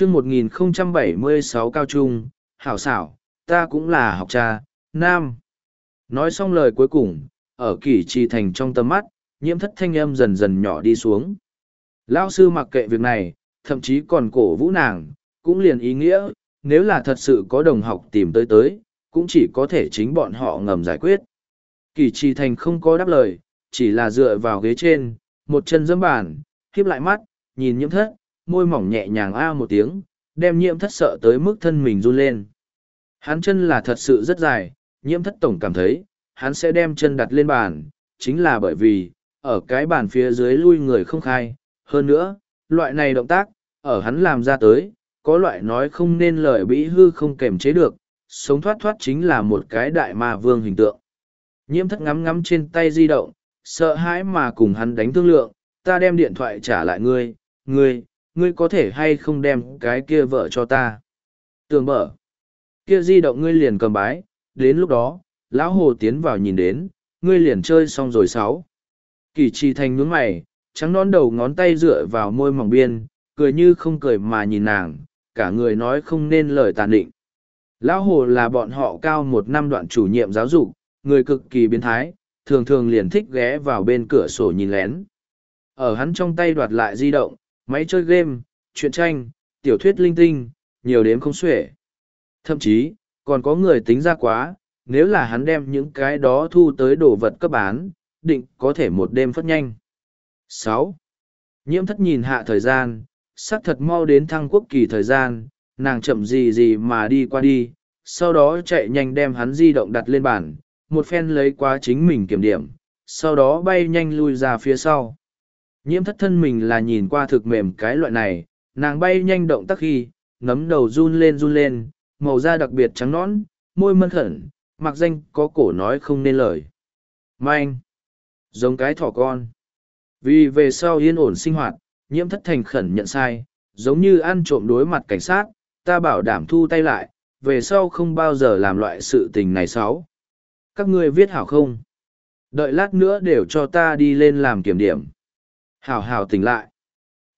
chương 1076 cao trung, hảo xảo, ta cũng là học trà, nam. Nói xong lời cuối cùng, ở kỷ trì thành trong tầm mắt, nhiễm thất thanh âm dần dần nhỏ đi xuống. Lao sư mặc kệ việc này, thậm chí còn cổ vũ nàng, cũng liền ý nghĩa, nếu là thật sự có đồng học tìm tới tới, cũng chỉ có thể chính bọn họ ngầm giải quyết. Kỳ trì thành không có đáp lời, chỉ là dựa vào ghế trên, một chân dẫm bàn, khiếp lại mắt, nhìn nhiễm thất, môi mỏng nhẹ nhàng a một tiếng, đem nhiễm thất sợ tới mức thân mình run lên. Hắn chân là thật sự rất dài, nhiễm thất tổng cảm thấy, hắn sẽ đem chân đặt lên bàn, chính là bởi vì, ở cái bàn phía dưới lui người không khai. Hơn nữa, loại này động tác, ở hắn làm ra tới, có loại nói không nên lời bĩ hư không kềm chế được, sống thoát thoát chính là một cái đại ma vương hình tượng. Nhiễm thất ngắm ngắm trên tay di động, sợ hãi mà cùng hắn đánh thương lượng, ta đem điện thoại trả lại ngươi, ngươi, ngươi có thể hay không đem cái kia vợ cho ta. Tường mở, kia di động ngươi liền cầm bái, đến lúc đó, lão hồ tiến vào nhìn đến, ngươi liền chơi xong rồi sáu. Kỳ trì thành nhướng mày, trắng nón đầu ngón tay dựa vào môi mỏng biên, cười như không cười mà nhìn nàng, cả người nói không nên lời tàn định. Lão Hồ là bọn họ cao một năm đoạn chủ nhiệm giáo dục, người cực kỳ biến thái, thường thường liền thích ghé vào bên cửa sổ nhìn lén. Ở hắn trong tay đoạt lại di động, máy chơi game, truyện tranh, tiểu thuyết linh tinh, nhiều đếm không xuể. Thậm chí, còn có người tính ra quá, nếu là hắn đem những cái đó thu tới đồ vật cấp bán, định có thể một đêm phất nhanh. sáu Nhiễm thất nhìn hạ thời gian, sắc thật mau đến thăng quốc kỳ thời gian, nàng chậm gì gì mà đi qua đi, sau đó chạy nhanh đem hắn di động đặt lên bàn, một phen lấy qua chính mình kiểm điểm, sau đó bay nhanh lui ra phía sau. Nhiễm thất thân mình là nhìn qua thực mềm cái loại này, nàng bay nhanh động tác khi, nấm đầu run lên run lên, màu da đặc biệt trắng nõn, môi mân khẩn, mặc danh có cổ nói không nên lời. Manh! Giống cái thỏ con. Vì về sau yên ổn sinh hoạt, nhiễm thất thành khẩn nhận sai, giống như ăn trộm đối mặt cảnh sát, ta bảo đảm thu tay lại, về sau không bao giờ làm loại sự tình này xấu. Các ngươi viết hảo không? Đợi lát nữa đều cho ta đi lên làm kiểm điểm. Hảo hảo tỉnh lại.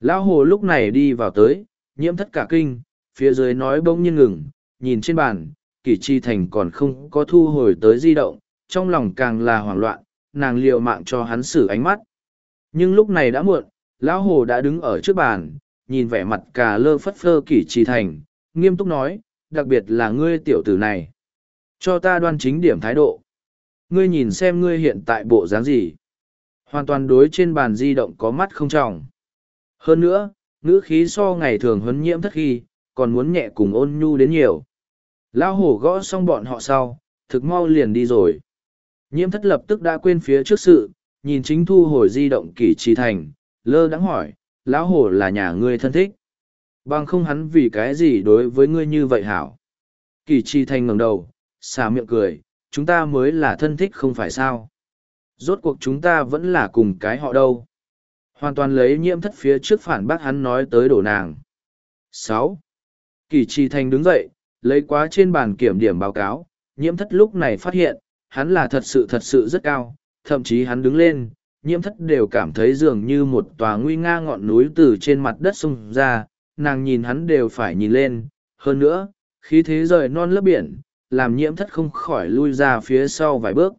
Lão hồ lúc này đi vào tới, nhiễm thất cả kinh, phía dưới nói bỗng nhiên ngừng, nhìn trên bàn, kỷ chi thành còn không có thu hồi tới di động, trong lòng càng là hoảng loạn, nàng liều mạng cho hắn xử ánh mắt. Nhưng lúc này đã muộn, lão hồ đã đứng ở trước bàn, nhìn vẻ mặt cà lơ phất phơ kỷ chi thành, nghiêm túc nói, đặc biệt là ngươi tiểu tử này. Cho ta đoan chính điểm thái độ. Ngươi nhìn xem ngươi hiện tại bộ dáng gì. Hoàn toàn đối trên bàn di động có mắt không trọng. Hơn nữa, ngữ khí so ngày thường huấn nhiễm thất khi, còn muốn nhẹ cùng ôn nhu đến nhiều. Lão hổ gõ xong bọn họ sau, thực mau liền đi rồi. Nhiễm thất lập tức đã quên phía trước sự, nhìn chính thu hồi di động kỷ trì thành, lơ đắng hỏi, lão hổ là nhà ngươi thân thích. Bằng không hắn vì cái gì đối với ngươi như vậy hảo. Kỷ trì thành ngẩng đầu, xà miệng cười, chúng ta mới là thân thích không phải sao. Rốt cuộc chúng ta vẫn là cùng cái họ đâu. Hoàn toàn lấy nhiễm thất phía trước phản bác hắn nói tới đổ nàng. sáu Kỳ trì thành đứng dậy, lấy quá trên bàn kiểm điểm báo cáo, nhiễm thất lúc này phát hiện, hắn là thật sự thật sự rất cao, thậm chí hắn đứng lên, nhiễm thất đều cảm thấy dường như một tòa nguy nga ngọn núi từ trên mặt đất xung ra, nàng nhìn hắn đều phải nhìn lên, hơn nữa, khí thế rời non lớp biển, làm nhiễm thất không khỏi lui ra phía sau vài bước.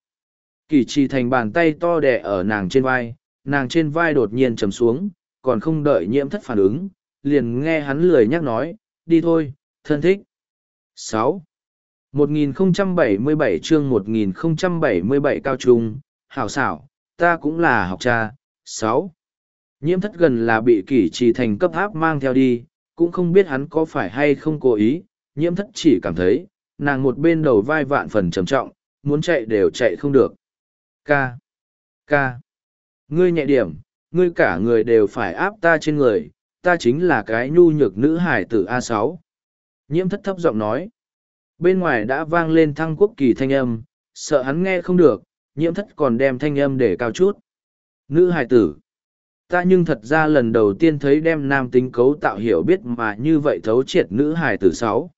Kỳ trì thành bàn tay to đẻ ở nàng trên vai, nàng trên vai đột nhiên trầm xuống, còn không đợi nhiễm thất phản ứng, liền nghe hắn lười nhắc nói, đi thôi, thân thích. sáu 1077 chương 1077 cao trung, hảo xảo, ta cũng là học cha. sáu Nhiễm thất gần là bị kỷ trì thành cấp áp mang theo đi, cũng không biết hắn có phải hay không cố ý, nhiễm thất chỉ cảm thấy, nàng một bên đầu vai vạn phần trầm trọng, muốn chạy đều chạy không được. Ca. Ca. Ngươi nhẹ điểm, ngươi cả người đều phải áp ta trên người, ta chính là cái nhu nhược nữ hải tử a sáu nhiễm thất thấp giọng nói bên ngoài đã vang lên thăng quốc kỳ thanh âm sợ hắn nghe không được nhiễm thất còn đem thanh âm để cao chút nữ hải tử ta nhưng thật ra lần đầu tiên thấy đem nam tính cấu tạo hiểu biết mà như vậy thấu triệt nữ hải tử sáu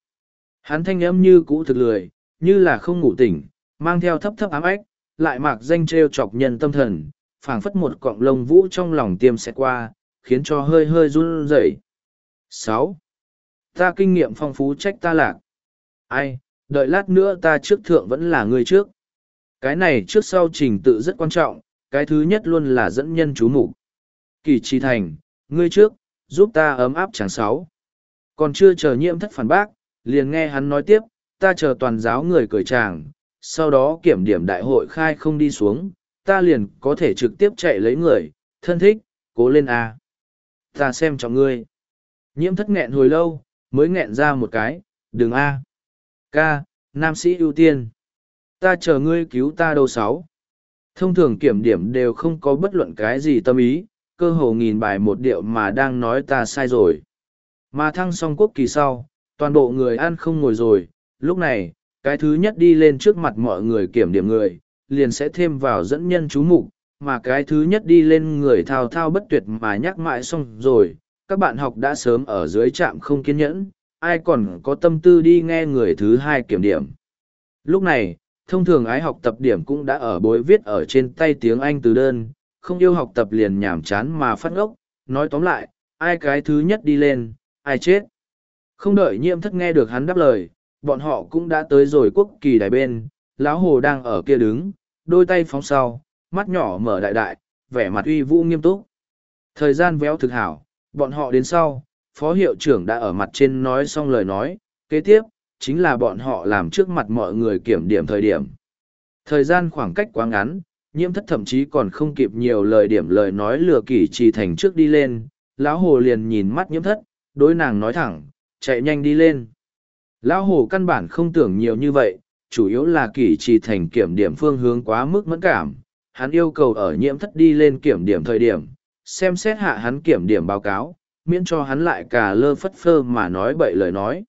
hắn thanh âm như cũ thực lười như là không ngủ tỉnh mang theo thấp thấp ám ách lại mạc danh t r e o chọc nhân tâm thần phảng phất một cọng lông vũ trong lòng tiêm xẹt qua khiến cho hơi hơi run rẩy sáu Ta kinh nghiệm phong phú trách ta lạc. Ai, đợi lát nữa ta trước thượng vẫn là người trước. Cái này trước sau trình tự rất quan trọng, cái thứ nhất luôn là dẫn nhân chú mục Kỳ trí thành, ngươi trước, giúp ta ấm áp chàng sáu. Còn chưa chờ nhiễm thất phản bác, liền nghe hắn nói tiếp, ta chờ toàn giáo người cởi chàng sau đó kiểm điểm đại hội khai không đi xuống, ta liền có thể trực tiếp chạy lấy người, thân thích, cố lên A. Ta xem cho ngươi. Nhiễm thất nghẹn hồi lâu, mới nghẹn ra một cái, đừng A. Ca, nam sĩ ưu tiên. Ta chờ ngươi cứu ta đâu sáu. Thông thường kiểm điểm đều không có bất luận cái gì tâm ý, cơ hồ nghìn bài một điệu mà đang nói ta sai rồi. Mà thăng xong quốc kỳ sau, toàn bộ người ăn không ngồi rồi, lúc này, cái thứ nhất đi lên trước mặt mọi người kiểm điểm người, liền sẽ thêm vào dẫn nhân chú mục mà cái thứ nhất đi lên người thao thao bất tuyệt mà nhắc mãi xong rồi, các bạn học đã sớm ở dưới trạm không kiên nhẫn, ai còn có tâm tư đi nghe người thứ hai kiểm điểm. Lúc này, thông thường ái học tập điểm cũng đã ở bối viết ở trên tay tiếng Anh từ đơn, không yêu học tập liền nhảm chán mà phát ngốc, nói tóm lại, ai cái thứ nhất đi lên, ai chết. Không đợi nhiễm thất nghe được hắn đáp lời, bọn họ cũng đã tới rồi quốc kỳ đài bên, lão hồ đang ở kia đứng, đôi tay phóng sau, mắt nhỏ mở đại đại, vẻ mặt uy vũ nghiêm túc. Thời gian véo thực hảo, bọn họ đến sau, phó hiệu trưởng đã ở mặt trên nói xong lời nói, kế tiếp, chính là bọn họ làm trước mặt mọi người kiểm điểm thời điểm. Thời gian khoảng cách quá ngắn, nhiễm thất thậm chí còn không kịp nhiều lời điểm lời nói lừa kỷ trì thành trước đi lên, lão hồ liền nhìn mắt nhiễm thất, đối nàng nói thẳng, chạy nhanh đi lên. Lão hồ căn bản không tưởng nhiều như vậy, chủ yếu là kỷ trì thành kiểm điểm phương hướng quá mức mẫn cảm. Hắn yêu cầu ở nhiễm thất đi lên kiểm điểm thời điểm, xem xét hạ hắn kiểm điểm báo cáo, miễn cho hắn lại cả lơ phất phơ mà nói bậy lời nói.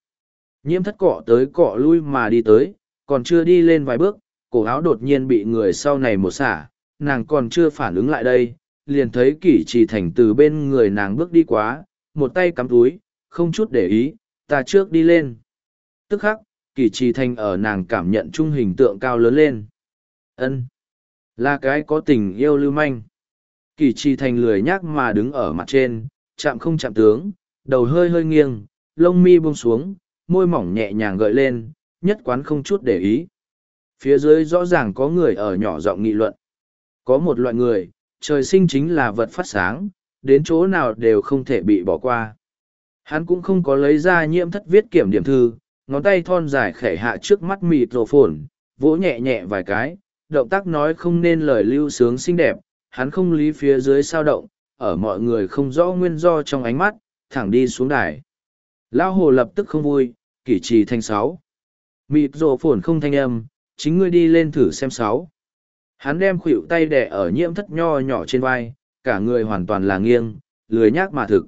Nhiễm thất cọ tới cọ lui mà đi tới, còn chưa đi lên vài bước, cổ áo đột nhiên bị người sau này một xả, nàng còn chưa phản ứng lại đây, liền thấy kỷ trì thành từ bên người nàng bước đi quá, một tay cắm túi, không chút để ý, ta trước đi lên. Tức khắc, kỷ trì thành ở nàng cảm nhận chung hình tượng cao lớn lên. ân Là cái có tình yêu lưu manh. Kỷ trì thành lười nhác mà đứng ở mặt trên, chạm không chạm tướng, đầu hơi hơi nghiêng, lông mi buông xuống, môi mỏng nhẹ nhàng gợi lên, nhất quán không chút để ý. Phía dưới rõ ràng có người ở nhỏ giọng nghị luận. Có một loại người, trời sinh chính là vật phát sáng, đến chỗ nào đều không thể bị bỏ qua. Hắn cũng không có lấy ra nhiễm thất viết kiểm điểm thư, ngón tay thon dài khẽ hạ trước mắt mịt rổ phồn, vỗ nhẹ nhẹ vài cái, động tác nói không nên lời lưu sướng xinh đẹp, hắn không lý phía dưới sao động, ở mọi người không rõ nguyên do trong ánh mắt, thẳng đi xuống đài. Lao hồ lập tức không vui, kỷ trì thanh sáu. Mịt rổ phồn không thanh âm, chính ngươi đi lên thử xem sáu. Hắn đem khuỷu tay đẻ ở nhiễm thất nho nhỏ trên vai, cả người hoàn toàn là nghiêng, lười nhác mà thực.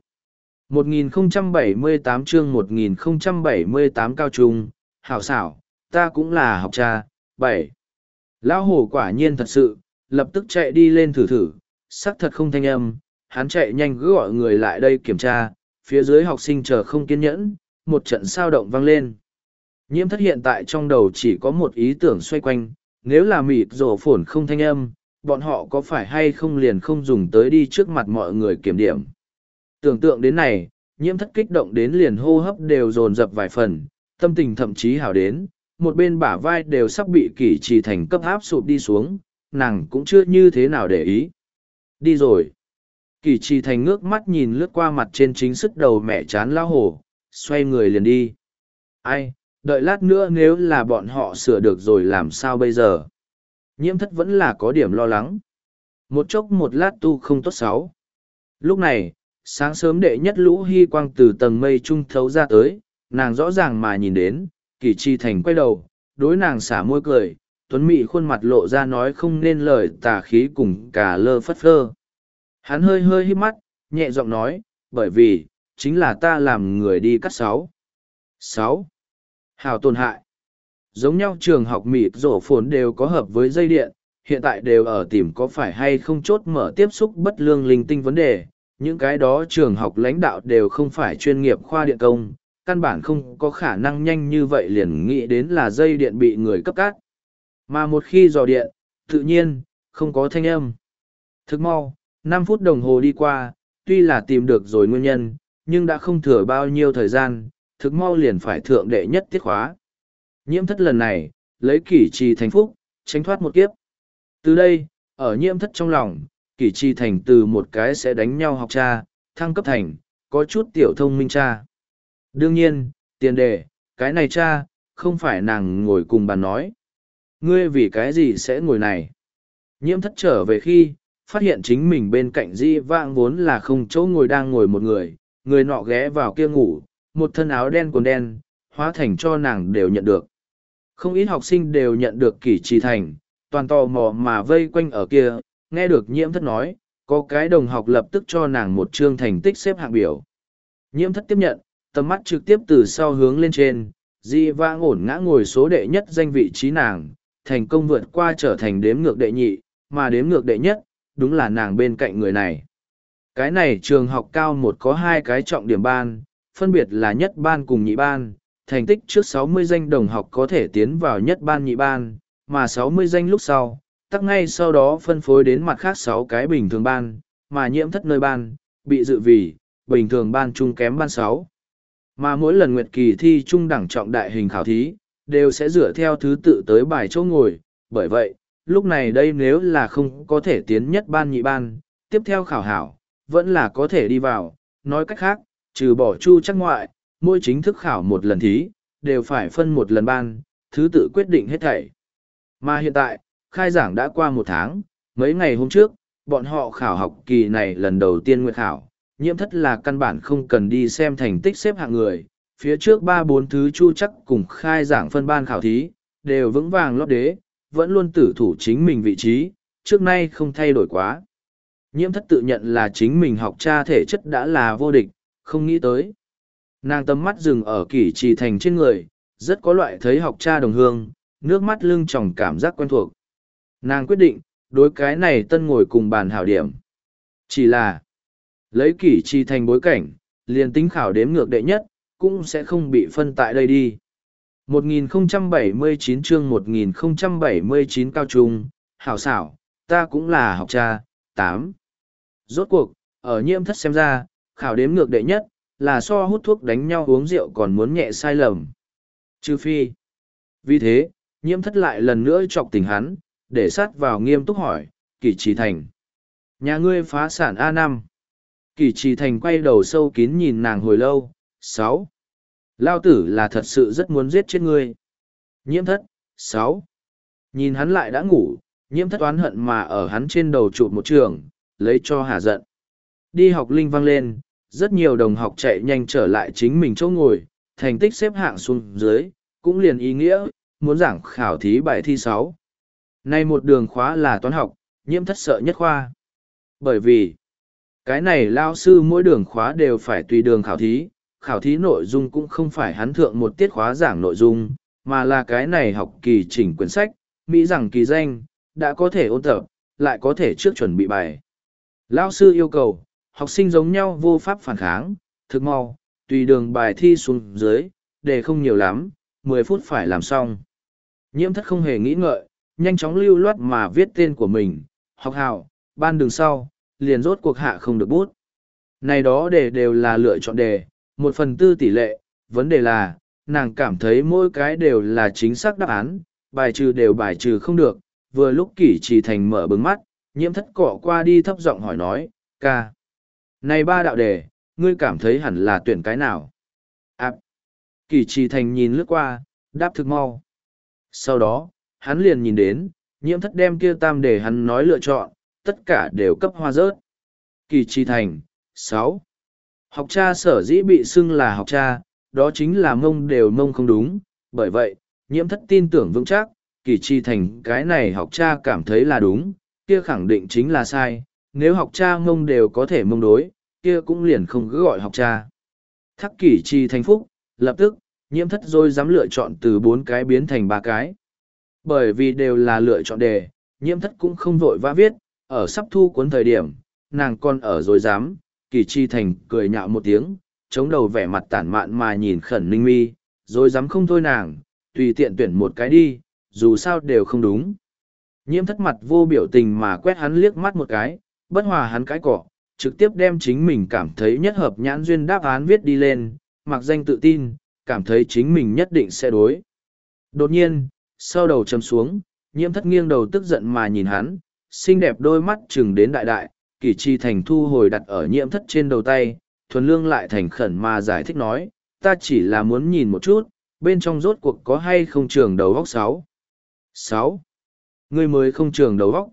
1078 chương 1078 cao trung, hảo xảo, ta cũng là học cha, bảy. Lão hổ quả nhiên thật sự, lập tức chạy đi lên thử thử, sắc thật không thanh âm, hắn chạy nhanh cứ gọi người lại đây kiểm tra, phía dưới học sinh chờ không kiên nhẫn, một trận sao động vang lên. Nhiễm thất hiện tại trong đầu chỉ có một ý tưởng xoay quanh, nếu là mịt rổ phổn không thanh âm, bọn họ có phải hay không liền không dùng tới đi trước mặt mọi người kiểm điểm. Tưởng tượng đến này, nhiễm thất kích động đến liền hô hấp đều dồn dập vài phần, tâm tình thậm chí hào đến, một bên bả vai đều sắp bị kỷ trì thành cấp áp sụp đi xuống, nàng cũng chưa như thế nào để ý. Đi rồi. Kỷ trì thành ngước mắt nhìn lướt qua mặt trên chính sức đầu mẹ chán lao hổ, xoay người liền đi. Ai, đợi lát nữa nếu là bọn họ sửa được rồi làm sao bây giờ nhiễm thất vẫn là có điểm lo lắng một chốc một lát tu không tốt sáu lúc này sáng sớm đệ nhất lũ hy quang từ tầng mây trung thấu ra tới nàng rõ ràng mà nhìn đến kỳ chi thành quay đầu đối nàng xả môi cười tuấn mị khuôn mặt lộ ra nói không nên lời tà khí cùng cả lơ phất phơ hắn hơi hơi hít mắt nhẹ giọng nói bởi vì chính là ta làm người đi cắt sáu sáu Hào tổn hại. Giống nhau trường học mịt rổ phồn đều có hợp với dây điện, hiện tại đều ở tìm có phải hay không chốt mở tiếp xúc bất lương linh tinh vấn đề. Những cái đó trường học lãnh đạo đều không phải chuyên nghiệp khoa điện công, căn bản không có khả năng nhanh như vậy liền nghĩ đến là dây điện bị người cấp cát. Mà một khi dò điện, tự nhiên, không có thanh âm. Thức mau, năm phút đồng hồ đi qua, tuy là tìm được rồi nguyên nhân, nhưng đã không thừa bao nhiêu thời gian, thực mau liền phải thượng đệ nhất tiết khóa. Nhiễm thất lần này, lấy kỷ trì thành phúc, tránh thoát một kiếp. Từ đây, ở nhiễm thất trong lòng, kỷ chi thành từ một cái sẽ đánh nhau học cha, thăng cấp thành, có chút tiểu thông minh cha. Đương nhiên, tiền đề, cái này cha, không phải nàng ngồi cùng bàn nói. Ngươi vì cái gì sẽ ngồi này? Nhiễm thất trở về khi, phát hiện chính mình bên cạnh di vãng vốn là không chỗ ngồi đang ngồi một người, người nọ ghé vào kia ngủ, một thân áo đen quần đen, hóa thành cho nàng đều nhận được. Không ít học sinh đều nhận được kỷ trì thành, toàn tò mò mà vây quanh ở kia, nghe được nhiễm thất nói, có cái đồng học lập tức cho nàng một chương thành tích xếp hạng biểu. Nhiễm thất tiếp nhận, tầm mắt trực tiếp từ sau hướng lên trên, di Vang ổn ngã ngồi số đệ nhất danh vị trí nàng, thành công vượt qua trở thành đếm ngược đệ nhị, mà đếm ngược đệ nhất, đúng là nàng bên cạnh người này. Cái này trường học cao một có hai cái trọng điểm ban, phân biệt là nhất ban cùng nhị ban, thành tích trước 60 danh đồng học có thể tiến vào nhất ban nhị ban, mà 60 danh lúc sau, tắc ngay sau đó phân phối đến mặt khác 6 cái bình thường ban, mà nhiễm thất nơi ban, bị dự vì, bình thường ban trung kém ban 6. Mà mỗi lần nguyệt kỳ thi trung đẳng trọng đại hình khảo thí, đều sẽ dựa theo thứ tự tới bài chỗ ngồi, bởi vậy, lúc này đây nếu là không có thể tiến nhất ban nhị ban, tiếp theo khảo hảo, vẫn là có thể đi vào, nói cách khác, trừ bỏ chu chắc ngoại, mỗi chính thức khảo một lần thí, đều phải phân một lần ban, thứ tự quyết định hết thảy. Mà hiện tại, khai giảng đã qua một tháng, mấy ngày hôm trước, bọn họ khảo học kỳ này lần đầu tiên nguyệt khảo, nhiễm thất là căn bản không cần đi xem thành tích xếp hạng người, phía trước ba bốn thứ chu chắc cùng khai giảng phân ban khảo thí, đều vững vàng lót đế, vẫn luôn tử thủ chính mình vị trí, trước nay không thay đổi quá. Nhiễm thất tự nhận là chính mình học cha thể chất đã là vô địch, không nghĩ tới. Nàng tầm mắt dừng ở kỷ trì thành trên người, rất có loại thấy học cha đồng hương, nước mắt lưng tròng cảm giác quen thuộc. Nàng quyết định, đối cái này tân ngồi cùng bàn hảo điểm. Chỉ là, lấy kỷ trì thành bối cảnh, liền tính khảo đếm ngược đệ nhất, cũng sẽ không bị phân tại đây đi. 1079 chương 1079 cao trung, hảo xảo, ta cũng là học cha, 8. Rốt cuộc, ở nhiễm thất xem ra, khảo đếm ngược đệ nhất, là so hút thuốc đánh nhau uống rượu còn muốn nhẹ sai lầm. Trừ phi. Vì thế, nhiễm thất lại lần nữa chọc tình hắn, để sát vào nghiêm túc hỏi, kỳ trì thành. Nhà ngươi phá sản a năm Kỳ trì thành quay đầu sâu kín nhìn nàng hồi lâu, sáu Lao tử là thật sự rất muốn giết chết ngươi. Nhiễm thất, sáu Nhìn hắn lại đã ngủ, nhiễm thất oán hận mà ở hắn trên đầu chụp một trường, lấy cho hà giận. Đi học linh vang lên, rất nhiều đồng học chạy nhanh trở lại chính mình chỗ ngồi, thành tích xếp hạng xuống dưới, cũng liền ý nghĩa, muốn giảng khảo thí bài thi sáu. Nay một đường khóa là toán học, nhiễm thất sợ nhất khoa. Bởi vì, cái này lao sư mỗi đường khóa đều phải tùy đường khảo thí, khảo thí nội dung cũng không phải hắn thượng một tiết khóa giảng nội dung, mà là cái này học kỳ chỉnh quyển sách, Mỹ rằng kỳ danh, đã có thể ôn tập, lại có thể trước chuẩn bị bài. Lao sư yêu cầu, học sinh giống nhau vô pháp phản kháng, thực mau, tùy đường bài thi xuống dưới, để không nhiều lắm, mười phút phải làm xong. Nhiễm thất không hề nghĩ ngợi, nhanh chóng lưu loát mà viết tên của mình, học hào, ban đường sau, liền rốt cuộc hạ không được bút. Này đó đề đều là lựa chọn đề, một phần tư tỷ lệ, vấn đề là, nàng cảm thấy mỗi cái đều là chính xác đáp án, bài trừ đều bài trừ không được, vừa lúc kỷ chỉ thành mở bừng mắt, nhiễm thất cọ qua đi thấp giọng hỏi nói, ca. Này ba đạo đề, ngươi cảm thấy hẳn là tuyển cái nào? À, kỷ trì thành nhìn lướt qua, đáp thực mau. Sau đó, hắn liền nhìn đến, nhiễm thất đem kia tam để hắn nói lựa chọn, tất cả đều cấp hoa rớt. Kỳ trì thành, sáu Học cha sở dĩ bị xưng là học cha, đó chính là mông đều mông không đúng, bởi vậy, nhiễm thất tin tưởng vững chắc, kỳ trì thành cái này học cha cảm thấy là đúng, kia khẳng định chính là sai, nếu học cha mông đều có thể mông đối, kia cũng liền không cứ gọi học cha. Thắc kỷ trì thành phúc, lập tức, nhiễm thất rồi dám lựa chọn từ bốn cái biến thành ba cái. Bởi vì đều là lựa chọn đề, nhiễm thất cũng không vội vã viết, ở sắp thu cuốn thời điểm, nàng còn ở rồi dám, kỳ chi thành cười nhạo một tiếng, chống đầu vẻ mặt tản mạn mà nhìn khẩn ninh mi, rồi dám không thôi nàng, tùy tiện tuyển một cái đi, dù sao đều không đúng. Nhiễm thất mặt vô biểu tình mà quét hắn liếc mắt một cái, bất hòa hắn cái cỏ, trực tiếp đem chính mình cảm thấy nhất hợp nhãn duyên đáp án viết đi lên, mặc danh tự tin, cảm thấy chính mình nhất định sẽ đối. Đột nhiên, sau đầu chầm xuống, nhiễm thất nghiêng đầu tức giận mà nhìn hắn, xinh đẹp đôi mắt chừng đến đại đại, kỷ chi thành thu hồi đặt ở nhiễm thất trên đầu tay, thuần lương lại thành khẩn mà giải thích nói, ta chỉ là muốn nhìn một chút, bên trong rốt cuộc có hay không trường đầu góc sáu. Sáu. Ngươi mới không trường đầu góc.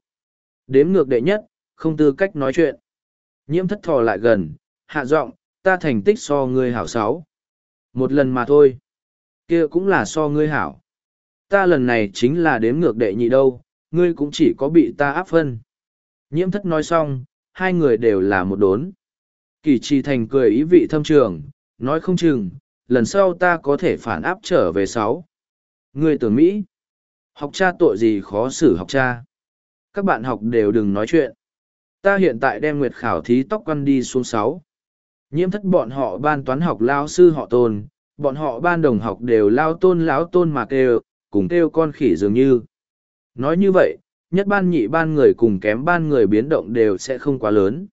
Đếm ngược đệ nhất, không tư cách nói chuyện. Nhiễm thất thò lại gần, hạ giọng, ta thành tích so ngươi hảo sáu. Một lần mà thôi. kia cũng là so ngươi hảo. Ta lần này chính là đếm ngược đệ nhị đâu, ngươi cũng chỉ có bị ta áp phân. Nhiễm thất nói xong, hai người đều là một đốn. Kỳ trì thành cười ý vị thâm trường, nói không chừng, lần sau ta có thể phản áp trở về sáu. Ngươi tưởng Mỹ. Học cha tội gì khó xử học cha. Các bạn học đều đừng nói chuyện. Ta hiện tại đem nguyệt khảo thí tóc quăn đi xuống sáu. Nhiễm thất bọn họ ban toán học lao sư họ tôn, bọn họ ban đồng học đều lao tôn lão tôn mà kêu, cùng kêu con khỉ dường như. Nói như vậy, nhất ban nhị ban người cùng kém ban người biến động đều sẽ không quá lớn.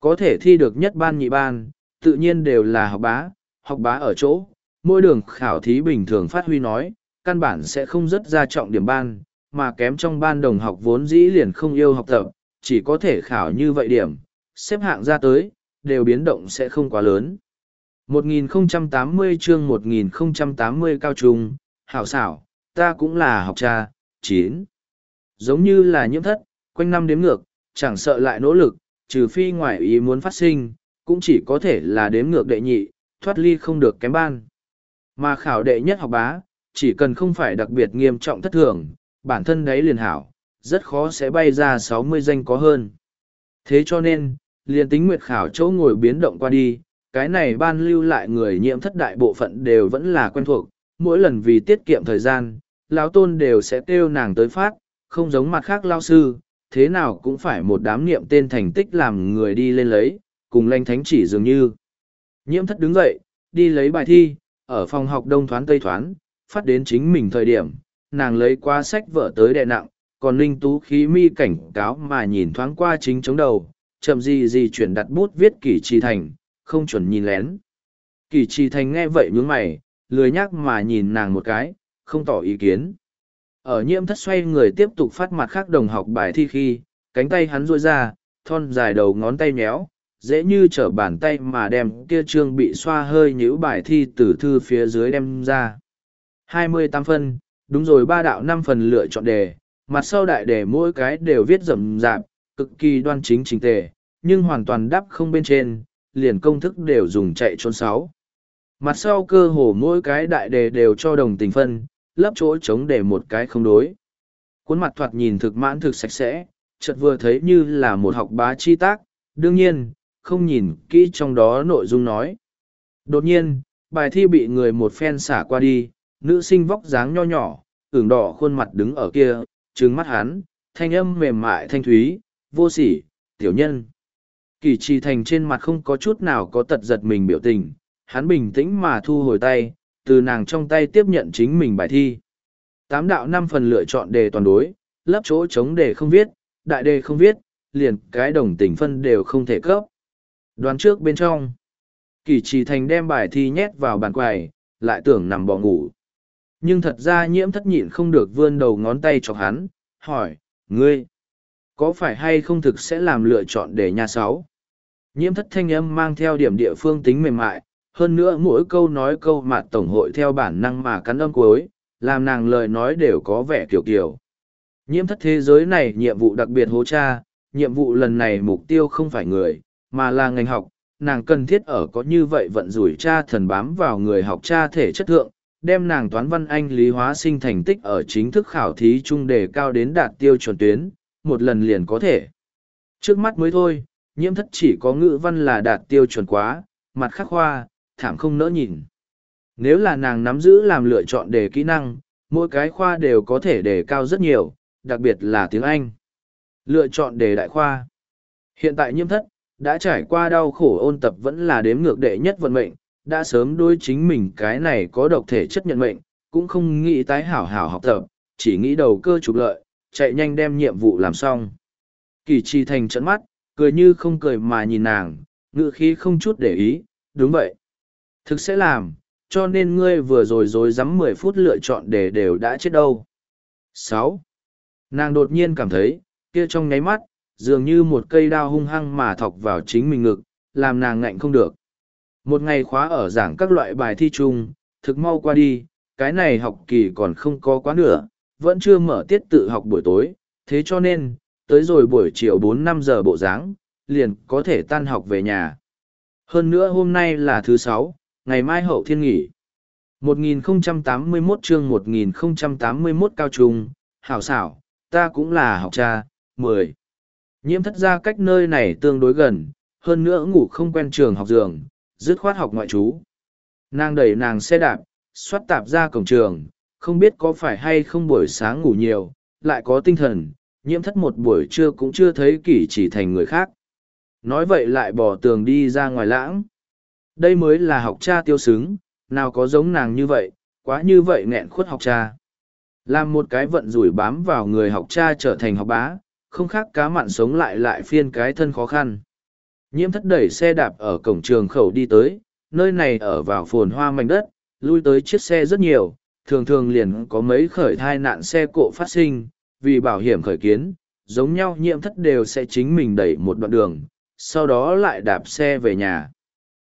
Có thể thi được nhất ban nhị ban, tự nhiên đều là học bá, học bá ở chỗ, mỗi đường khảo thí bình thường phát huy nói, căn bản sẽ không rất ra trọng điểm ban, mà kém trong ban đồng học vốn dĩ liền không yêu học tập, chỉ có thể khảo như vậy điểm, xếp hạng ra tới, đều biến động sẽ không quá lớn. 1080 chương 1080 cao trung, hảo xảo, ta cũng là học trà, chín. Giống như là nhiễm thất, quanh năm đếm ngược, chẳng sợ lại nỗ lực, trừ phi ngoại ý muốn phát sinh, cũng chỉ có thể là đếm ngược đệ nhị, thoát ly không được kém ban. Mà khảo đệ nhất học bá, chỉ cần không phải đặc biệt nghiêm trọng thất thường, bản thân đấy liền hảo, rất khó sẽ bay ra sáu mươi danh có hơn. Thế cho nên, liền tính nguyệt khảo chỗ ngồi biến động qua đi, cái này ban lưu lại người nhiễm thất đại bộ phận đều vẫn là quen thuộc, mỗi lần vì tiết kiệm thời gian, lão tôn đều sẽ kêu nàng tới phát, không giống mặt khác lao sư, thế nào cũng phải một đám niệm tên thành tích làm người đi lên lấy, cùng lanh thánh chỉ dường như. Nhiễm thất đứng dậy, đi lấy bài thi, ở phòng học đông thoán tây thoán, phát đến chính mình thời điểm, nàng lấy qua sách vở tới đè nặng, còn linh Tú khí mi cảnh cáo mà nhìn thoáng qua chính chống đầu, chậm gì gì chuyển đặt bút viết kỷ trì thành, không chuẩn nhìn lén. Kỷ trì thành nghe vậy nhướng mày, lười nhắc mà nhìn nàng một cái, không tỏ ý kiến. Ở nhiễm thất xoay người tiếp tục phát mặt khác đồng học bài thi khi, cánh tay hắn ruôi ra, thon dài đầu ngón tay méo, dễ như trở bàn tay mà đem kia trương bị xoa hơi nhữ bài thi từ thư phía dưới đem ra. 28 phân, đúng rồi ba đạo năm phần lựa chọn đề, mặt sau đại đề mỗi cái đều viết rậm rạp, cực kỳ đoan chính trình tề, nhưng hoàn toàn đắp không bên trên, liền công thức đều dùng chạy trốn sáu. Mặt sau cơ hồ mỗi cái đại đề đều cho đồng tình phân, lấp chỗ chống để một cái không đối. Cuốn mặt thoạt nhìn thực mãn thực sạch sẽ, chợt vừa thấy như là một học bá chi tác, đương nhiên, không nhìn kỹ trong đó nội dung nói. Đột nhiên, bài thi bị người một phen xả qua đi, nữ sinh vóc dáng nho nhỏ, ửng đỏ khuôn mặt đứng ở kia, trừng mắt hắn, thanh âm mềm mại thanh thúy, vô sỉ, tiểu nhân. Kỳ trì thành trên mặt không có chút nào có tật giật mình biểu tình, hắn bình tĩnh mà thu hồi tay, từ nàng trong tay tiếp nhận chính mình bài thi. Tám đạo năm phần lựa chọn đề toàn đối, lấp chỗ chống đề không viết, đại đề không viết, liền cái đồng tình phân đều không thể cấp. Đoán trước bên trong, kỳ trì thành đem bài thi nhét vào bàn quầy, lại tưởng nằm bò ngủ. Nhưng thật ra nhiễm thất nhịn không được vươn đầu ngón tay chọc hắn, hỏi, ngươi, có phải hay không thực sẽ làm lựa chọn để nhà sáu? Nhiễm thất thanh âm mang theo điểm địa phương tính mềm mại, hơn nữa mỗi câu nói câu mặt tổng hội theo bản năng mà cắn âm cuối, làm nàng lời nói đều có vẻ kiểu kiểu. Nhiễm thất thế giới này nhiệm vụ đặc biệt hố cha, nhiệm vụ lần này mục tiêu không phải người, mà là ngành học, nàng cần thiết ở có như vậy vận rủi cha thần bám vào người học cha thể chất thượng, đem nàng toán văn anh lý hóa sinh thành tích ở chính thức khảo thí trung đề cao đến đạt tiêu chuẩn tuyến, một lần liền có thể. Trước mắt mới thôi, nhiễm thất chỉ có ngữ văn là đạt tiêu chuẩn quá, mặt khắc khoa, thảm không nỡ nhìn. Nếu là nàng nắm giữ làm lựa chọn đề kỹ năng, mỗi cái khoa đều có thể đề cao rất nhiều, đặc biệt là tiếng Anh. Lựa chọn đề đại khoa. Hiện tại nhiễm thất, đã trải qua đau khổ ôn tập vẫn là đếm ngược đệ nhất vận mệnh, đã sớm đối chính mình cái này có độc thể chất nhận mệnh, cũng không nghĩ tái hảo hảo học tập, chỉ nghĩ đầu cơ trục lợi, chạy nhanh đem nhiệm vụ làm xong. Kỳ trì thành trận mắt, cười như không cười mà nhìn nàng, ngự khí không chút để ý, đúng vậy. Thực sẽ làm, cho nên ngươi vừa rồi dối dám mười phút lựa chọn để đều đã chết đâu. sáu Nàng đột nhiên cảm thấy, kia trong nháy mắt, dường như một cây đao hung hăng mà thọc vào chính mình ngực, làm nàng ngạnh không được. Một ngày khóa ở giảng các loại bài thi chung, thực mau qua đi, cái này học kỳ còn không có quá nửa, vẫn chưa mở tiết tự học buổi tối, thế cho nên, tới rồi buổi chiều bốn năm giờ bộ dáng liền có thể tan học về nhà. Hơn nữa hôm nay là thứ sáu, ngày mai hậu thiên nghỉ. 1081 chương 1081 cao trung, hảo xảo, ta cũng là học cha, 10. Nhiễm thất ra cách nơi này tương đối gần, hơn nữa ngủ không quen trường học giường, dứt khoát học ngoại trú. Nàng đẩy nàng xe đạp, xoát tạp ra cổng trường, không biết có phải hay không buổi sáng ngủ nhiều, lại có tinh thần, nhiễm thất một buổi trưa cũng chưa thấy kỷ chỉ thành người khác. Nói vậy lại bỏ tường đi ra ngoài lãng. Đây mới là học cha tiêu xứng, nào có giống nàng như vậy, quá như vậy nghẹn khuất học cha. Làm một cái vận rủi bám vào người học cha trở thành học bá, không khác cá mặn sống lại lại phiên cái thân khó khăn. Nhiễm thất đẩy xe đạp ở cổng trường khẩu đi tới, nơi này ở vào phồn hoa mảnh đất, lui tới chiếc xe rất nhiều, thường thường liền có mấy khởi thai nạn xe cộ phát sinh, vì bảo hiểm khởi kiến, giống nhau nhiễm thất đều sẽ chính mình đẩy một đoạn đường, sau đó lại đạp xe về nhà.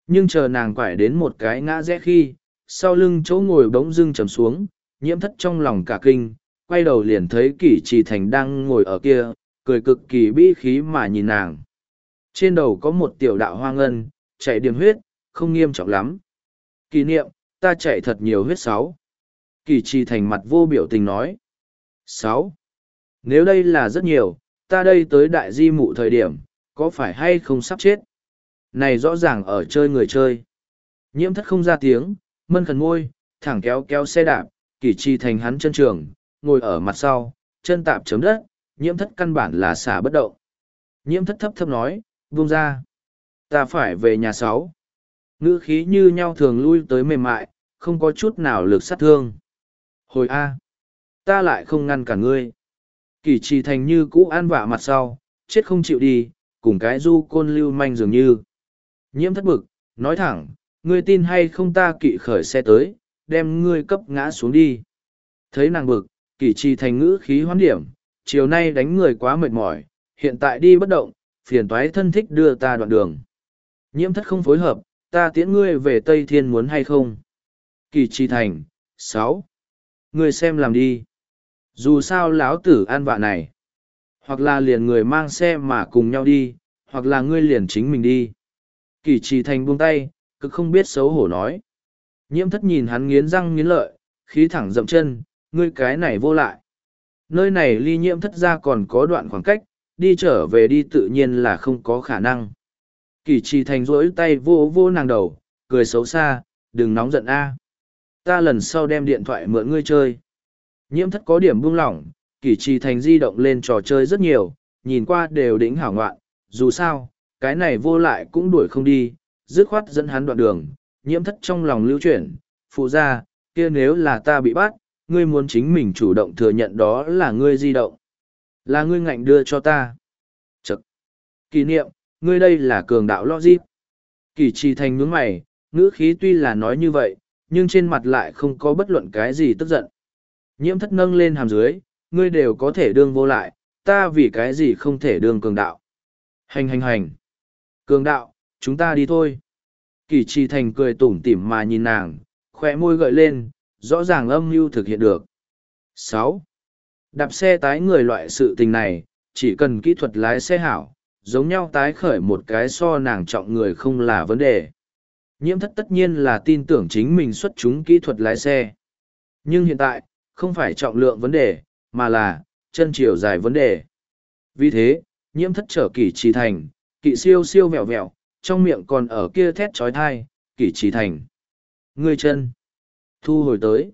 Nhưng chờ nàng quải đến một cái ngã rẽ khi, sau lưng chỗ ngồi bỗng dưng trầm xuống, nhiễm thất trong lòng cả kinh, quay đầu liền thấy kỷ trì thành đang ngồi ở kia, cười cực kỳ bi khí mà nhìn nàng. Trên đầu có một tiểu đạo hoa ngân, chạy điểm huyết, không nghiêm trọng lắm. Kỷ niệm, ta chạy thật nhiều huyết sáu. Kỷ trì thành mặt vô biểu tình nói. sáu. Nếu đây là rất nhiều, ta đây tới đại di mụ thời điểm, có phải hay không sắp chết? Này rõ ràng ở chơi người chơi. Nhiễm thất không ra tiếng, mân khẩn môi, thẳng kéo kéo xe đạp, kỷ trì thành hắn chân trường, ngồi ở mặt sau, chân tạp chấm đất, nhiễm thất căn bản là xả bất động. Nhiễm thất thấp thấp nói, buông ra. Ta phải về nhà sáu. Ngữ khí như nhau thường lui tới mềm mại, không có chút nào lực sát thương. Hồi A. Ta lại không ngăn cả ngươi. Kỷ trì thành như cũ an vạ mặt sau, chết không chịu đi, cùng cái du côn lưu manh dường như. Nhiễm thất bực, nói thẳng, ngươi tin hay không ta kỵ khởi xe tới, đem ngươi cấp ngã xuống đi. Thấy nàng bực, kỷ trì thành ngữ khí hoán điểm, chiều nay đánh người quá mệt mỏi, hiện tại đi bất động, phiền toái thân thích đưa ta đoạn đường. Nhiễm thất không phối hợp, ta tiễn ngươi về Tây Thiên muốn hay không? Kỳ trì thành, sáu, Ngươi xem làm đi. Dù sao lão tử an vạ này. Hoặc là liền người mang xe mà cùng nhau đi, hoặc là ngươi liền chính mình đi. Kỳ trì thành buông tay, cực không biết xấu hổ nói. Nhiễm thất nhìn hắn nghiến răng nghiến lợi, khí thẳng dậm chân, ngươi cái này vô lại. Nơi này ly nhiễm thất ra còn có đoạn khoảng cách, đi trở về đi tự nhiên là không có khả năng. Kỳ trì thành rỗi tay vô vô nàng đầu, cười xấu xa, đừng nóng giận a. Ta lần sau đem điện thoại mượn ngươi chơi. Nhiễm thất có điểm buông lỏng, kỳ trì thành di động lên trò chơi rất nhiều, nhìn qua đều đỉnh hảo ngoạn, dù sao, cái này vô lại cũng đuổi không đi, dứt khoát dẫn hắn đoạn đường, nhiễm thất trong lòng lưu chuyển, phụ ra, kia nếu là ta bị bắt, ngươi muốn chính mình chủ động thừa nhận đó là ngươi di động. Là ngươi ngạnh đưa cho ta. Chật. Kỷ niệm, ngươi đây là cường đạo logic. kỷ trì thành nhướng mày, ngữ khí tuy là nói như vậy, nhưng trên mặt lại không có bất luận cái gì tức giận. Nhiễm thất nâng lên hàm dưới, ngươi đều có thể đương vô lại, ta vì cái gì không thể đương cường đạo. Hành hành hành. Cường đạo, chúng ta đi thôi. Kỳ trì thành cười tủm tỉm mà nhìn nàng, khỏe môi gợi lên, rõ ràng âm mưu thực hiện được. sáu Đạp xe tái người loại sự tình này, chỉ cần kỹ thuật lái xe hảo, giống nhau tái khởi một cái so nàng trọng người không là vấn đề. Nhiễm thất tất nhiên là tin tưởng chính mình xuất chúng kỹ thuật lái xe. Nhưng hiện tại, không phải trọng lượng vấn đề, mà là chân chiều dài vấn đề. Vì thế, nhiễm thất trở kỷ trì thành, kỵ siêu siêu vẹo vẹo, trong miệng còn ở kia thét trói thai, kỷ trí thành. Ngươi chân. Thu hồi tới.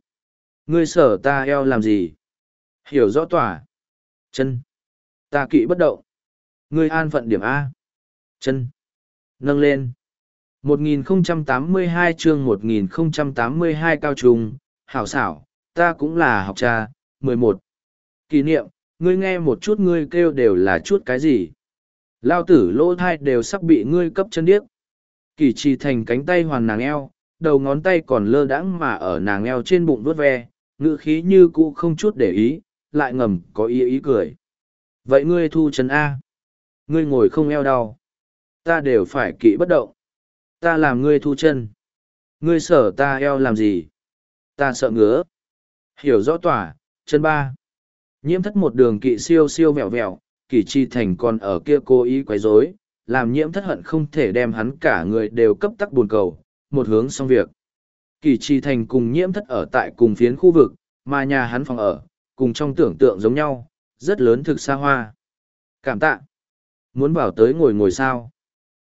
Ngươi sở ta eo làm gì? Hiểu rõ tỏa. Chân. Ta kỵ bất động. Ngươi an phận điểm A. Chân. Nâng lên. 1082 chương 1082 cao trùng, hảo xảo, ta cũng là học cha, 11. Kỷ niệm, ngươi nghe một chút ngươi kêu đều là chút cái gì. Lao tử lỗ thai đều sắp bị ngươi cấp chân điếc. Kỳ trì thành cánh tay hoàn nàng eo, đầu ngón tay còn lơ đãng mà ở nàng eo trên bụng vuốt ve, ngữ khí như cũ không chút để ý, lại ngầm có ý ý cười. Vậy ngươi thu chân A. Ngươi ngồi không eo đau. Ta đều phải kỵ bất động. Ta làm ngươi thu chân. Ngươi sợ ta eo làm gì? Ta sợ ngứa. Hiểu rõ tỏa, chân ba. Nhiễm thất một đường kỵ siêu siêu vẹo vẹo, Kỳ chi thành còn ở kia cố ý quấy rối, làm nhiễm thất hận không thể đem hắn cả người đều cấp tắc buồn cầu, một hướng xong việc. Kỳ chi thành cùng nhiễm thất ở tại cùng phiến khu vực, mà nhà hắn phòng ở, cùng trong tưởng tượng giống nhau, rất lớn thực xa hoa. Cảm tạ. Muốn bảo tới ngồi ngồi sao?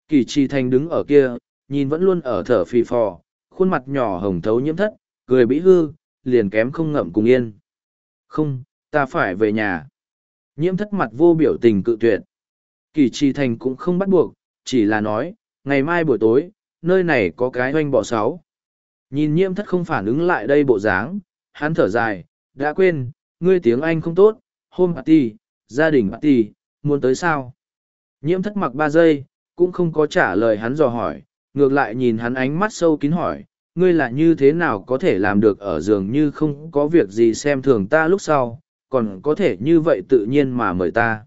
Kỳ Chi thành đứng ở kia, nhìn vẫn luôn ở thở phì phò, khuôn mặt nhỏ hồng thấu nhiễm thất, cười bĩ hư, liền kém không ngậm cùng yên. Không, ta phải về nhà. Nhiễm thất mặt vô biểu tình cự tuyệt. Kỳ trì thành cũng không bắt buộc, chỉ là nói, ngày mai buổi tối, nơi này có cái hoanh bọ sáu. Nhìn nhiễm thất không phản ứng lại đây bộ dáng, hắn thở dài, đã quên, ngươi tiếng Anh không tốt, hôm party, gia đình party, muốn tới sao? Nhiễm thất mặc ba giây, cũng không có trả lời hắn dò hỏi, ngược lại nhìn hắn ánh mắt sâu kín hỏi, ngươi là như thế nào có thể làm được ở giường như không có việc gì xem thường ta lúc sau, còn có thể như vậy tự nhiên mà mời ta.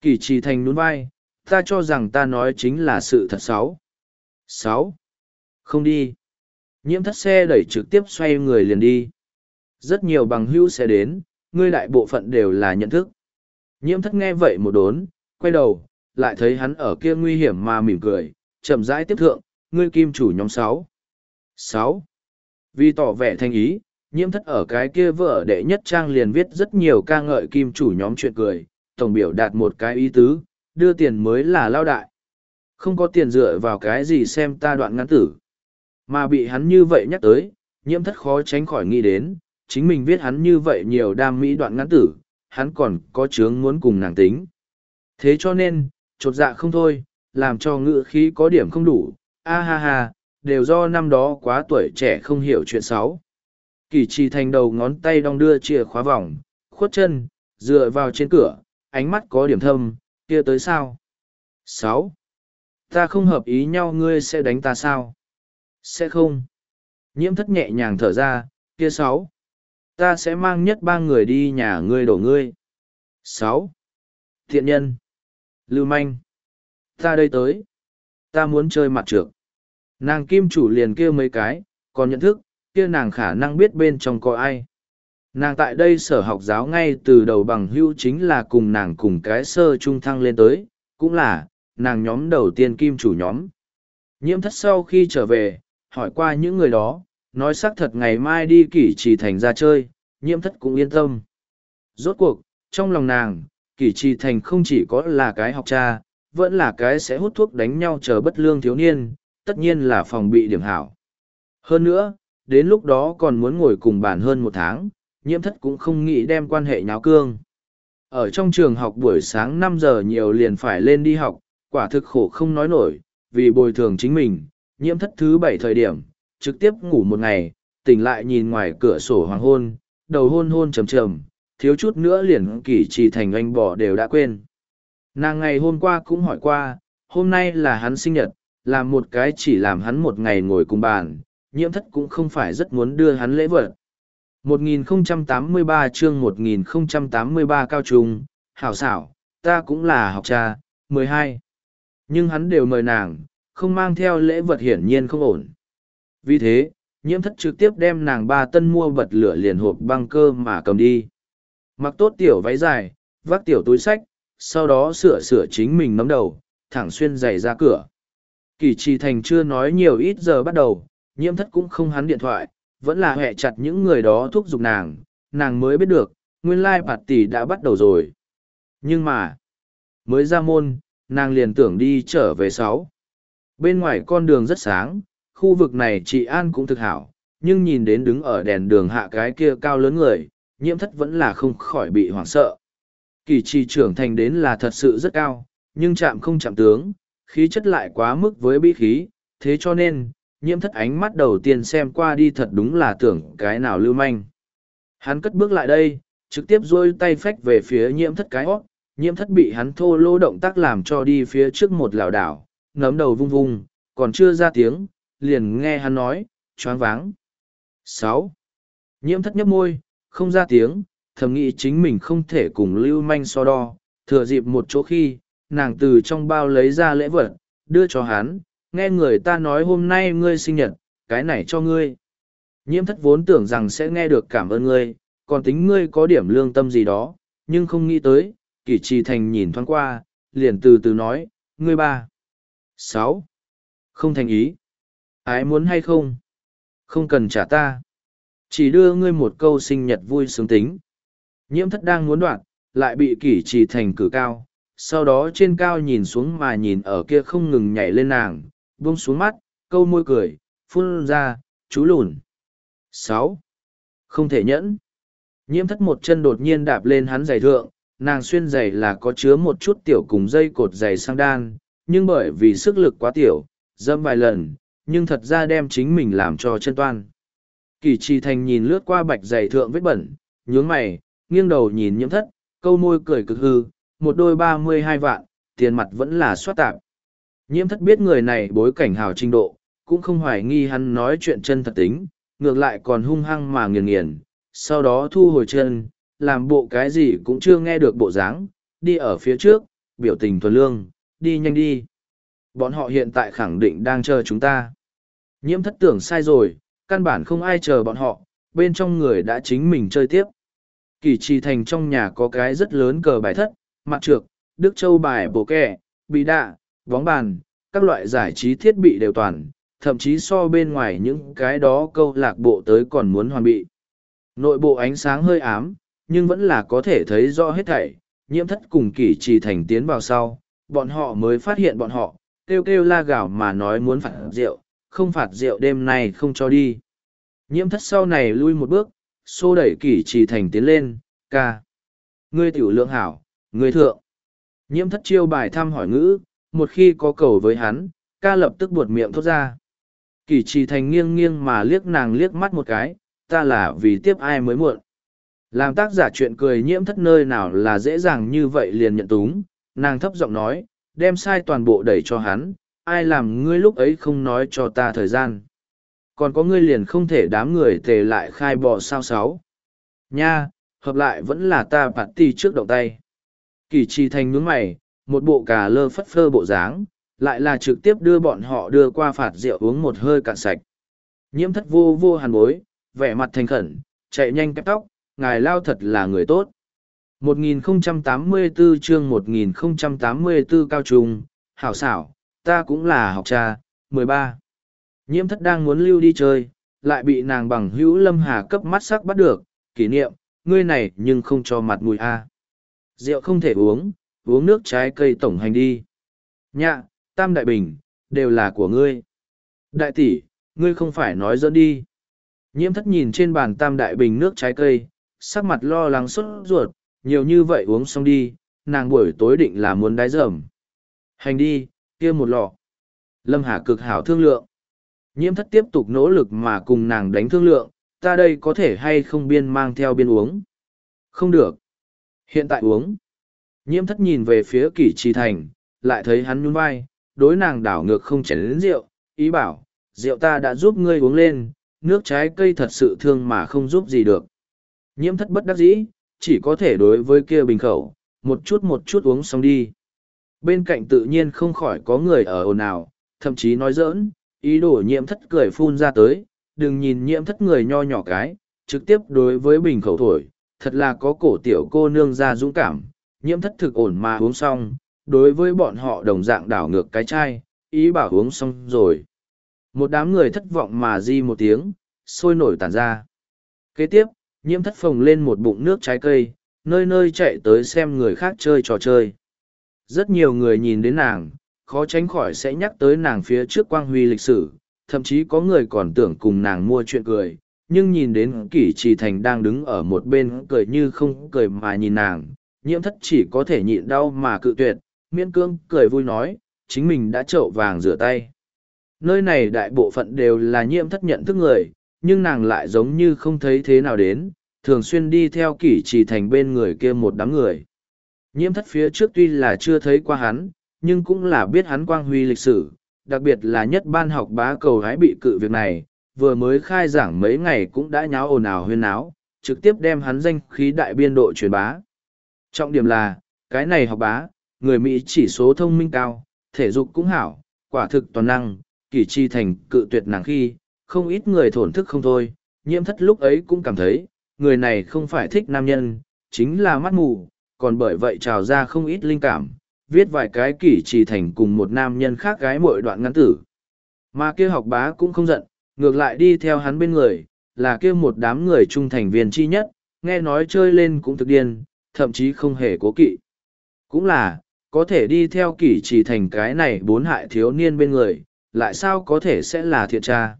Kỳ trì thành nhún vai, ta cho rằng ta nói chính là sự thật sáu. Sáu. Không đi. Nhiễm thất xe đẩy trực tiếp xoay người liền đi. Rất nhiều bằng hữu sẽ đến, ngươi đại bộ phận đều là nhận thức. Nhiễm thất nghe vậy một đốn, quay đầu, lại thấy hắn ở kia nguy hiểm mà mỉm cười, chậm rãi tiếp thượng, ngươi kim chủ nhóm sáu sáu Vì tỏ vẻ thanh ý, nhiễm thất ở cái kia vợ đệ nhất trang liền viết rất nhiều ca ngợi kim chủ nhóm chuyện cười, tổng biểu đạt một cái ý tứ, đưa tiền mới là lao đại. Không có tiền dựa vào cái gì xem ta đoạn ngắn tử. Mà bị hắn như vậy nhắc tới, nhiễm thất khó tránh khỏi nghĩ đến, chính mình viết hắn như vậy nhiều đam mỹ đoạn ngắn tử, hắn còn có chướng muốn cùng nàng tính. Thế cho nên, chột dạ không thôi, làm cho ngữ khí có điểm không đủ, a ha ha, đều do năm đó quá tuổi trẻ không hiểu chuyện xấu. Kỳ trì thành đầu ngón tay đong đưa chìa khóa vòng, khuất chân, dựa vào trên cửa, ánh mắt có điểm thâm, kia tới sao? sáu Ta không hợp ý nhau ngươi sẽ đánh ta sao? Sẽ không. Nhiễm thất nhẹ nhàng thở ra, kia sáu Ta sẽ mang nhất ba người đi nhà ngươi đổ ngươi. sáu Thiện nhân. Lưu manh. Ta đây tới. Ta muốn chơi mặt trượt Nàng kim chủ liền kêu mấy cái, còn nhận thức, kia nàng khả năng biết bên trong có ai. Nàng tại đây sở học giáo ngay từ đầu bằng hưu chính là cùng nàng cùng cái sơ trung thăng lên tới, cũng là, nàng nhóm đầu tiên kim chủ nhóm. Nhiễm thất sau khi trở về, hỏi qua những người đó, nói xác thật ngày mai đi kỷ trì thành ra chơi, nhiễm thất cũng yên tâm. Rốt cuộc, trong lòng nàng, kỷ trì thành không chỉ có là cái học cha, vẫn là cái sẽ hút thuốc đánh nhau chờ bất lương thiếu niên, tất nhiên là phòng bị điểm hảo. Hơn nữa, đến lúc đó còn muốn ngồi cùng bàn hơn một tháng, nhiễm thất cũng không nghĩ đem quan hệ nháo cương. Ở trong trường học buổi sáng năm giờ nhiều liền phải lên đi học, quả thực khổ không nói nổi, vì bồi thường chính mình, nhiễm thất thứ bảy thời điểm, trực tiếp ngủ một ngày, tỉnh lại nhìn ngoài cửa sổ hoàng hôn, đầu hôn hôn trầm trầm, thiếu chút nữa liền kỷ trì thành anh bỏ đều đã quên. Nàng ngày hôm qua cũng hỏi qua, hôm nay là hắn sinh nhật, làm một cái chỉ làm hắn một ngày ngồi cùng bàn, nhiễm thất cũng không phải rất muốn đưa hắn lễ vật. 1083 chương 1083 cao trung, hảo xảo, ta cũng là học cha, 12. Nhưng hắn đều mời nàng, không mang theo lễ vật hiển nhiên không ổn. Vì thế, nhiễm thất trực tiếp đem nàng ba tân mua bật lửa liền hộp băng cơ mà cầm đi. Mặc tốt tiểu váy dài, vác tiểu túi sách, sau đó sửa sửa chính mình nắm đầu, thẳng xuyên giày ra cửa. Kỳ trì thành chưa nói nhiều ít giờ bắt đầu, nhiễm thất cũng không hắn điện thoại, vẫn là hẹ chặt những người đó thúc giục nàng, nàng mới biết được, nguyên lai bạt tỷ đã bắt đầu rồi. Nhưng mà, mới ra môn, nàng liền tưởng đi trở về sáu. Bên ngoài con đường rất sáng, khu vực này chị An cũng thực hảo, nhưng nhìn đến đứng ở đèn đường hạ cái kia cao lớn người, nhiễm thất vẫn là không khỏi bị hoảng sợ. Kỳ trì trưởng thành đến là thật sự rất cao, nhưng chạm không chạm tướng, khí chất lại quá mức với bí khí, thế cho nên, nhiễm thất ánh mắt đầu tiên xem qua đi thật đúng là tưởng cái nào lưu manh. Hắn cất bước lại đây, trực tiếp dôi tay phách về phía nhiễm thất cái hót, nhiễm thất bị hắn thô lô động tác làm cho đi phía trước một lảo đảo, ngấm đầu vung vung, còn chưa ra tiếng, liền nghe hắn nói, choáng váng. sáu Nhiễm thất nhấp môi, không ra tiếng, thầm nghĩ chính mình không thể cùng lưu manh so đo, thừa dịp một chỗ khi, nàng từ trong bao lấy ra lễ vật, đưa cho hắn, nghe người ta nói hôm nay ngươi sinh nhật, cái này cho ngươi. Nhiễm thất vốn tưởng rằng sẽ nghe được cảm ơn ngươi, còn tính ngươi có điểm lương tâm gì đó, nhưng không nghĩ tới, kỷ trì thành nhìn thoáng qua, liền từ từ nói, ngươi ba. sáu Không thành ý. Ái muốn hay không? Không cần trả ta. Chỉ đưa ngươi một câu sinh nhật vui sướng tính. Nhiễm thất đang muốn đoạn, lại bị kỷ trì thành cử cao. Sau đó trên cao nhìn xuống mà nhìn ở kia không ngừng nhảy lên nàng, buông xuống mắt, câu môi cười, phun ra, chú lùn. sáu Không thể nhẫn. Nhiễm thất một chân đột nhiên đạp lên hắn giày thượng, nàng xuyên giày là có chứa một chút tiểu cùng dây cột giày sang đan, nhưng bởi vì sức lực quá tiểu, dâm vài lần, nhưng thật ra đem chính mình làm cho chân toan. Kỳ trì thành nhìn lướt qua bạch giày thượng vết bẩn, nhướng mày, nghiêng đầu nhìn nhiễm thất, câu môi cười cực hư, một đôi ba mươi hai vạn, tiền mặt vẫn là soát tạp. Nhiễm thất biết người này bối cảnh hào trình độ, cũng không hoài nghi hắn nói chuyện chân thật tính, ngược lại còn hung hăng mà nghiền nghiền, sau đó thu hồi chân, làm bộ cái gì cũng chưa nghe được bộ dáng, đi ở phía trước, biểu tình thuần lương, đi nhanh đi. Bọn họ hiện tại khẳng định đang chờ chúng ta. Nhiễm thất tưởng sai rồi, căn bản không ai chờ bọn họ, bên trong người đã chính mình chơi tiếp. Kỳ trì thành trong nhà có cái rất lớn cờ bài thất, mặt trược, đức châu bài bổ kẻ, bị đạ, bóng bàn, các loại giải trí thiết bị đều toàn, thậm chí so bên ngoài những cái đó câu lạc bộ tới còn muốn hoàn bị. Nội bộ ánh sáng hơi ám, nhưng vẫn là có thể thấy rõ hết thảy, nhiễm thất cùng kỷ trì thành tiến vào sau, bọn họ mới phát hiện bọn họ, kêu kêu la gào mà nói muốn phạt rượu, không phạt rượu đêm nay không cho đi. Nhiễm thất sau này lui một bước, xô đẩy kỷ trì thành tiến lên, ca. Ngươi tiểu lượng hảo, ngươi thượng. Nhiễm thất chiêu bài thăm hỏi ngữ, một khi có cầu với hắn, ca lập tức buột miệng thốt ra. Kỷ trì thành nghiêng nghiêng mà liếc nàng liếc mắt một cái, ta là vì tiếp ai mới muộn. Làm tác giả chuyện cười nhiễm thất nơi nào là dễ dàng như vậy liền nhận túng, nàng thấp giọng nói, đem sai toàn bộ đẩy cho hắn, ai làm ngươi lúc ấy không nói cho ta thời gian. Còn có ngươi liền không thể đám người tề lại khai bò sao sáu. Nha, hợp lại vẫn là ta bạt ti trước động tay. Kỳ trì thành nhướng mày, một bộ cà lơ phất phơ bộ dáng, lại là trực tiếp đưa bọn họ đưa qua phạt rượu uống một hơi cạn sạch. Nhiễm thất vô vô hàn bối, vẻ mặt thành khẩn, chạy nhanh cắt tóc, ngài lao thật là người tốt. 1084 chương 1084 cao trung, hảo xảo, ta cũng là học trà, 13. Nhiễm thất đang muốn lưu đi chơi, lại bị nàng bằng hữu lâm hà cấp mắt sắc bắt được, kỷ niệm, ngươi này nhưng không cho mặt mùi a Rượu không thể uống, uống nước trái cây tổng hành đi. Nhạ, tam đại bình, đều là của ngươi. Đại tỷ, ngươi không phải nói dẫn đi. Nhiễm thất nhìn trên bàn tam đại bình nước trái cây, sắc mặt lo lắng sốt ruột, nhiều như vậy uống xong đi, nàng buổi tối định là muốn đái dầm. Hành đi, kia một lọ. Lâm Hà cực hảo thương lượng. Nhiễm thất tiếp tục nỗ lực mà cùng nàng đánh thương lượng, ta đây có thể hay không biên mang theo biên uống. Không được. Hiện tại uống. Nhiễm thất nhìn về phía kỷ trì thành, lại thấy hắn nhún vai, đối nàng đảo ngược không chén đến rượu, ý bảo, rượu ta đã giúp ngươi uống lên, nước trái cây thật sự thương mà không giúp gì được. Nhiễm thất bất đắc dĩ, chỉ có thể đối với kia bình khẩu, một chút một chút uống xong đi. Bên cạnh tự nhiên không khỏi có người ở ồn ào, thậm chí nói giỡn, ý đồ nhiễm thất cười phun ra tới, đừng nhìn nhiễm thất người nho nhỏ cái, trực tiếp đối với bình khẩu thổi, thật là có cổ tiểu cô nương ra dũng cảm, nhiễm thất thực ổn mà uống xong, đối với bọn họ đồng dạng đảo ngược cái chai, ý bảo uống xong rồi. Một đám người thất vọng mà di một tiếng, sôi nổi tản ra. Kế tiếp, nhiễm thất phồng lên một bụng nước trái cây, nơi nơi chạy tới xem người khác chơi trò chơi. Rất nhiều người nhìn đến nàng, khó tránh khỏi sẽ nhắc tới nàng phía trước quang huy lịch sử, thậm chí có người còn tưởng cùng nàng mua chuyện cười, nhưng nhìn đến kỷ trì thành đang đứng ở một bên cười như không cười mà nhìn nàng, nhiễm thất chỉ có thể nhịn đau mà cự tuyệt, miễn cương cười vui nói, chính mình đã trậu vàng rửa tay. Nơi này đại bộ phận đều là nhiễm thất nhận thức người, nhưng nàng lại giống như không thấy thế nào đến, thường xuyên đi theo kỷ trì thành bên người kia một đám người. Nhiễm thất phía trước tuy là chưa thấy qua hắn, nhưng cũng là biết hắn quang huy lịch sử, đặc biệt là nhất ban học bá cầu hái bị cự việc này, vừa mới khai giảng mấy ngày cũng đã nháo ồn ào huyên náo, trực tiếp đem hắn danh khí đại biên độ truyền bá. Trọng điểm là, cái này học bá, người Mỹ chỉ số thông minh cao, thể dục cũng hảo, quả thực toàn năng, kỳ chi thành cự tuyệt nàng khi, không ít người thổn thức không thôi, nhiễm thất lúc ấy cũng cảm thấy, người này không phải thích nam nhân, chính là mắt mù, còn bởi vậy trào ra không ít linh cảm, viết vài cái kỷ trì thành cùng một nam nhân khác gái mỗi đoạn ngắn tử. Mà kia học bá cũng không giận, ngược lại đi theo hắn bên người, là kia một đám người trung thành viên chi nhất, nghe nói chơi lên cũng thực điên, thậm chí không hề cố kỵ. Cũng là, có thể đi theo kỷ trì thành cái này bốn hại thiếu niên bên người, lại sao có thể sẽ là thiệt tra.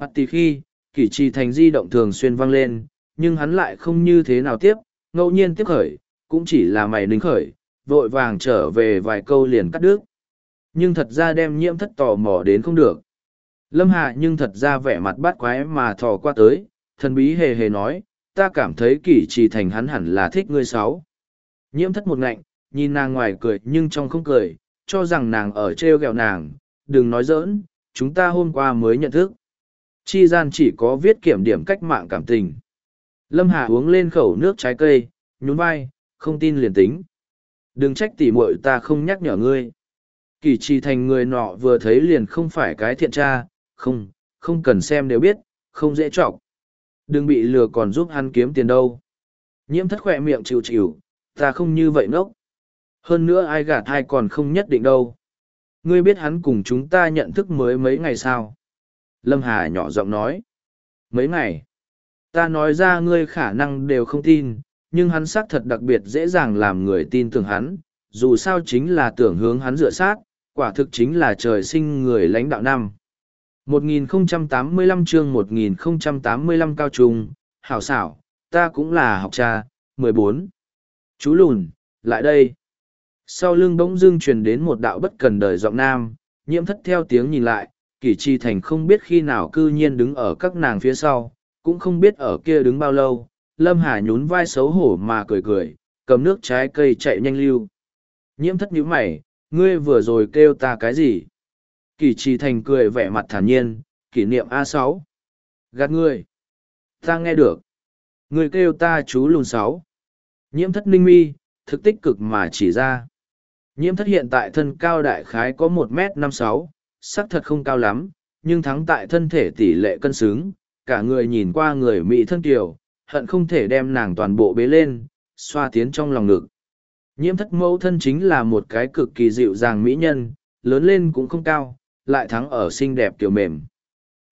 Bắt tì khi, kỷ trì thành di động thường xuyên vang lên, nhưng hắn lại không như thế nào tiếp, ngẫu nhiên tiếp khởi, cũng chỉ là mày nính khởi, vội vàng trở về vài câu liền cắt đứt. Nhưng thật ra đem nhiễm thất tò mò đến không được. Lâm Hạ nhưng thật ra vẻ mặt bát quái mà thò qua tới, thần bí hề hề nói, ta cảm thấy kỷ trì thành hắn hẳn là thích ngươi sáu. Nhiễm thất một ngạnh, nhìn nàng ngoài cười nhưng trong không cười, cho rằng nàng ở treo gẹo nàng, đừng nói giỡn, chúng ta hôm qua mới nhận thức. Chi gian chỉ có viết kiểm điểm cách mạng cảm tình. Lâm Hà uống lên khẩu nước trái cây, nhún vai, không tin liền tính. Đừng trách tỉ muội ta không nhắc nhở ngươi. Kỳ trì thành người nọ vừa thấy liền không phải cái thiện tra, không, không cần xem đều biết, không dễ trọng. Đừng bị lừa còn giúp hắn kiếm tiền đâu. Nhiễm thất khỏe miệng chịu chịu, ta không như vậy ngốc. Hơn nữa ai gạt ai còn không nhất định đâu. Ngươi biết hắn cùng chúng ta nhận thức mới mấy ngày sao? Lâm Hà nhỏ giọng nói. Mấy ngày? Ta nói ra ngươi khả năng đều không tin, nhưng hắn xác thật đặc biệt dễ dàng làm người tin tưởng hắn, dù sao chính là tưởng hướng hắn dựa sát, quả thực chính là trời sinh người lãnh đạo năm. 1085 chương 1085 cao trung, hảo xảo, ta cũng là học cha, 14. Chú lùn, lại đây. Sau lưng bỗng dưng truyền đến một đạo bất cần đời giọng nam, nhiễm thất theo tiếng nhìn lại, kỷ chi thành không biết khi nào cư nhiên đứng ở các nàng phía sau, cũng không biết ở kia đứng bao lâu, Lâm Hà nhún vai xấu hổ mà cười cười, cầm nước trái cây chạy nhanh lưu. Nhiễm thất nhíu mày, ngươi vừa rồi kêu ta cái gì? Kỳ trì thành cười vẻ mặt thản nhiên, kỷ niệm a sáu Gạt ngươi. Ta nghe được. Ngươi kêu ta chú lùn sáu Nhiễm thất ninh mi, thực tích cực mà chỉ ra. Nhiễm thất hiện tại thân cao đại khái có một m năm sáu sắc thật không cao lắm, nhưng thắng tại thân thể tỷ lệ cân xứng, cả người nhìn qua người Mỹ thân kiều, hận không thể đem nàng toàn bộ bế lên, xoa tiến trong lòng ngực. Nhiễm thất mẫu thân chính là một cái cực kỳ dịu dàng mỹ nhân, lớn lên cũng không cao, lại thắng ở xinh đẹp kiểu mềm.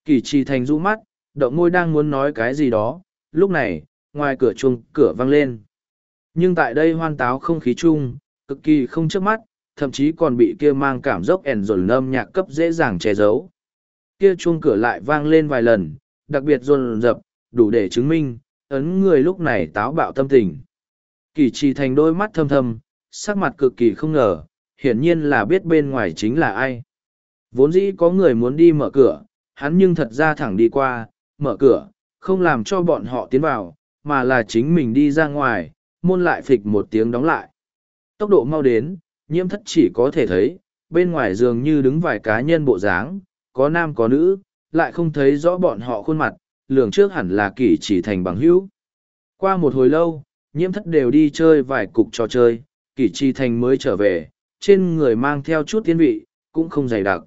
Kỳ trì thành rũ mắt, động ngôi đang muốn nói cái gì đó, lúc này, ngoài cửa chuông cửa vang lên. Nhưng tại đây hoan táo không khí chung, cực kỳ không trước mắt, thậm chí còn bị kia mang cảm dốc ẻn dồn âm nhạc cấp dễ dàng che giấu. Kia chuông cửa lại vang lên vài lần, đặc biệt dồn dập, đủ để chứng minh, ấn người lúc này táo bạo tâm tình. Kỳ trì thành đôi mắt thâm thâm, sắc mặt cực kỳ không ngờ, hiển nhiên là biết bên ngoài chính là ai. Vốn dĩ có người muốn đi mở cửa, hắn nhưng thật ra thẳng đi qua, mở cửa, không làm cho bọn họ tiến vào, mà là chính mình đi ra ngoài, môn lại phịch một tiếng đóng lại. Tốc độ mau đến, nhiễm thất chỉ có thể thấy, bên ngoài dường như đứng vài cá nhân bộ dáng, có nam có nữ, lại không thấy rõ bọn họ khuôn mặt, lường trước hẳn là kỷ chỉ thành bằng hữu. Qua một hồi lâu, nhiễm thất đều đi chơi vài cục trò chơi, kỷ chỉ thành mới trở về, trên người mang theo chút tiến vị, cũng không dày đặc.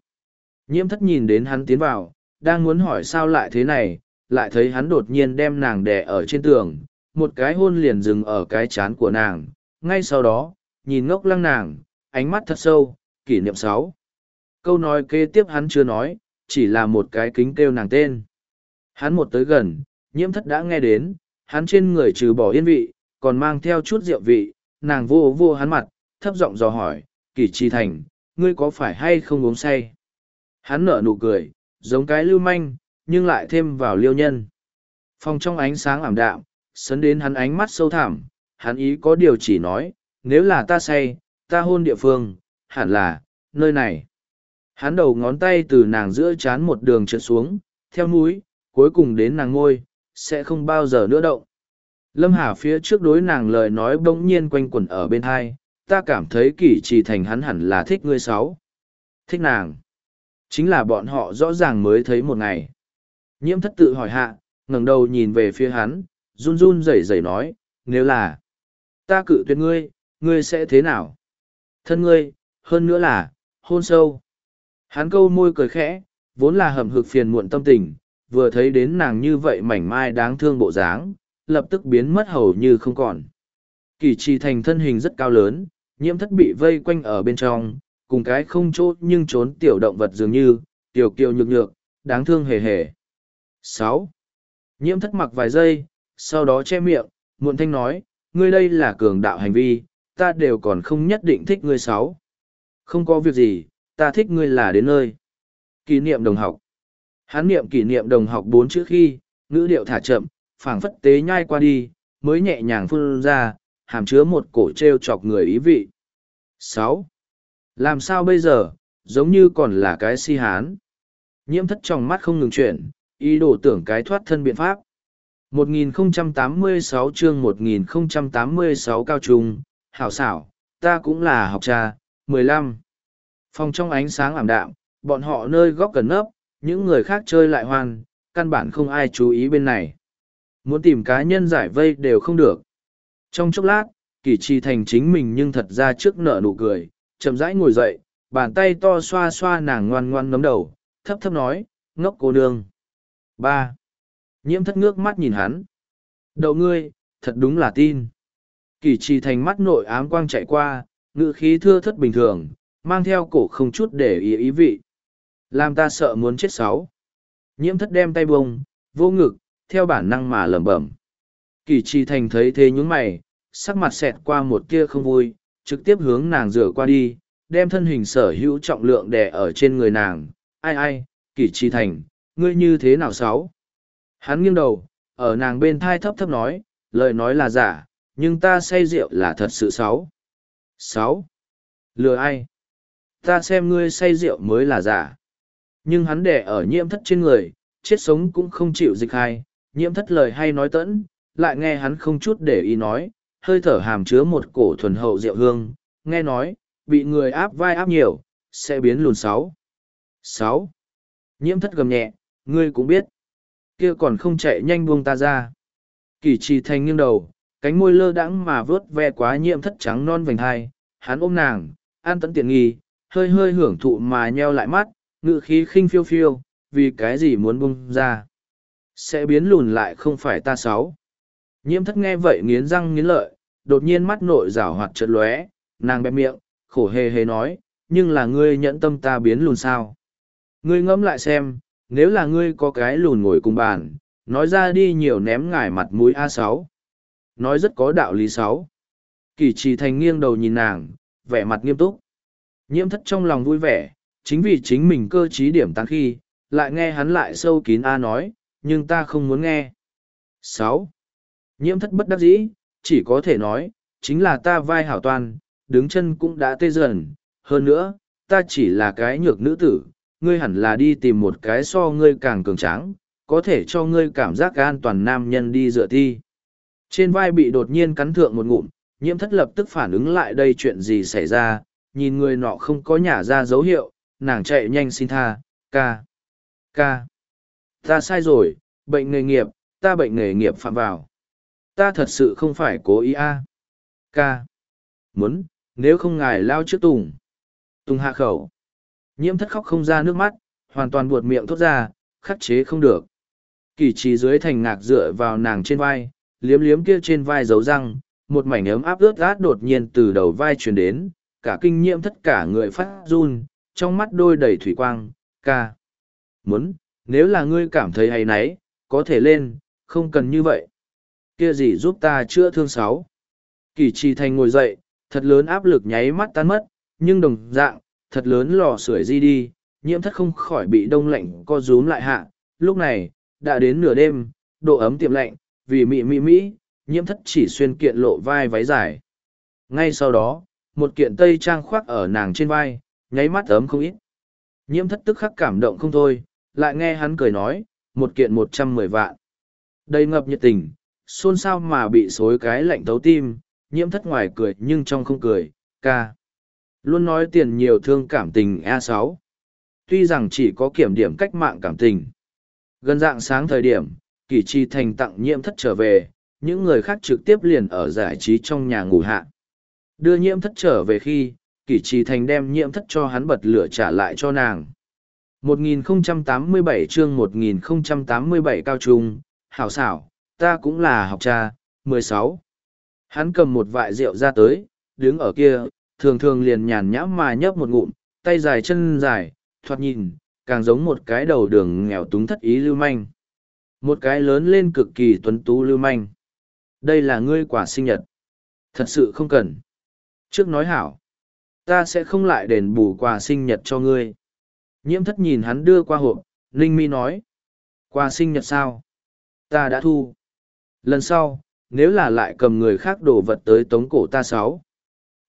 Nhiễm thất nhìn đến hắn tiến vào, đang muốn hỏi sao lại thế này, lại thấy hắn đột nhiên đem nàng đè ở trên tường, một cái hôn liền dừng ở cái chán của nàng, ngay sau đó, nhìn ngốc lăng nàng, ánh mắt thật sâu, kỷ niệm sáu. Câu nói kế tiếp hắn chưa nói, chỉ là một cái kính kêu nàng tên. Hắn một tới gần, nhiễm thất đã nghe đến, hắn trên người trừ bỏ yên vị, còn mang theo chút rượu vị, nàng vô vô hắn mặt, thấp giọng dò hỏi, kỷ chi thành, ngươi có phải hay không uống say? Hắn nở nụ cười, giống cái lưu manh, nhưng lại thêm vào liêu nhân. Phòng trong ánh sáng ảm đạm, sấn đến hắn ánh mắt sâu thẳm, hắn ý có điều chỉ nói, nếu là ta say, ta hôn địa phương, hẳn là, nơi này. Hắn đầu ngón tay từ nàng giữa chán một đường trượt xuống, theo núi, cuối cùng đến nàng ngôi, sẽ không bao giờ nữa động. Lâm Hà phía trước đối nàng lời nói bỗng nhiên quanh quẩn ở bên hai, ta cảm thấy kỷ trì thành hắn hẳn là thích ngươi sáu. Thích nàng. Chính là bọn họ rõ ràng mới thấy một ngày. Nhiễm thất tự hỏi hạ, ngẩng đầu nhìn về phía hắn, run run rẩy rẩy nói, nếu là ta cự tuyệt ngươi, ngươi sẽ thế nào? Thân ngươi, hơn nữa là, hôn sâu. Hắn câu môi cười khẽ, vốn là hầm hực phiền muộn tâm tình, vừa thấy đến nàng như vậy mảnh mai đáng thương bộ dáng, lập tức biến mất hầu như không còn. Kỳ trì thành thân hình rất cao lớn, nhiễm thất bị vây quanh ở bên trong, cùng cái không chỗ nhưng trốn tiểu động vật dường như, tiểu kiều nhược nhược, đáng thương hề hề. sáu Nhiễm thất mặc vài giây, sau đó che miệng, muộn thanh nói, ngươi đây là cường đạo hành vi, ta đều còn không nhất định thích ngươi sáu. Không có việc gì, ta thích ngươi là đến nơi. Kỷ niệm đồng học. Hán niệm kỷ niệm đồng học bốn chữ khi, ngữ điệu thả chậm, phảng phất tế nhai qua đi, mới nhẹ nhàng phun ra, hàm chứa một cổ treo chọc người ý vị. sáu làm sao bây giờ, giống như còn là cái si hán. Nhiễm thất trong mắt không ngừng chuyển, ý đồ tưởng cái thoát thân biện pháp. 1086 chương 1086 cao trung, hảo xảo, ta cũng là học trà, 15. Phòng trong ánh sáng ảm đạm, bọn họ nơi góc gần nấp, những người khác chơi lại hoan, căn bản không ai chú ý bên này. Muốn tìm cá nhân giải vây đều không được. Trong chốc lát, kỷ trì thành chính mình nhưng thật ra trước nợ nụ cười, chậm rãi ngồi dậy, bàn tay to xoa xoa nàng ngoan ngoan ngấm đầu, thấp thấp nói, ngốc cô nương. ba Nhiễm thất ngước mắt nhìn hắn. Đậu ngươi, thật đúng là tin. Kỷ trì thành mắt nội ám quang chạy qua, ngự khí thưa thất bình thường, mang theo cổ không chút để ý ý vị. Làm ta sợ muốn chết sáu. Nhiễm thất đem tay bông, vô ngực, theo bản năng mà lẩm bẩm. Kỷ trì thành thấy thế nhún mày, sắc mặt xẹt qua một tia không vui, trực tiếp hướng nàng rửa qua đi, đem thân hình sở hữu trọng lượng đè ở trên người nàng. Ai ai, kỷ trì thành, ngươi như thế nào sáu? Hắn nghiêng đầu, ở nàng bên thai thấp thấp nói, lời nói là giả, nhưng ta say rượu là thật sự sáu. Sáu. Lừa ai? Ta xem ngươi say rượu mới là giả. Nhưng hắn đẻ ở nhiễm thất trên người, chết sống cũng không chịu dịch hai, nhiễm thất lời hay nói tẫn, lại nghe hắn không chút để ý nói, hơi thở hàm chứa một cổ thuần hậu rượu hương, nghe nói, bị người áp vai áp nhiều, sẽ biến lùn sáu. Sáu. Nhiễm thất gầm nhẹ, ngươi cũng biết. Kia còn không chạy nhanh buông ta ra. Kỳ trì thành nghiêng đầu cánh môi lơ đãng mà vớt ve quá nhiễm thất trắng non vành hai. Hắn ôm nàng an tẫn tiện nghi hơi hơi hưởng thụ mà nheo lại mắt ngự khí khinh phiêu phiêu vì cái gì muốn buông ra? Sẽ biến lùn lại không phải ta sáu. Nhiễm thất nghe vậy nghiến răng nghiến lợi đột nhiên mắt nội rảo hoạt chợt lóe nàng bẹp miệng khổ hề hề nói nhưng là ngươi nhẫn tâm ta biến lùn sao ngươi ngẫm lại xem nếu là ngươi có cái lùn ngồi cùng bàn, nói ra đi nhiều ném ngải mặt mũi a sáu Nói rất có đạo lý sáu Kỳ trì thành nghiêng đầu nhìn nàng, vẻ mặt nghiêm túc. Nhiễm thất trong lòng vui vẻ, chính vì chính mình cơ trí điểm tăng khi, lại nghe hắn lại sâu kín A nói, nhưng ta không muốn nghe. sáu Nhiễm thất bất đắc dĩ, chỉ có thể nói, chính là ta vai hảo toàn, đứng chân cũng đã tê dần, hơn nữa, ta chỉ là cái nhược nữ tử, ngươi hẳn là đi tìm một cái so ngươi càng cường tráng, có thể cho ngươi cảm giác an toàn nam nhân đi dựa thi. Trên vai bị đột nhiên cắn thượng một ngụm, nhiễm thất lập tức phản ứng lại đây chuyện gì xảy ra, nhìn người nọ không có nhả ra dấu hiệu, nàng chạy nhanh xin tha, ca, ca. Ta sai rồi, bệnh nghề nghiệp, ta bệnh nghề nghiệp phạm vào. Ta thật sự không phải cố ý a Ca. Muốn, nếu không ngài lao trước tùng. Tùng hạ khẩu. Nhiễm thất khóc không ra nước mắt, hoàn toàn buột miệng thốt ra, khắc chế không được. Kỳ trí dưới thành ngạc dựa vào nàng trên vai, liếm liếm kia trên vai giấu răng, một mảnh ấm áp ướt át đột nhiên từ đầu vai truyền đến, cả kinh nhiễm thất cả người phát run, trong mắt đôi đầy thủy quang, ca. Muốn, nếu là ngươi cảm thấy hay nấy, có thể lên, không cần như vậy. Kia gì giúp ta chữa thương sáu. Kỳ trì thành ngồi dậy, thật lớn áp lực nháy mắt tan mất, nhưng đồng dạng, thật lớn lò sưởi di đi, nhiễm thất không khỏi bị đông lạnh co rúm lại hạ. Lúc này, đã đến nửa đêm, độ ấm tiệm lạnh, vì mị mị mỹ, nhiễm thất chỉ xuyên kiện lộ vai váy dài. Ngay sau đó, một kiện tây trang khoác ở nàng trên vai, nháy mắt ấm không ít. Nhiễm thất tức khắc cảm động không thôi, lại nghe hắn cười nói, một kiện một trăm mười vạn. Đầy ngập nhiệt tình, xôn xao mà bị xối cái lạnh tấu tim, nhiễm thất ngoài cười nhưng trong không cười, ca. Luôn nói tiền nhiều thương cảm tình a sáu Tuy rằng chỉ có kiểm điểm cách mạng cảm tình. Gần dạng sáng thời điểm, Kỷ Chi Thành tặng nhiễm thất trở về, những người khác trực tiếp liền ở giải trí trong nhà ngủ hạ. Đưa nhiễm thất trở về khi, Kỷ Chi Thành đem nhiễm thất cho hắn bật lửa trả lại cho nàng. 1087 chương 1087 cao trung, hảo xảo, ta cũng là học cha, 16. Hắn cầm một vại rượu ra tới, đứng ở kia, thường thường liền nhàn nhã mà nhấp một ngụm, tay dài chân dài, thoạt nhìn, càng giống một cái đầu đường nghèo túng thất ý lưu manh. Một cái lớn lên cực kỳ tuấn tú lưu manh. Đây là ngươi quả sinh nhật. Thật sự không cần. Trước nói hảo. Ta sẽ không lại đền bù quà sinh nhật cho ngươi. Nhiễm thất nhìn hắn đưa qua hộp, linh Mi nói. Quà sinh nhật sao? Ta đã thu. Lần sau, nếu là lại cầm người khác đổ vật tới tống cổ ta sáu.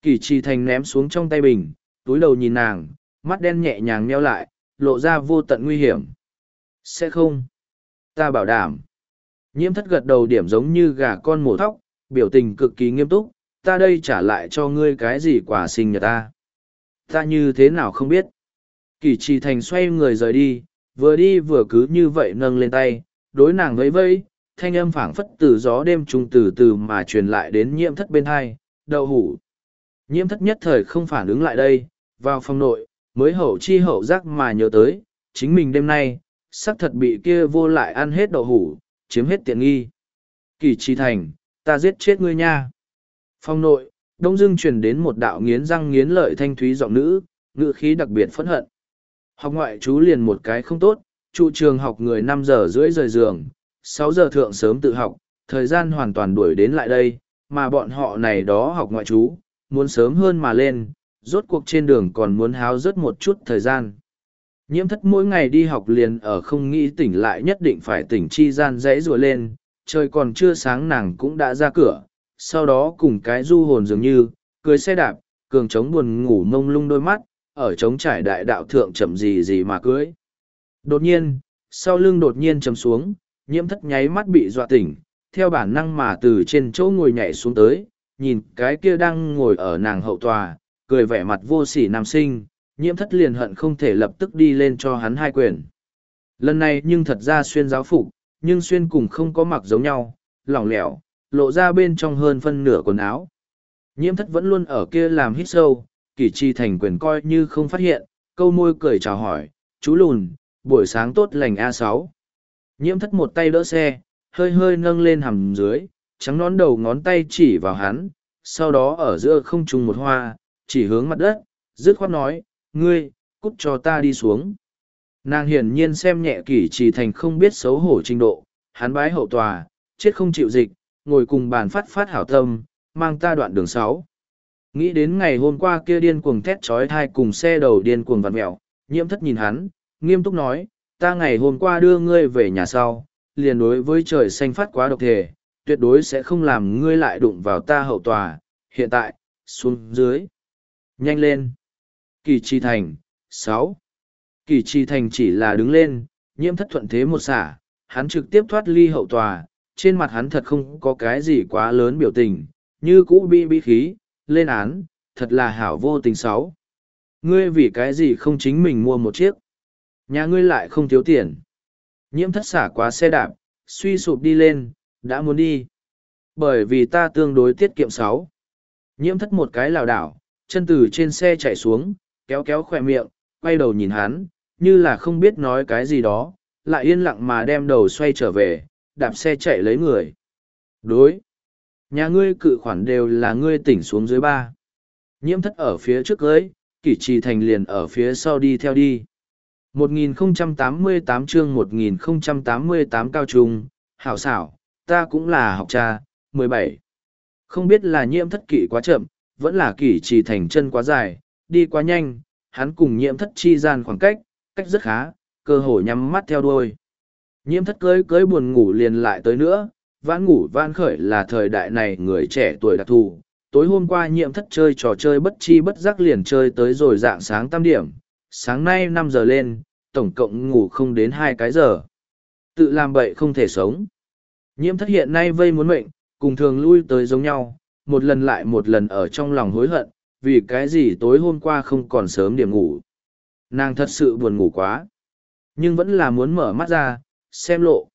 Kỳ trì thành ném xuống trong tay bình, túi đầu nhìn nàng, mắt đen nhẹ nhàng neo lại, lộ ra vô tận nguy hiểm. Sẽ không. Ta bảo đảm. Nhiễm thất gật đầu điểm giống như gà con mổ thóc, biểu tình cực kỳ nghiêm túc, ta đây trả lại cho ngươi cái gì quả sinh nhật ta. Ta như thế nào không biết. Kỳ trì thành xoay người rời đi, vừa đi vừa cứ như vậy nâng lên tay, đối nàng vẫy vẫy, thanh âm phảng phất từ gió đêm trung từ từ mà truyền lại đến nhiễm thất bên hai, đậu hủ. Nhiễm thất nhất thời không phản ứng lại đây, vào phòng nội, mới hậu chi hậu giác mà nhớ tới, chính mình đêm nay, sắc thật bị kia vô lại ăn hết đậu hủ, chiếm hết tiện nghi. Kỳ trí thành, ta giết chết ngươi nha. Phòng nội, đông dưng truyền đến một đạo nghiến răng nghiến lợi thanh thúy giọng nữ, ngữ khí đặc biệt phẫn hận. Học ngoại chú liền một cái không tốt, trụ trường học người năm giờ rưỡi rời giường, sáu giờ thượng sớm tự học, thời gian hoàn toàn đuổi đến lại đây, mà bọn họ này đó học ngoại chú, muốn sớm hơn mà lên, rốt cuộc trên đường còn muốn háo rất một chút thời gian. Nhiễm thất mỗi ngày đi học liền ở không nghĩ tỉnh lại nhất định phải tỉnh chi gian dãy rùa lên, trời còn chưa sáng nàng cũng đã ra cửa, sau đó cùng cái du hồn dường như, cưới xe đạp, cường trống buồn ngủ mông lung đôi mắt, ở trống trải đại đạo thượng chậm gì gì mà cưới. Đột nhiên, sau lưng đột nhiên chầm xuống, nhiễm thất nháy mắt bị dọa tỉnh, theo bản năng mà từ trên chỗ ngồi nhảy xuống tới, nhìn cái kia đang ngồi ở nàng hậu tòa, cười vẻ mặt vô sỉ nam sinh, nhiễm thất liền hận không thể lập tức đi lên cho hắn hai quyền. Lần này nhưng thật ra xuyên giáo phục, nhưng xuyên cùng không có mặc giống nhau, lỏng lẻo, lộ ra bên trong hơn phân nửa quần áo. Nhiễm thất vẫn luôn ở kia làm hít sâu, kỷ chi thành quyền coi như không phát hiện, câu môi cười chào hỏi, chú lùn, buổi sáng tốt lành a sáu Nhiễm thất một tay đỡ xe, hơi hơi nâng lên hầm dưới, trắng nón đầu ngón tay chỉ vào hắn, sau đó ở giữa không trùng một hoa, chỉ hướng mặt đất, dứt khoát nói, ngươi, cút cho ta đi xuống. Nàng hiển nhiên xem nhẹ kỷ chỉ thành không biết xấu hổ trình độ, hắn bái hậu tòa, chết không chịu dịch, ngồi cùng bàn phát phát hảo tâm, mang ta đoạn đường sáu. Nghĩ đến ngày hôm qua kia điên cuồng thét trói thai cùng xe đầu điên cuồng vặt mẹo, nhiễm thất nhìn hắn, nghiêm túc nói, ta ngày hôm qua đưa ngươi về nhà sau, liền đối với trời xanh phát quá độc thể, tuyệt đối sẽ không làm ngươi lại đụng vào ta hậu tòa, hiện tại, xuống dưới. Nhanh lên. Kỳ trì thành, sáu. Kỳ trì thành chỉ là đứng lên, nhiễm thất thuận thế một xả, hắn trực tiếp thoát ly hậu tòa, trên mặt hắn thật không có cái gì quá lớn biểu tình, như cũ bi bi khí, lên án, thật là hảo vô tình sáu. Ngươi vì cái gì không chính mình mua một chiếc? Nhà ngươi lại không thiếu tiền. Nhiễm thất xả quá xe đạp, suy sụp đi lên, đã muốn đi. Bởi vì ta tương đối tiết kiệm sáu. Nhiễm thất một cái lảo đảo, chân từ trên xe chạy xuống, kéo kéo khỏe miệng, quay đầu nhìn hắn, như là không biết nói cái gì đó, lại yên lặng mà đem đầu xoay trở về, đạp xe chạy lấy người. Đối. Nhà ngươi cự khoản đều là ngươi tỉnh xuống dưới ba. Nhiễm thất ở phía trước cưới, kỷ trì thành liền ở phía sau đi theo đi. 1088 chương 1088 cao trung, hảo xảo, ta cũng là học cha, 17. Không biết là nhiễm thất kỷ quá chậm, vẫn là kỷ trì thành chân quá dài, đi quá nhanh, hắn cùng nhiễm thất chi gian khoảng cách, cách rất khá, cơ hồ nhắm mắt theo đuôi. Nhiễm thất cưới cưới buồn ngủ liền lại tới nữa, vãn ngủ vãn khởi là thời đại này người trẻ tuổi đặc thù. Tối hôm qua nhiễm thất chơi trò chơi bất chi bất giác liền chơi tới rồi dạng sáng tam điểm, sáng nay năm giờ lên, tổng cộng ngủ không đến hai cái giờ. Tự làm bậy không thể sống. Nhiễm thất hiện nay vây muốn mệnh, cùng thường lui tới giống nhau, một lần lại một lần ở trong lòng hối hận, vì cái gì tối hôm qua không còn sớm điểm ngủ. Nàng thật sự buồn ngủ quá. Nhưng vẫn là muốn mở mắt ra, xem lộ.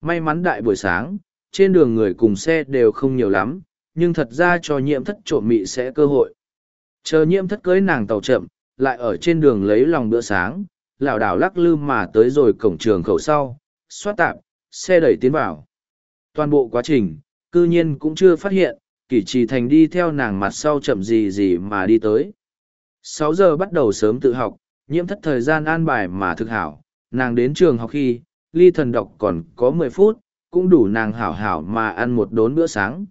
May mắn đại buổi sáng, trên đường người cùng xe đều không nhiều lắm, nhưng thật ra cho nhiễm thất trộm mị sẽ cơ hội. Chờ nhiễm thất cưới nàng tàu chậm, lại ở trên đường lấy lòng bữa sáng, lảo đảo lắc lư mà tới rồi cổng trường khẩu sau, xoát tạp, xe đẩy tiến vào. Toàn bộ quá trình, cư nhiên cũng chưa phát hiện, kỷ trì thành đi theo nàng mặt sau chậm gì gì mà đi tới. sáu giờ bắt đầu sớm tự học, nhiễm thất thời gian an bài mà thực hảo, nàng đến trường học khi, ly thần đọc còn có mười phút, cũng đủ nàng hảo hảo mà ăn một đốn bữa sáng.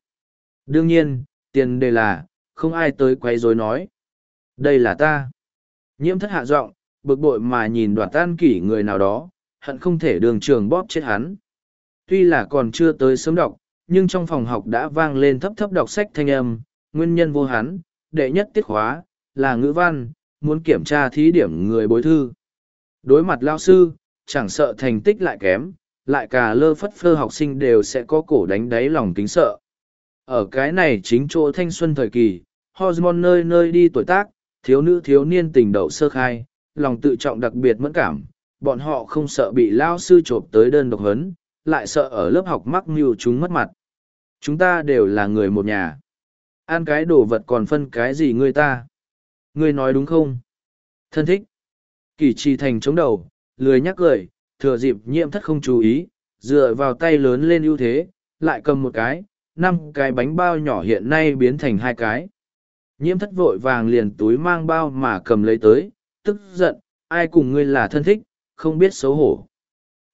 Đương nhiên, tiền đề là, không ai tới quay rối nói. Đây là ta. Nhiễm thất hạ giọng, bực bội mà nhìn đoạt tan kỷ người nào đó, hận không thể đường trường bóp chết hắn. Tuy là còn chưa tới sớm đọc, nhưng trong phòng học đã vang lên thấp thấp đọc sách thanh âm, nguyên nhân vô hắn, đệ nhất tiết khóa, là ngữ văn, muốn kiểm tra thí điểm người bối thư. Đối mặt lao sư, chẳng sợ thành tích lại kém, lại cả lơ phất phơ học sinh đều sẽ có cổ đánh đáy lòng kính sợ. Ở cái này chính chỗ thanh xuân thời kỳ, hormone nơi nơi đi tuổi tác, thiếu nữ thiếu niên tình đậu sơ khai, lòng tự trọng đặc biệt mẫn cảm, bọn họ không sợ bị lao sư chộp tới đơn độc hấn, lại sợ ở lớp học mắc mưu chúng mất mặt. Chúng ta đều là người một nhà. Ăn cái đồ vật còn phân cái gì người ta? Ngươi nói đúng không? Thân thích. Kỳ trì thành chống đầu, lười nhắc cười, thừa dịp nhiễm thất không chú ý, dựa vào tay lớn lên ưu thế, lại cầm một cái, năm cái bánh bao nhỏ hiện nay biến thành hai cái. Nhiễm thất vội vàng liền túi mang bao mà cầm lấy tới, tức giận, ai cùng ngươi là thân thích, không biết xấu hổ.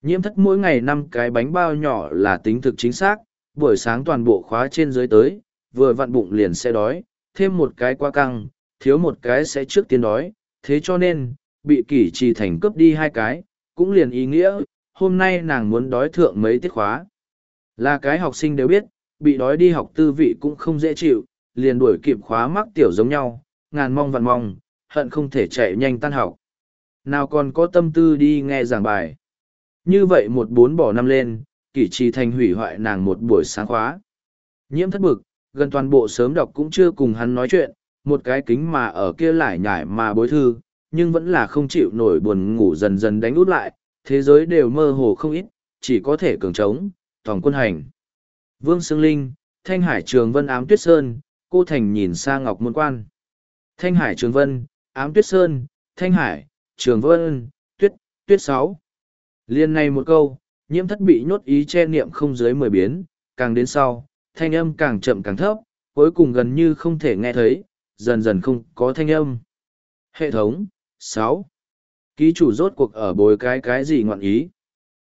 Nhiễm thất mỗi ngày năm cái bánh bao nhỏ là tính thực chính xác, buổi sáng toàn bộ khóa trên dưới tới, vừa vặn bụng liền sẽ đói, thêm một cái qua căng, thiếu một cái sẽ trước tiên đói, thế cho nên, bị kỷ trì thành cướp đi hai cái, cũng liền ý nghĩa, hôm nay nàng muốn đói thượng mấy tiết khóa. Là cái học sinh đều biết, bị đói đi học tư vị cũng không dễ chịu, liền đuổi kịp khóa mắc tiểu giống nhau, ngàn mong vạn mong, hận không thể chạy nhanh tan học. Nào còn có tâm tư đi nghe giảng bài. Như vậy một bốn bỏ năm lên, kỷ trì thành hủy hoại nàng một buổi sáng khóa. Nhiễm thất bực, gần toàn bộ sớm đọc cũng chưa cùng hắn nói chuyện, một cái kính mà ở kia lại nhải mà bối thư, nhưng vẫn là không chịu nổi buồn ngủ dần dần đánh út lại, thế giới đều mơ hồ không ít, chỉ có thể cường trống, toàn quân hành. Vương Sương Linh, Thanh Hải Trường Vân ám tuyết sơn, cô Thành nhìn xa Ngọc Môn Quan. Thanh Hải Trường Vân, ám tuyết sơn, Thanh Hải, Trường Vân, tuyết, tuyết sáu. Liên này một câu, nhiễm thất bị nhốt ý che niệm không dưới mười biến, càng đến sau, thanh âm càng chậm càng thấp, cuối cùng gần như không thể nghe thấy, dần dần không có thanh âm. Hệ thống, sáu Ký chủ rốt cuộc ở bồi cái cái gì ngoạn ý.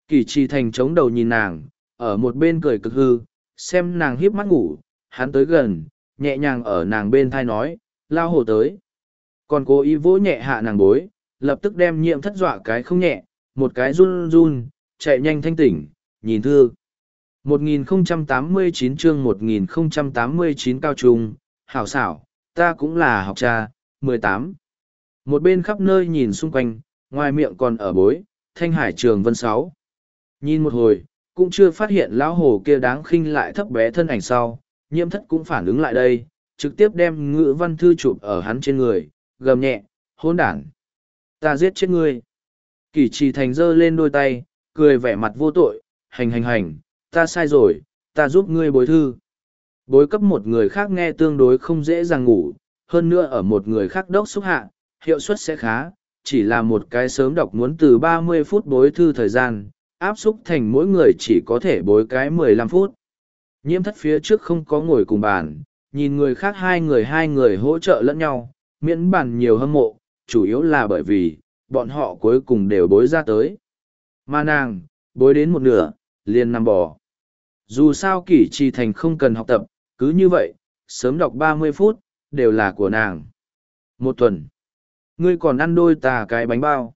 Kỳ trì thành chống đầu nhìn nàng, ở một bên cười cực hư, xem nàng hiếp mắt ngủ, hắn tới gần, nhẹ nhàng ở nàng bên thai nói, lao hồ tới. Còn cố ý vỗ nhẹ hạ nàng bối, lập tức đem nhiệm thất dọa cái không nhẹ, một cái run run, chạy nhanh thanh tỉnh, nhìn thư. 1089 chương 1089 cao trung, hảo xảo, ta cũng là học trà, 18. Một bên khắp nơi nhìn xung quanh, ngoài miệng còn ở bối, thanh hải trường vân sáu. Nhìn một hồi, cũng chưa phát hiện lão hồ kia đáng khinh lại thấp bé thân ảnh sau, nhiễm thất cũng phản ứng lại đây, trực tiếp đem ngữ văn thư chụp ở hắn trên người, gầm nhẹ, hôn đản. Ta giết chết ngươi. Kỷ trì thành giơ lên đôi tay, cười vẻ mặt vô tội, hành hành hành, ta sai rồi, ta giúp ngươi bối thư. Bối cấp một người khác nghe tương đối không dễ dàng ngủ, hơn nữa ở một người khác đốc xúc hạ, hiệu suất sẽ khá, chỉ là một cái sớm đọc muốn từ 30 phút bối thư thời gian, áp xúc thành mỗi người chỉ có thể bối cái 15 phút. Nhiễm thất phía trước không có ngồi cùng bàn, nhìn người khác hai người hai người hỗ trợ lẫn nhau, miễn bàn nhiều hâm mộ, chủ yếu là bởi vì, bọn họ cuối cùng đều bối ra tới. Mà nàng, bối đến một nửa, liền nằm bò. Dù sao kỷ trì thành không cần học tập, cứ như vậy, sớm đọc 30 phút, đều là của nàng. Một tuần, ngươi còn ăn đôi tà cái bánh bao.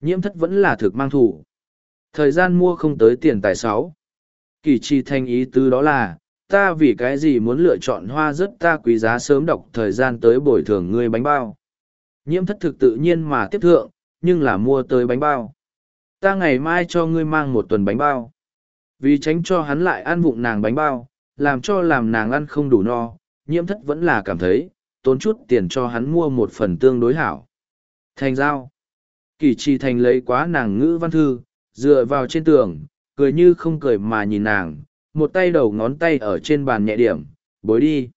Nhiễm thất vẫn là thực mang thủ. Thời gian mua không tới tiền tài sáu. Kỳ trì thành ý tứ đó là, ta vì cái gì muốn lựa chọn hoa rất ta quý giá sớm đọc thời gian tới bồi thường ngươi bánh bao. Nhiễm thất thực tự nhiên mà tiếp thượng, nhưng là mua tới bánh bao. Ta ngày mai cho ngươi mang một tuần bánh bao. Vì tránh cho hắn lại ăn vụng nàng bánh bao, làm cho làm nàng ăn không đủ no, nhiễm thất vẫn là cảm thấy, tốn chút tiền cho hắn mua một phần tương đối hảo. Thành giao. Kỳ trì thành lấy quá nàng ngữ văn thư, dựa vào trên tường, cười như không cười mà nhìn nàng, một tay đầu ngón tay ở trên bàn nhẹ điểm, bối đi.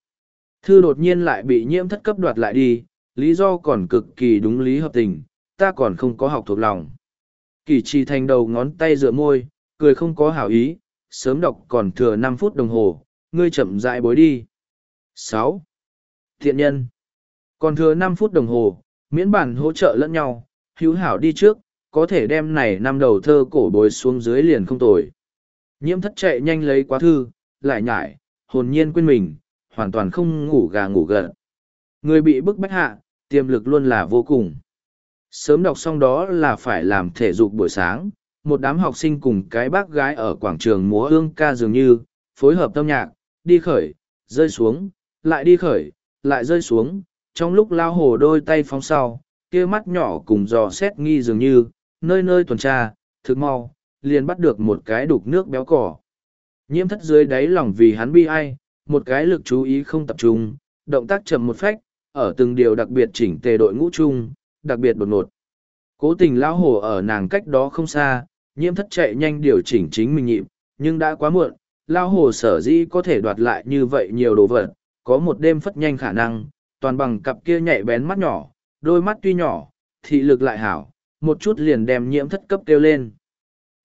Thư đột nhiên lại bị nhiễm thất cấp đoạt lại đi, lý do còn cực kỳ đúng lý hợp tình, ta còn không có học thuộc lòng. Kỳ trì thành đầu ngón tay dựa môi, cười không có hảo ý, sớm đọc còn thừa năm phút đồng hồ, ngươi chậm rãi bối đi. sáu Thiện nhân. Còn thừa năm phút đồng hồ, miễn bản hỗ trợ lẫn nhau, hữu hảo đi trước, có thể đem này năm đầu thơ cổ bồi xuống dưới liền không tồi. Nhiễm thất chạy nhanh lấy quá thư, lại nhải, hồn nhiên quên mình, hoàn toàn không ngủ gà ngủ gật. Người bị bức bách hạ, tiềm lực luôn là vô cùng. Sớm đọc xong đó là phải làm thể dục buổi sáng, một đám học sinh cùng cái bác gái ở quảng trường múa ương ca dường như, phối hợp tâm nhạc, đi khởi, rơi xuống, lại đi khởi, lại rơi xuống, trong lúc lao hồ đôi tay phóng sau, kia mắt nhỏ cùng dò xét nghi dường như, nơi nơi tuần tra, thực mau, liền bắt được một cái đục nước béo cỏ. Nhiễm thất dưới đáy lòng vì hắn bi ai, một cái lực chú ý không tập trung, động tác chậm một phách, ở từng điều đặc biệt chỉnh tề đội ngũ chung, đặc biệt đột ngột. Cố tình lão hồ ở nàng cách đó không xa, nhiễm thất chạy nhanh điều chỉnh chính mình nhịp, nhưng đã quá muộn, lão hồ sở dĩ có thể đoạt lại như vậy nhiều đồ vật, có một đêm phất nhanh khả năng, toàn bằng cặp kia nhạy bén mắt nhỏ, đôi mắt tuy nhỏ, thị lực lại hảo, một chút liền đem nhiễm thất cấp kêu lên.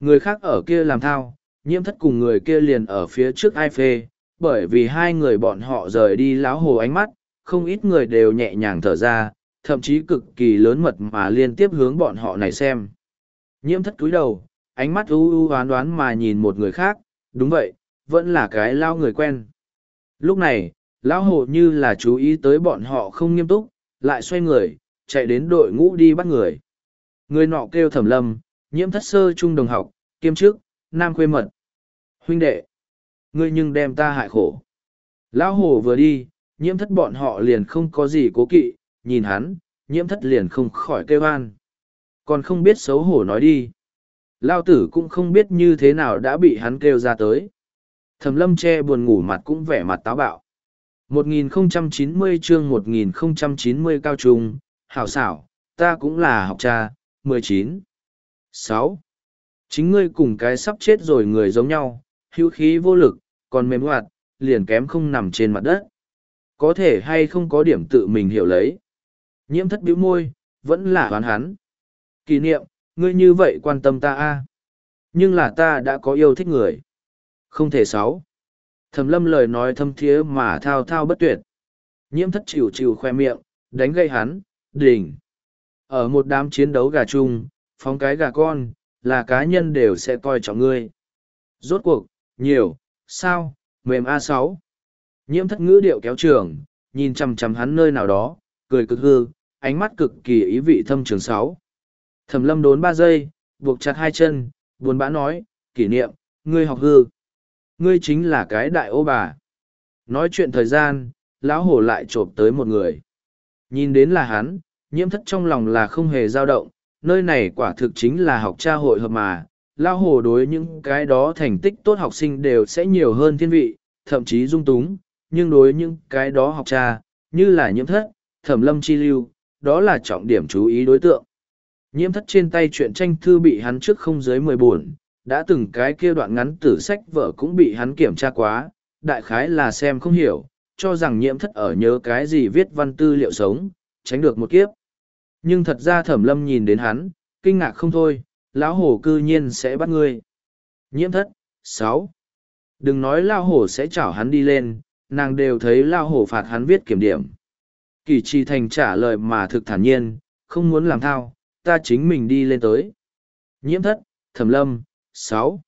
Người khác ở kia làm thao, nhiễm thất cùng người kia liền ở phía trước ai phê, bởi vì hai người bọn họ rời đi láo hồ ánh mắt, không ít người đều nhẹ nhàng thở ra, thậm chí cực kỳ lớn mật mà liên tiếp hướng bọn họ này xem. Nhiễm thất cúi đầu, ánh mắt u u đoán đoán mà nhìn một người khác, đúng vậy, vẫn là cái lao người quen. Lúc này, lão hồ như là chú ý tới bọn họ không nghiêm túc, lại xoay người, chạy đến đội ngũ đi bắt người. Người nọ kêu thẩm lâm, nhiễm thất sơ trung đồng học, kiêm chức, nam khuê mật. Huynh đệ, ngươi nhưng đem ta hại khổ. Lão hồ vừa đi, nhiễm thất bọn họ liền không có gì cố kỵ, nhìn hắn, nhiễm thất liền không khỏi kêu an. Còn không biết xấu hổ nói đi. Lao tử cũng không biết như thế nào đã bị hắn kêu ra tới. Thẩm lâm che buồn ngủ mặt cũng vẻ mặt táo bạo. 1090 chương 1090 cao trung, hảo xảo, ta cũng là học mười 19. 6. Chính ngươi cùng cái sắp chết rồi người giống nhau, hữu khí vô lực, còn mềm hoạt, liền kém không nằm trên mặt đất. Có thể hay không có điểm tự mình hiểu lấy. Nhiễm thất bĩu môi, vẫn là đoán hắn. Kỷ niệm, ngươi như vậy quan tâm ta a Nhưng là ta đã có yêu thích người. Không thể sáu. Thẩm lâm lời nói thâm thiế mà thao thao bất tuyệt. Nhiễm thất chịu chịu khoe miệng, đánh gây hắn, đỉnh. Ở một đám chiến đấu gà chung, phóng cái gà con, là cá nhân đều sẽ coi trọng ngươi. Rốt cuộc, nhiều, sao, mềm a sáu Nhiễm thất ngữ điệu kéo trường, nhìn chằm chằm hắn nơi nào đó, cười cực hư, ánh mắt cực kỳ ý vị thâm trường sáu. Thẩm lâm đốn ba giây, buộc chặt hai chân, buồn bã nói, kỷ niệm, ngươi học hư. Ngươi chính là cái đại ô bà. Nói chuyện thời gian, lão hổ lại trộm tới một người. Nhìn đến là hắn, nhiễm thất trong lòng là không hề dao động, nơi này quả thực chính là học tra hội hợp mà. lao hồ đối những cái đó thành tích tốt học sinh đều sẽ nhiều hơn thiên vị, thậm chí dung túng, nhưng đối những cái đó học tra, như là nhiễm thất, thẩm lâm chi lưu, đó là trọng điểm chú ý đối tượng. Nhiễm thất trên tay chuyện tranh thư bị hắn trước không dưới mười buồn, đã từng cái kia đoạn ngắn tử sách vợ cũng bị hắn kiểm tra quá, đại khái là xem không hiểu, cho rằng nhiễm thất ở nhớ cái gì viết văn tư liệu sống, tránh được một kiếp. Nhưng thật ra thẩm lâm nhìn đến hắn, kinh ngạc không thôi, lão hổ cư nhiên sẽ bắt ngươi. Nhiễm thất, sáu. Đừng nói lão hổ sẽ chảo hắn đi lên, nàng đều thấy lão hổ phạt hắn viết kiểm điểm. Kỳ trì thành trả lời mà thực thản nhiên, không muốn làm thao, ta chính mình đi lên tới. Nhiễm thất, thẩm lâm, sáu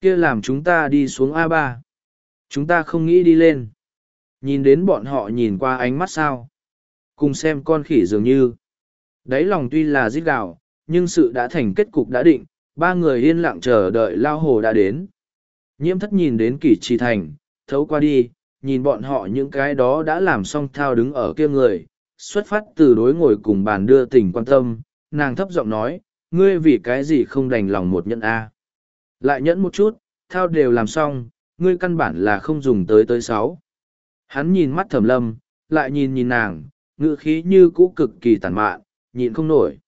kia làm chúng ta đi xuống a ba chúng ta không nghĩ đi lên nhìn đến bọn họ nhìn qua ánh mắt sao cùng xem con khỉ dường như đáy lòng tuy là giết gạo nhưng sự đã thành kết cục đã định ba người yên lặng chờ đợi lao hồ đã đến nhiễm thất nhìn đến kỷ trì thành thấu qua đi nhìn bọn họ những cái đó đã làm xong thao đứng ở kia người xuất phát từ đối ngồi cùng bàn đưa tình quan tâm nàng thấp giọng nói ngươi vì cái gì không đành lòng một nhẫn a lại nhẫn một chút, thao đều làm xong, ngươi căn bản là không dùng tới tới sáu. Hắn nhìn mắt thẩm lâm, lại nhìn nhìn nàng, ngựa khí như cũ cực kỳ tàn mạn, nhịn không nổi.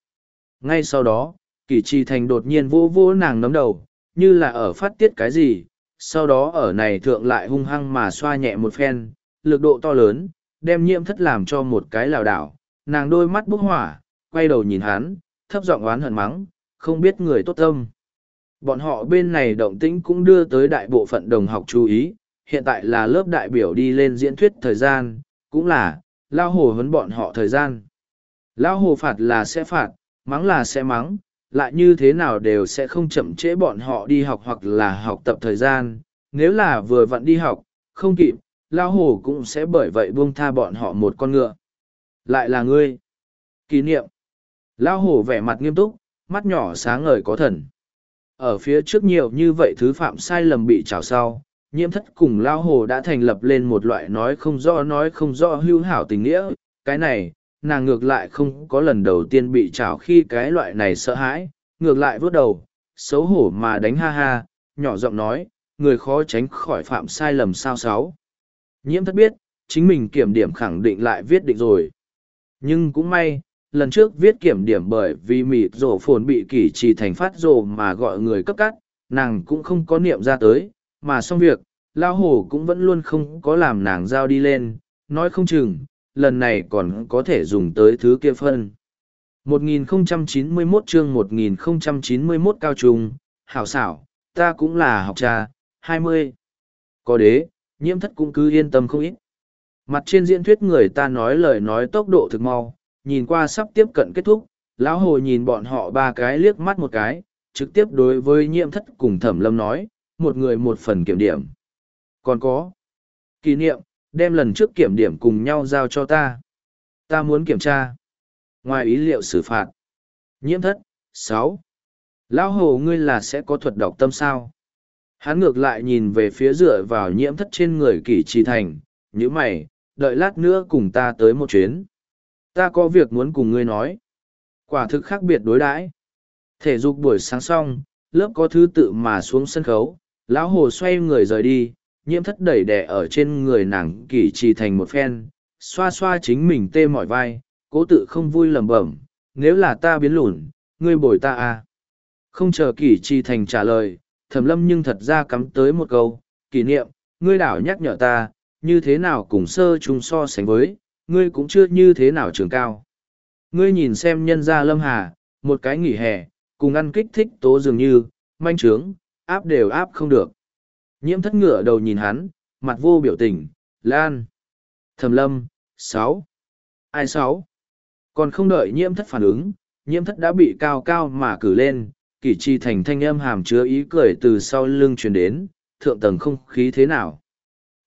Ngay sau đó, kỷ trì thành đột nhiên vô vô nàng nấm đầu, như là ở phát tiết cái gì, sau đó ở này thượng lại hung hăng mà xoa nhẹ một phen, lực độ to lớn, đem nhiễm thất làm cho một cái lảo đảo, nàng đôi mắt bốc hỏa, quay đầu nhìn hắn, thấp giọng oán hận mắng, không biết người tốt tâm. Bọn họ bên này động tĩnh cũng đưa tới đại bộ phận đồng học chú ý, hiện tại là lớp đại biểu đi lên diễn thuyết thời gian, cũng là, lao hồ vấn bọn họ thời gian. Lao hồ phạt là sẽ phạt, mắng là sẽ mắng, lại như thế nào đều sẽ không chậm trễ bọn họ đi học hoặc là học tập thời gian. Nếu là vừa vặn đi học, không kịp, lao hồ cũng sẽ bởi vậy buông tha bọn họ một con ngựa. Lại là ngươi. Kỷ niệm. Lao hồ vẻ mặt nghiêm túc, mắt nhỏ sáng ngời có thần. Ở phía trước nhiều như vậy thứ phạm sai lầm bị trào sau, nhiễm thất cùng lao hồ đã thành lập lên một loại nói không rõ nói không rõ hưu hảo tình nghĩa. Cái này, nàng ngược lại không có lần đầu tiên bị trào khi cái loại này sợ hãi, ngược lại vớt đầu, xấu hổ mà đánh ha ha, nhỏ giọng nói, người khó tránh khỏi phạm sai lầm sao sáu. Nhiễm thất biết, chính mình kiểm điểm khẳng định lại viết định rồi. Nhưng cũng may, lần trước viết kiểm điểm bởi vì mịt rổ phồn bị kỷ trì thành phát rổ mà gọi người cấp cắt, nàng cũng không có niệm ra tới, mà xong việc, lao hổ cũng vẫn luôn không có làm nàng giao đi lên, nói không chừng, lần này còn có thể dùng tới thứ kia phân. 1091 chương 1091 cao trung, hảo xảo, ta cũng là học trà, 20. Có đế, nhiễm thất cũng cứ yên tâm không ít. Mặt trên diễn thuyết người ta nói lời nói tốc độ thực mau, nhìn qua sắp tiếp cận kết thúc, lão hồ nhìn bọn họ ba cái liếc mắt một cái, trực tiếp đối với nhiễm thất cùng thẩm lâm nói, một người một phần kiểm điểm. Còn có, kỷ niệm, đem lần trước kiểm điểm cùng nhau giao cho ta. Ta muốn kiểm tra. Ngoài ý liệu xử phạt. Nhiễm thất, sáu. Lão hồ ngươi là sẽ có thuật đọc tâm sao? Hắn ngược lại nhìn về phía dựa vào nhiễm thất trên người kỷ trì thành, như mày, đợi lát nữa cùng ta tới một chuyến. Ta có việc muốn cùng ngươi nói. Quả thực khác biệt đối đãi. Thể dục buổi sáng xong, lớp có thứ tự mà xuống sân khấu, lão hồ xoay người rời đi, nhiễm thất đẩy đẻ ở trên người nàng kỷ trì thành một phen, xoa xoa chính mình tê mỏi vai, cố tự không vui lẩm bẩm, nếu là ta biến lùn, ngươi bồi ta à. Không chờ kỷ trì thành trả lời, thẩm lâm nhưng thật ra cắm tới một câu, kỷ niệm, ngươi đảo nhắc nhở ta, như thế nào cùng sơ chung so sánh với, ngươi cũng chưa như thế nào trường cao. Ngươi nhìn xem nhân gia lâm hà, một cái nghỉ hè, cùng ăn kích thích tố dường như, manh trướng, áp đều áp không được. Nhiễm thất ngựa đầu nhìn hắn, mặt vô biểu tình, lan. Thẩm lâm, sáu. Ai sáu? Còn không đợi nhiễm thất phản ứng, nhiễm thất đã bị cao cao mà cử lên, kỷ chi thành thanh âm hàm chứa ý cười từ sau lưng truyền đến, thượng tầng không khí thế nào.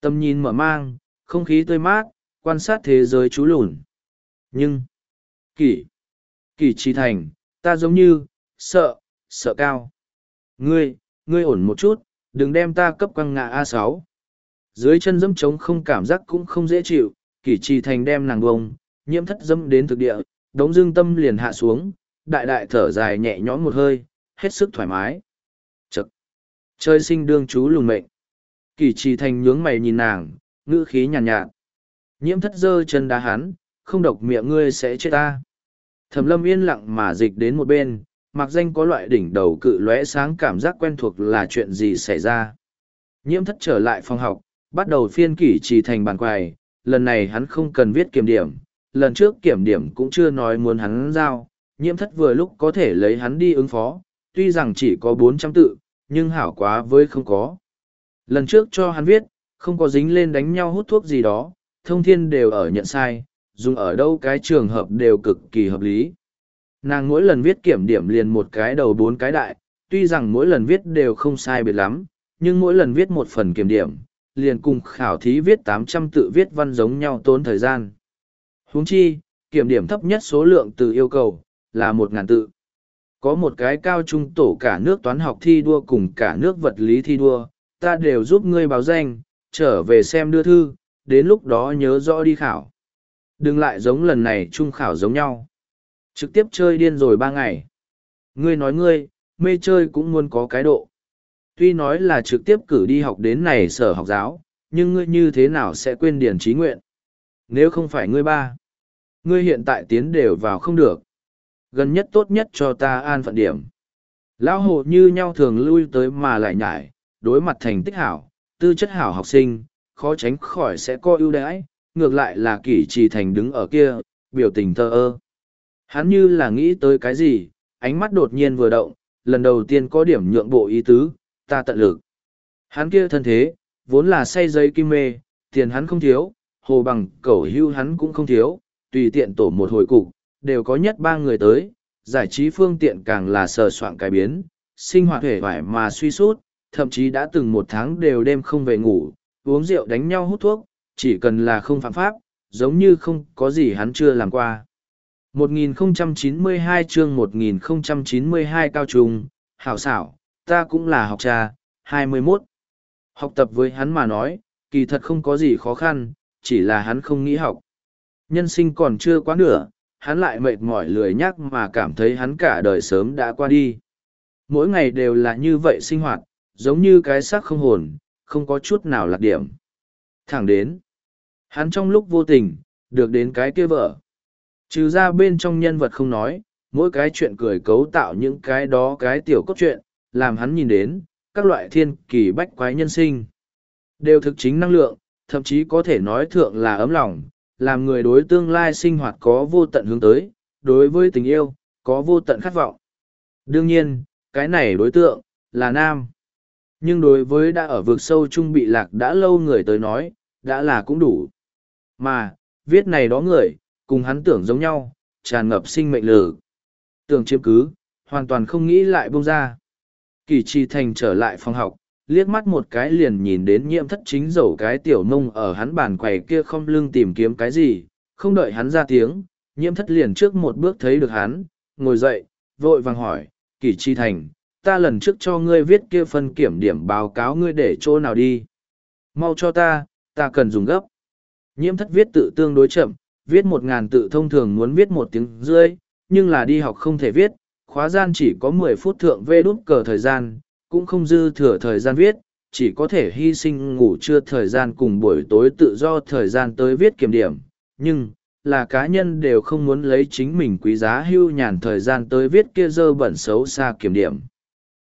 Tâm nhìn mở mang, không khí tươi mát, quan sát thế giới chú lùn. Nhưng, kỷ, kỷ chi thành, ta giống như, sợ, sợ cao. Ngươi, ngươi ổn một chút, đừng đem ta cấp quăng ngã a sáu. Dưới chân dẫm trống không cảm giác cũng không dễ chịu kỷ trì thành đem nàng bông nhiễm thất dẫm đến thực địa đống dương tâm liền hạ xuống đại đại thở dài nhẹ nhõm một hơi hết sức thoải mái. Chật. Chơi sinh đương chú lùn mệnh. Kỷ trì thành nhướng mày nhìn nàng ngữ khí nhàn nhạt, nhạt. Nhiễm thất giơ chân đá hắn không độc miệng ngươi sẽ chết ta. Thẩm lâm yên lặng mà dịch đến một bên mặc danh có loại đỉnh đầu cự lóe sáng cảm giác quen thuộc là chuyện gì xảy ra. Nhiễm thất trở lại phòng học, bắt đầu phiên kỷ trì thành bàn quài, lần này hắn không cần viết kiểm điểm, lần trước kiểm điểm cũng chưa nói muốn hắn giao, nhiễm thất vừa lúc có thể lấy hắn đi ứng phó, tuy rằng chỉ có bốn trăm tự, nhưng hảo quá với không có. Lần trước cho hắn viết, không có dính lên đánh nhau hút thuốc gì đó, thông thiên đều ở nhận sai, dùng ở đâu cái trường hợp đều cực kỳ hợp lý nàng mỗi lần viết kiểm điểm liền một cái đầu bốn cái đại, tuy rằng mỗi lần viết đều không sai biệt lắm, nhưng mỗi lần viết một phần kiểm điểm, liền cùng khảo thí viết tám trăm tự viết văn giống nhau tốn thời gian. Huống chi, kiểm điểm thấp nhất số lượng từ yêu cầu, là một ngàn tự. Có một cái cao trung tổ cả nước toán học thi đua cùng cả nước vật lý thi đua, ta đều giúp ngươi báo danh, trở về xem đưa thư, đến lúc đó nhớ rõ đi khảo. Đừng lại giống lần này trung khảo giống nhau. Trực tiếp chơi điên rồi ba ngày. Ngươi nói ngươi, mê chơi cũng muốn có cái độ. Tuy nói là trực tiếp cử đi học đến này sở học giáo, nhưng ngươi như thế nào sẽ quên điển trí nguyện? Nếu không phải ngươi ba, ngươi hiện tại tiến đều vào không được. gần nhất tốt nhất cho ta an phận điểm. Lão hồ như nhau thường lui tới mà lại nhải, đối mặt thành tích hảo, tư chất hảo học sinh, khó tránh khỏi sẽ có ưu đãi, ngược lại là kỷ trì thành đứng ở kia, biểu tình thơ ơ. Hắn như là nghĩ tới cái gì, ánh mắt đột nhiên vừa động, lần đầu tiên có điểm nhượng bộ ý tứ, ta tận lực. Hắn kia thân thế, vốn là say giấy kim mê, tiền hắn không thiếu, hồ bằng cẩu hưu hắn cũng không thiếu, tùy tiện tổ một hồi cục, đều có nhất ba người tới, giải trí phương tiện càng là sờ soạn cải biến, sinh hoạt hề vải mà suy sút, thậm chí đã từng một tháng đều đêm không về ngủ, uống rượu đánh nhau hút thuốc, chỉ cần là không phạm pháp, giống như không có gì hắn chưa làm qua. 1092 chương 1092 cao trung, hảo xảo, ta cũng là học trà, 21. Học tập với hắn mà nói, kỳ thật không có gì khó khăn, chỉ là hắn không nghĩ học. Nhân sinh còn chưa quá nửa, hắn lại mệt mỏi lười nhắc mà cảm thấy hắn cả đời sớm đã qua đi. Mỗi ngày đều là như vậy sinh hoạt, giống như cái xác không hồn, không có chút nào lạc điểm. Thẳng đến, hắn trong lúc vô tình, được đến cái kia vợ. Trừ ra bên trong nhân vật không nói, mỗi cái chuyện cười cấu tạo những cái đó cái tiểu cốt truyện, làm hắn nhìn đến, các loại thiên kỳ bách quái nhân sinh. Đều thực chính năng lượng, thậm chí có thể nói thượng là ấm lòng, làm người đối tương lai sinh hoạt có vô tận hướng tới, đối với tình yêu, có vô tận khát vọng. Đương nhiên, cái này đối tượng, là nam. Nhưng đối với đã ở vực sâu trung bị lạc đã lâu người tới nói, đã là cũng đủ. Mà, viết này đó người, cùng hắn tưởng giống nhau, tràn ngập sinh mệnh lử. Tưởng chiếm cứ, hoàn toàn không nghĩ lại bông ra. Kỳ trì thành trở lại phòng học, liếc mắt một cái liền nhìn đến nhiễm thất chính dầu cái tiểu nông ở hắn bàn quầy kia không lưng tìm kiếm cái gì, không đợi hắn ra tiếng, nhiễm thất liền trước một bước thấy được hắn, ngồi dậy, vội vàng hỏi, kỳ chi thành, ta lần trước cho ngươi viết kia phân kiểm điểm báo cáo ngươi để chỗ nào đi. Mau cho ta, ta cần dùng gấp. Nhiễm thất viết tự tương đối chậm, viết một ngàn tự thông thường muốn viết một tiếng rưỡi, nhưng là đi học không thể viết, khóa gian chỉ có mười phút thượng vê đút cờ thời gian, cũng không dư thừa thời gian viết, chỉ có thể hy sinh ngủ trưa thời gian cùng buổi tối tự do thời gian tới viết kiểm điểm. Nhưng, là cá nhân đều không muốn lấy chính mình quý giá hưu nhàn thời gian tới viết kia dơ bẩn xấu xa kiểm điểm.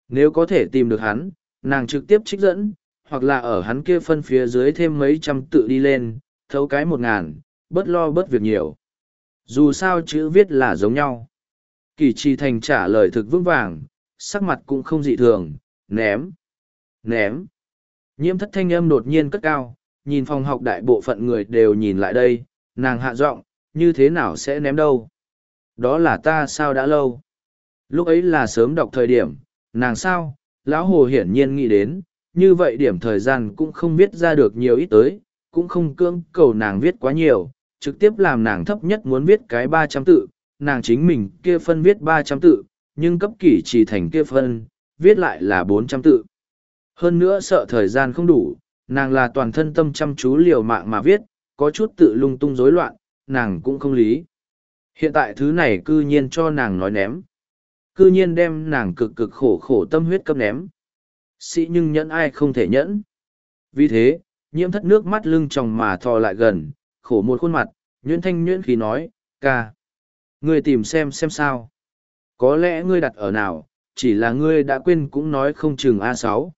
Nếu có thể tìm được hắn, nàng trực tiếp trích dẫn, hoặc là ở hắn kia phân phía dưới thêm mấy trăm tự đi lên, thấu cái một ngàn, bớt lo bớt việc nhiều. Dù sao chữ viết là giống nhau. Kỳ trì thành trả lời thực vững vàng, sắc mặt cũng không dị thường, ném, ném. Nhiễm thất thanh âm đột nhiên cất cao, nhìn phòng học đại bộ phận người đều nhìn lại đây, nàng hạ giọng, như thế nào sẽ ném đâu? Đó là ta sao đã lâu? Lúc ấy là sớm đọc thời điểm, nàng sao? Lão Hồ hiển nhiên nghĩ đến, như vậy điểm thời gian cũng không viết ra được nhiều ít tới, cũng không cưỡng cầu nàng viết quá nhiều, trực tiếp làm nàng thấp nhất muốn viết cái ba trăm tự, nàng chính mình kia phân viết ba trăm tự, nhưng cấp kỷ chỉ thành kia phân, viết lại là bốn trăm tự. Hơn nữa sợ thời gian không đủ, nàng là toàn thân tâm chăm chú liều mạng mà viết, có chút tự lung tung rối loạn, nàng cũng không lý. Hiện tại thứ này cư nhiên cho nàng nói ném. Cư nhiên đem nàng cực cực khổ khổ tâm huyết cấp ném. Sĩ nhưng nhẫn ai không thể nhẫn. Vì thế, nhiễm thất nước mắt lưng tròng mà thò lại gần, khổ một khuôn mặt, nhuyễn thanh nhuyễn khí nói, ca. Ngươi tìm xem xem sao. Có lẽ ngươi đặt ở nào, chỉ là ngươi đã quên cũng nói không chừng a sáu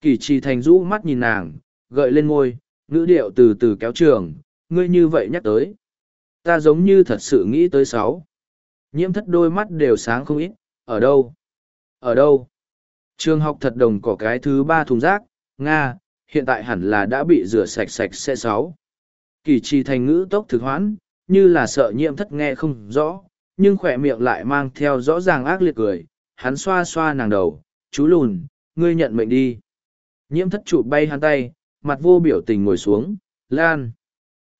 kỳ trì thành rũ mắt nhìn nàng gợi lên ngôi ngữ điệu từ từ kéo trường ngươi như vậy nhắc tới ta giống như thật sự nghĩ tới sáu nhiễm thất đôi mắt đều sáng không ít ở đâu ở đâu trường học thật đồng có cái thứ ba thùng rác nga hiện tại hẳn là đã bị rửa sạch sạch sẽ sáu kỳ trì thành ngữ tốc thực hoãn như là sợ nhiễm thất nghe không rõ nhưng khỏe miệng lại mang theo rõ ràng ác liệt cười hắn xoa xoa nàng đầu, chú lùn, ngươi nhận mệnh đi. Nhiễm thất chụp bay hắn tay, mặt vô biểu tình ngồi xuống, lan.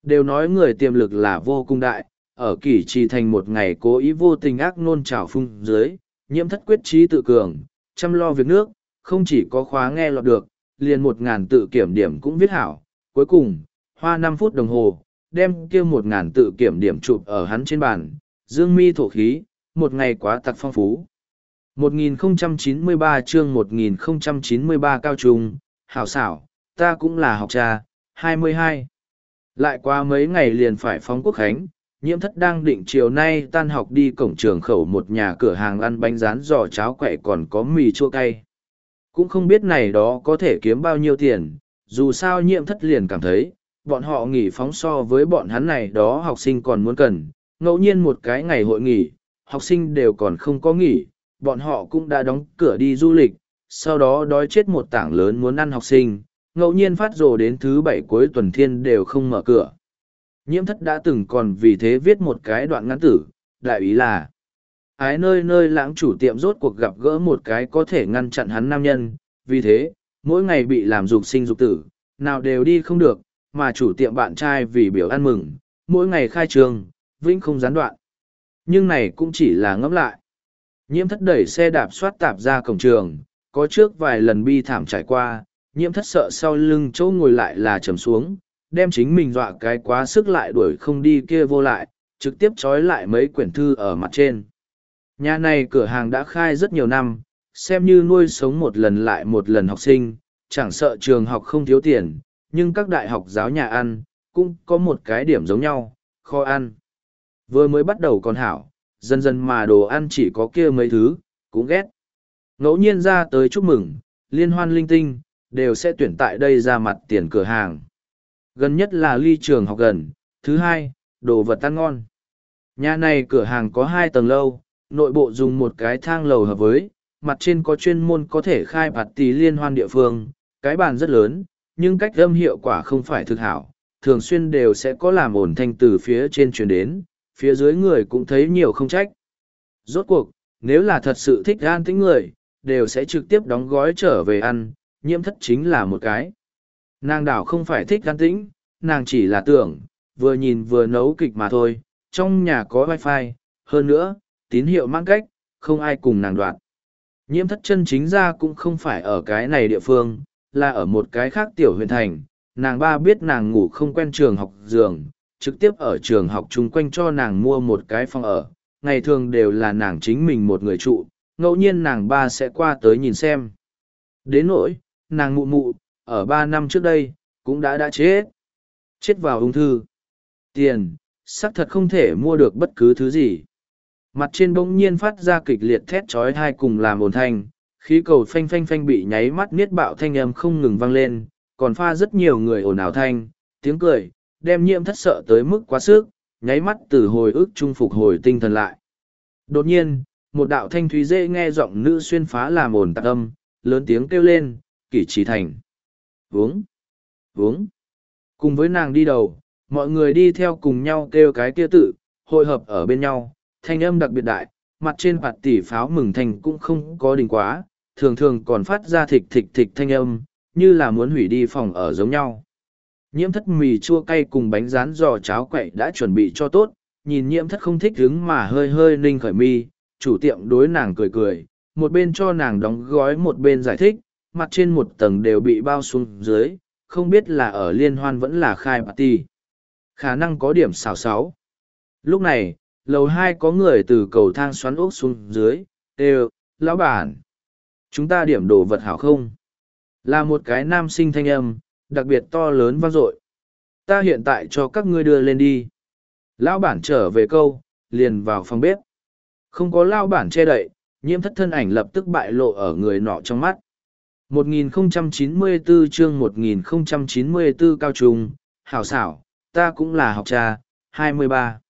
Đều nói người tiềm lực là vô cung đại, ở kỷ trì thành một ngày cố ý vô tình ác nôn trào phung dưới, nhiễm thất quyết trí tự cường, chăm lo việc nước, không chỉ có khóa nghe lọt được, liền một ngàn tự kiểm điểm cũng viết hảo. Cuối cùng, hoa năm phút đồng hồ, đem kia một ngàn tự kiểm điểm chụp ở hắn trên bàn, dương mi thổ khí, một ngày quá tặc phong phú. 1093 chương 1093 cao trung, hảo xảo, ta cũng là học trà, 22. Lại qua mấy ngày liền phải phóng quốc khánh, nhiễm thất đang định chiều nay tan học đi cổng trường khẩu một nhà cửa hàng ăn bánh rán giò cháo quậy còn có mì chua cay cũng không biết này đó có thể kiếm bao nhiêu tiền dù sao nhiễm thất liền cảm thấy bọn họ nghỉ phóng so với bọn hắn này đó học sinh còn muốn cần. Ngẫu nhiên một cái ngày hội nghỉ, học sinh đều còn không có nghỉ, bọn họ cũng đã đóng cửa đi du lịch, sau đó đói chết một tảng lớn muốn ăn học sinh. Ngẫu nhiên phát rồ đến thứ bảy cuối tuần thiên đều không mở cửa. Nhiễm thất đã từng còn vì thế viết một cái đoạn ngắn tử, đại ý là, ái nơi nơi lãng chủ tiệm rốt cuộc gặp gỡ một cái có thể ngăn chặn hắn nam nhân. Vì thế, mỗi ngày bị làm dục sinh dục tử, nào đều đi không được mà chủ tiệm bạn trai vì biểu ăn mừng, mỗi ngày khai trường, vĩnh không gián đoạn. Nhưng này cũng chỉ là ngẫm lại. Nhiễm thất đẩy xe đạp soát tạp ra cổng trường, có trước vài lần bi thảm trải qua, nhiễm thất sợ sau lưng chỗ ngồi lại là trầm xuống, đem chính mình dọa cái quá sức lại đuổi không đi kia vô lại, trực tiếp trói lại mấy quyển thư ở mặt trên. Nhà này cửa hàng đã khai rất nhiều năm, xem như nuôi sống một lần lại một lần học sinh, chẳng sợ trường học không thiếu tiền nhưng các đại học giáo nhà ăn cũng có một cái điểm giống nhau, kho ăn. Vừa mới bắt đầu còn hảo, dần dần mà đồ ăn chỉ có kia mấy thứ, cũng ghét. Ngẫu nhiên ra tới chúc mừng, liên hoan linh tinh, đều sẽ tuyển tại đây ra mặt tiền cửa hàng. Gần nhất là ly trường học gần, thứ hai, đồ vật ăn ngon. Nhà này cửa hàng có hai tầng lâu, nội bộ dùng một cái thang lầu hợp với, mặt trên có chuyên môn có thể khai bạt tì liên hoan địa phương, cái bàn rất lớn nhưng cách âm hiệu quả không phải thực hảo, thường xuyên đều sẽ có làm ổn thanh từ phía trên truyền đến, phía dưới người cũng thấy nhiều không trách. Rốt cuộc, nếu là thật sự thích gan tính người, đều sẽ trực tiếp đóng gói trở về ăn, nhiễm thất chính là một cái. Nàng đảo không phải thích gan tĩnh, nàng chỉ là tưởng, vừa nhìn vừa nấu kịch mà thôi, trong nhà có wifi, hơn nữa, tín hiệu mang cách, không ai cùng nàng đoạt. Nhiễm thất chân chính ra cũng không phải ở cái này địa phương là ở một cái khác tiểu huyện thành, nàng ba biết nàng ngủ không quen trường học giường, trực tiếp ở trường học chung quanh cho nàng mua một cái phòng ở, ngày thường đều là nàng chính mình một người trụ, ngẫu nhiên nàng ba sẽ qua tới nhìn xem. Đến nỗi, nàng mụ mụ, ở ba năm trước đây, cũng đã đã chết. Chết vào ung thư. Tiền, xác thật không thể mua được bất cứ thứ gì. Mặt trên bỗng nhiên phát ra kịch liệt thét trói thai cùng làm ồn thanh khí cầu phanh phanh phanh bị nháy mắt niết bạo thanh âm không ngừng vang lên còn pha rất nhiều người ồn ào thanh tiếng cười đem nhiễm thất sợ tới mức quá sức nháy mắt từ hồi ức trung phục hồi tinh thần lại đột nhiên một đạo thanh thúy dễ nghe giọng nữ xuyên phá làm ồn tạc âm lớn tiếng kêu lên kỷ trí thành vướng vướng. cùng với nàng đi đầu mọi người đi theo cùng nhau kêu cái kia tự hội hợp ở bên nhau thanh âm đặc biệt đại, mặt trên mặt tỷ pháo mừng thành cũng không có đình quá, thường thường còn phát ra thịch thịch thịch thanh âm, như là muốn hủy đi phòng ở giống nhau. Nhiễm thất mì chua cay cùng bánh rán giò cháo quậy đã chuẩn bị cho tốt, nhìn nhiễm thất không thích hứng mà hơi hơi ninh khởi mi, chủ tiệm đối nàng cười cười, một bên cho nàng đóng gói một bên giải thích, mặt trên một tầng đều bị bao xuống dưới, không biết là ở liên hoan vẫn là khai party. Khả năng có điểm xào xáo. Lúc này, lầu hai có người từ cầu thang xoắn ốc xuống dưới đều lão bản chúng ta điểm đồ vật hảo không? Là một cái nam sinh thanh âm đặc biệt to lớn vang dội. Ta hiện tại cho các ngươi đưa lên đi. Lão bản trở về câu liền vào phòng bếp. Không có lao bản che đậy nhiễm thất thân ảnh lập tức bại lộ ở người nọ trong mắt. 1094 chương 1094 cao trung, hảo xảo, ta cũng là học trà, 23.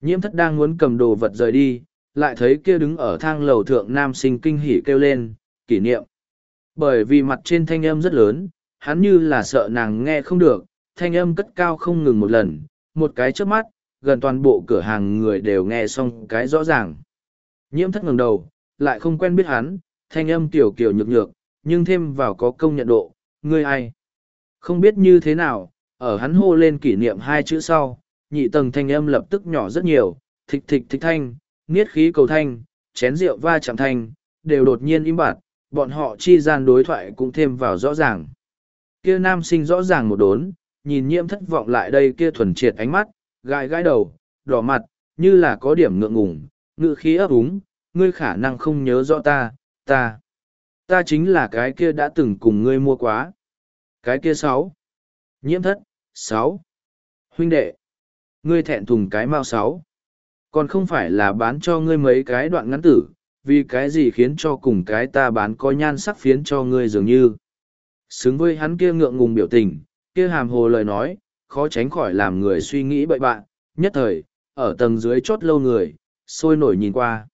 Nhiễm thất đang muốn cầm đồ vật rời đi, lại thấy kia đứng ở thang lầu thượng nam sinh kinh hỉ kêu lên, kỷ niệm. Bởi vì mặt trên thanh âm rất lớn, hắn như là sợ nàng nghe không được, thanh âm cất cao không ngừng một lần, một cái trước mắt, gần toàn bộ cửa hàng người đều nghe xong cái rõ ràng. Nhiễm thất ngẩng đầu, lại không quen biết hắn, thanh âm tiểu kiểu nhược nhược, nhưng thêm vào có công nhận độ, ngươi ai. Không biết như thế nào, ở hắn hô lên kỷ niệm hai chữ sau, nhị tầng thanh âm lập tức nhỏ rất nhiều, thịch thịch thịch thanh, niết khí cầu thanh, chén rượu va chạm thanh, đều đột nhiên im bặt, bọn họ chi gian đối thoại cũng thêm vào rõ ràng. Kia nam sinh rõ ràng một đốn, nhìn nhiễm thất vọng lại đây kia thuần triệt ánh mắt, gai gai đầu, đỏ mặt, như là có điểm ngượng ngùng, ngự khí ấp úng, ngươi khả năng không nhớ rõ ta, ta. Ta chính là cái kia đã từng cùng ngươi mua quá. Cái kia sáu. Nhiễm thất, sáu. Huynh đệ ngươi thẹn thùng cái mao sáu. Còn không phải là bán cho ngươi mấy cái đoạn ngắn tử, vì cái gì khiến cho cùng cái ta bán có nhan sắc phiến cho ngươi dường như. Xứng với hắn kia ngượng ngùng biểu tình, kia hàm hồ lời nói, khó tránh khỏi làm người suy nghĩ bậy bạn, nhất thời, ở tầng dưới chót lâu người, sôi nổi nhìn qua.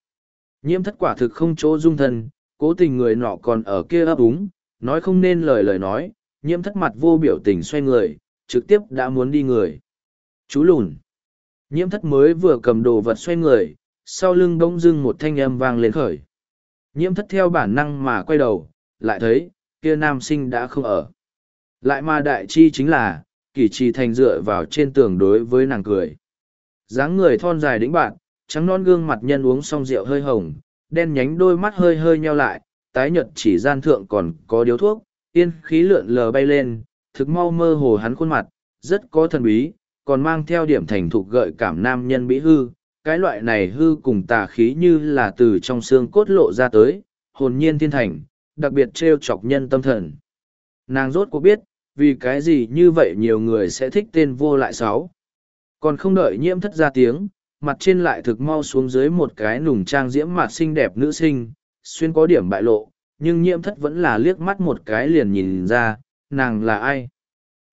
Nhiễm thất quả thực không chỗ dung thân, cố tình người nọ còn ở kia ấp úng, nói không nên lời lời nói, nhiễm thất mặt vô biểu tình xoay người, trực tiếp đã muốn đi người. Chú lùn. Nhiễm thất mới vừa cầm đồ vật xoay người, sau lưng bỗng dưng một thanh âm vang lên khởi. Nhiễm thất theo bản năng mà quay đầu, lại thấy, kia nam sinh đã không ở. Lại mà đại chi chính là, kỷ trì thành dựa vào trên tường đối với nàng cười. dáng người thon dài đĩnh bạn, trắng non gương mặt nhân uống xong rượu hơi hồng, đen nhánh đôi mắt hơi hơi nheo lại, tái nhợt chỉ gian thượng còn có điếu thuốc, yên khí lượn lờ bay lên, thực mau mơ hồ hắn khuôn mặt, rất có thần bí, còn mang theo điểm thành thục gợi cảm nam nhân bị hư. Cái loại này hư cùng tà khí như là từ trong xương cốt lộ ra tới, hồn nhiên thiên thành, đặc biệt trêu chọc nhân tâm thần. Nàng rốt cuộc biết, vì cái gì như vậy nhiều người sẽ thích tên vô lại sáu. Còn không đợi nhiễm thất ra tiếng, mặt trên lại thực mau xuống dưới một cái nùng trang diễm mặt xinh đẹp nữ sinh, xuyên có điểm bại lộ, nhưng nhiễm thất vẫn là liếc mắt một cái liền nhìn ra, nàng là ai.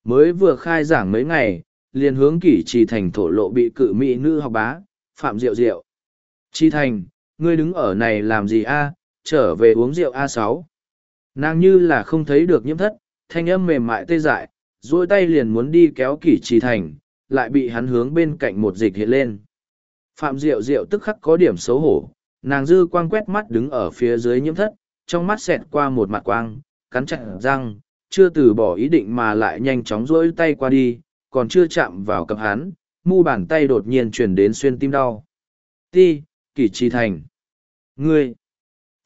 Mới vừa khai giảng mấy ngày, liền hướng kỷ trì thành thổ lộ bị cự mỹ nữ học bá, phạm diệu diệu. Chi thành, ngươi đứng ở này làm gì a? trở về uống rượu a sáu. Nàng như là không thấy được nhiễm thất, thanh âm mềm mại tê dại, duỗi tay liền muốn đi kéo kỷ trì thành, lại bị hắn hướng bên cạnh một dịch hiện lên. Phạm Diệu Diệu tức khắc có điểm xấu hổ, nàng dư quang quét mắt đứng ở phía dưới nhiễm thất, trong mắt xẹt qua một mặt quang, cắn chặt răng, chưa từ bỏ ý định mà lại nhanh chóng duỗi tay qua đi, còn chưa chạm vào cặp hắn, mu bàn tay đột nhiên chuyển đến xuyên tim đau. Ti, kỷ trì thành. Ngươi.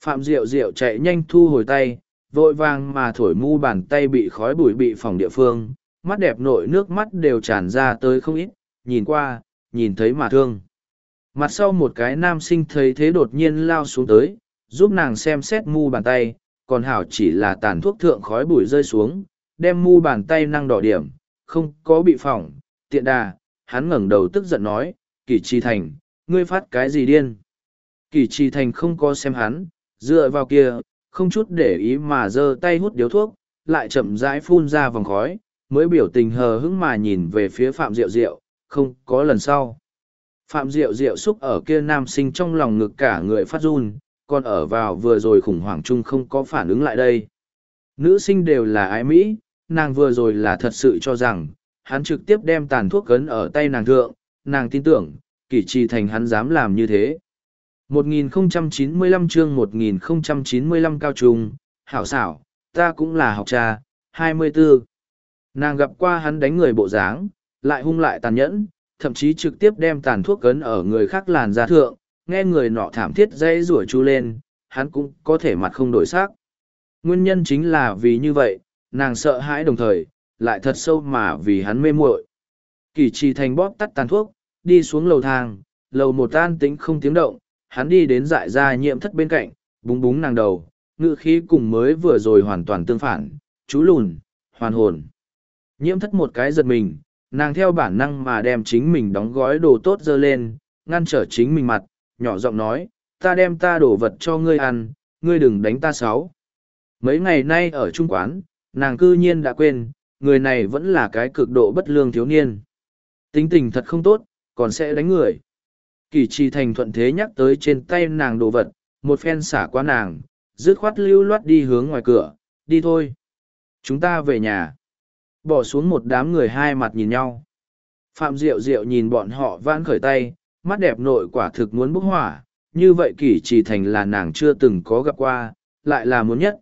Phạm Diệu Diệu chạy nhanh thu hồi tay, vội vàng mà thổi mu bàn tay bị khói bụi bị phòng địa phương, mắt đẹp nội nước mắt đều tràn ra tới không ít, nhìn qua, nhìn thấy mà thương. Mặt sau một cái nam sinh thấy thế đột nhiên lao xuống tới, giúp nàng xem xét mu bàn tay, còn hảo chỉ là tàn thuốc thượng khói bụi rơi xuống, đem mu bàn tay năng đỏ điểm, không có bị phỏng, tiện đà, hắn ngẩng đầu tức giận nói, kỷ trì thành, ngươi phát cái gì điên. Kỷ trì thành không có xem hắn, dựa vào kia, không chút để ý mà giơ tay hút điếu thuốc, lại chậm rãi phun ra vòng khói, mới biểu tình hờ hững mà nhìn về phía Phạm Diệu Diệu, không có lần sau. Phạm Diệu Diệu xúc ở kia nam sinh trong lòng ngực cả người phát run, còn ở vào vừa rồi khủng hoảng chung không có phản ứng lại đây. Nữ sinh đều là ái Mỹ, nàng vừa rồi là thật sự cho rằng, hắn trực tiếp đem tàn thuốc cấn ở tay nàng thượng, nàng tin tưởng, kỷ trì thành hắn dám làm như thế. 1095 chương 1095 cao trung, hảo xảo, ta cũng là học trà, 24. Nàng gặp qua hắn đánh người bộ dáng, lại hung lại tàn nhẫn, thậm chí trực tiếp đem tàn thuốc cấn ở người khác làn da thượng, nghe người nọ thảm thiết dây rủa chu lên, hắn cũng có thể mặt không đổi sắc. Nguyên nhân chính là vì như vậy, nàng sợ hãi đồng thời, lại thật sâu mà vì hắn mê muội. Kỳ trì thành bóp tắt tàn thuốc, đi xuống lầu thang, lầu một tan tĩnh không tiếng động, hắn đi đến dại ra nhiễm thất bên cạnh, búng búng nàng đầu, ngự khí cùng mới vừa rồi hoàn toàn tương phản, chú lùn, hoàn hồn. Nhiễm thất một cái giật mình, nàng theo bản năng mà đem chính mình đóng gói đồ tốt dơ lên, ngăn trở chính mình mặt, nhỏ giọng nói, ta đem ta đổ vật cho ngươi ăn, ngươi đừng đánh ta sáu. Mấy ngày nay ở trung quán, nàng cư nhiên đã quên, người này vẫn là cái cực độ bất lương thiếu niên. Tính tình thật không tốt, còn sẽ đánh người. Kỳ trì thành thuận thế nhắc tới trên tay nàng đồ vật, một phen xả qua nàng, dứt khoát lưu loát đi hướng ngoài cửa, đi thôi. Chúng ta về nhà. Bỏ xuống một đám người hai mặt nhìn nhau. Phạm Diệu Diệu nhìn bọn họ vãn khởi tay, mắt đẹp nội quả thực muốn bốc hỏa, như vậy kỷ trì thành là nàng chưa từng có gặp qua, lại là muốn nhất.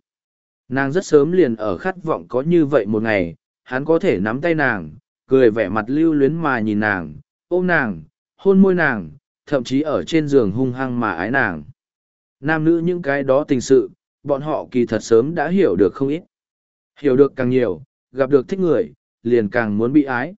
Nàng rất sớm liền ở khát vọng có như vậy một ngày, hắn có thể nắm tay nàng, cười vẻ mặt lưu luyến mà nhìn nàng, ôm nàng, hôn môi nàng, thậm chí ở trên giường hung hăng mà ái nàng. Nam nữ những cái đó tình sự, bọn họ kỳ thật sớm đã hiểu được không ít. Hiểu được càng nhiều, gặp được thích người, liền càng muốn bị ái.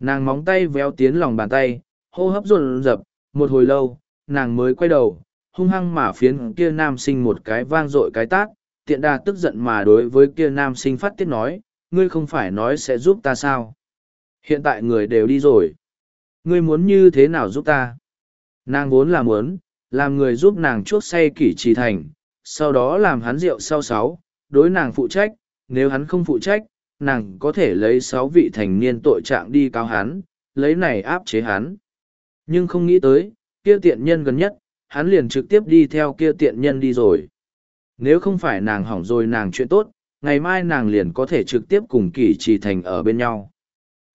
Nàng móng tay véo tiến lòng bàn tay, hô hấp rộn rập, một hồi lâu, nàng mới quay đầu, hung hăng mà phiến kia nam sinh một cái vang dội cái tát, tiện đà tức giận mà đối với kia nam sinh phát tiết nói, ngươi không phải nói sẽ giúp ta sao? Hiện tại người đều đi rồi. ngươi muốn như thế nào giúp ta? Nàng vốn là muốn, làm người giúp nàng chuốc say kỷ trì thành, sau đó làm hắn rượu sau sáu, đối nàng phụ trách, nếu hắn không phụ trách, nàng có thể lấy sáu vị thành niên tội trạng đi cáo hắn, lấy này áp chế hắn. Nhưng không nghĩ tới, kia tiện nhân gần nhất, hắn liền trực tiếp đi theo kia tiện nhân đi rồi. Nếu không phải nàng hỏng rồi nàng chuyện tốt, ngày mai nàng liền có thể trực tiếp cùng kỷ trì thành ở bên nhau.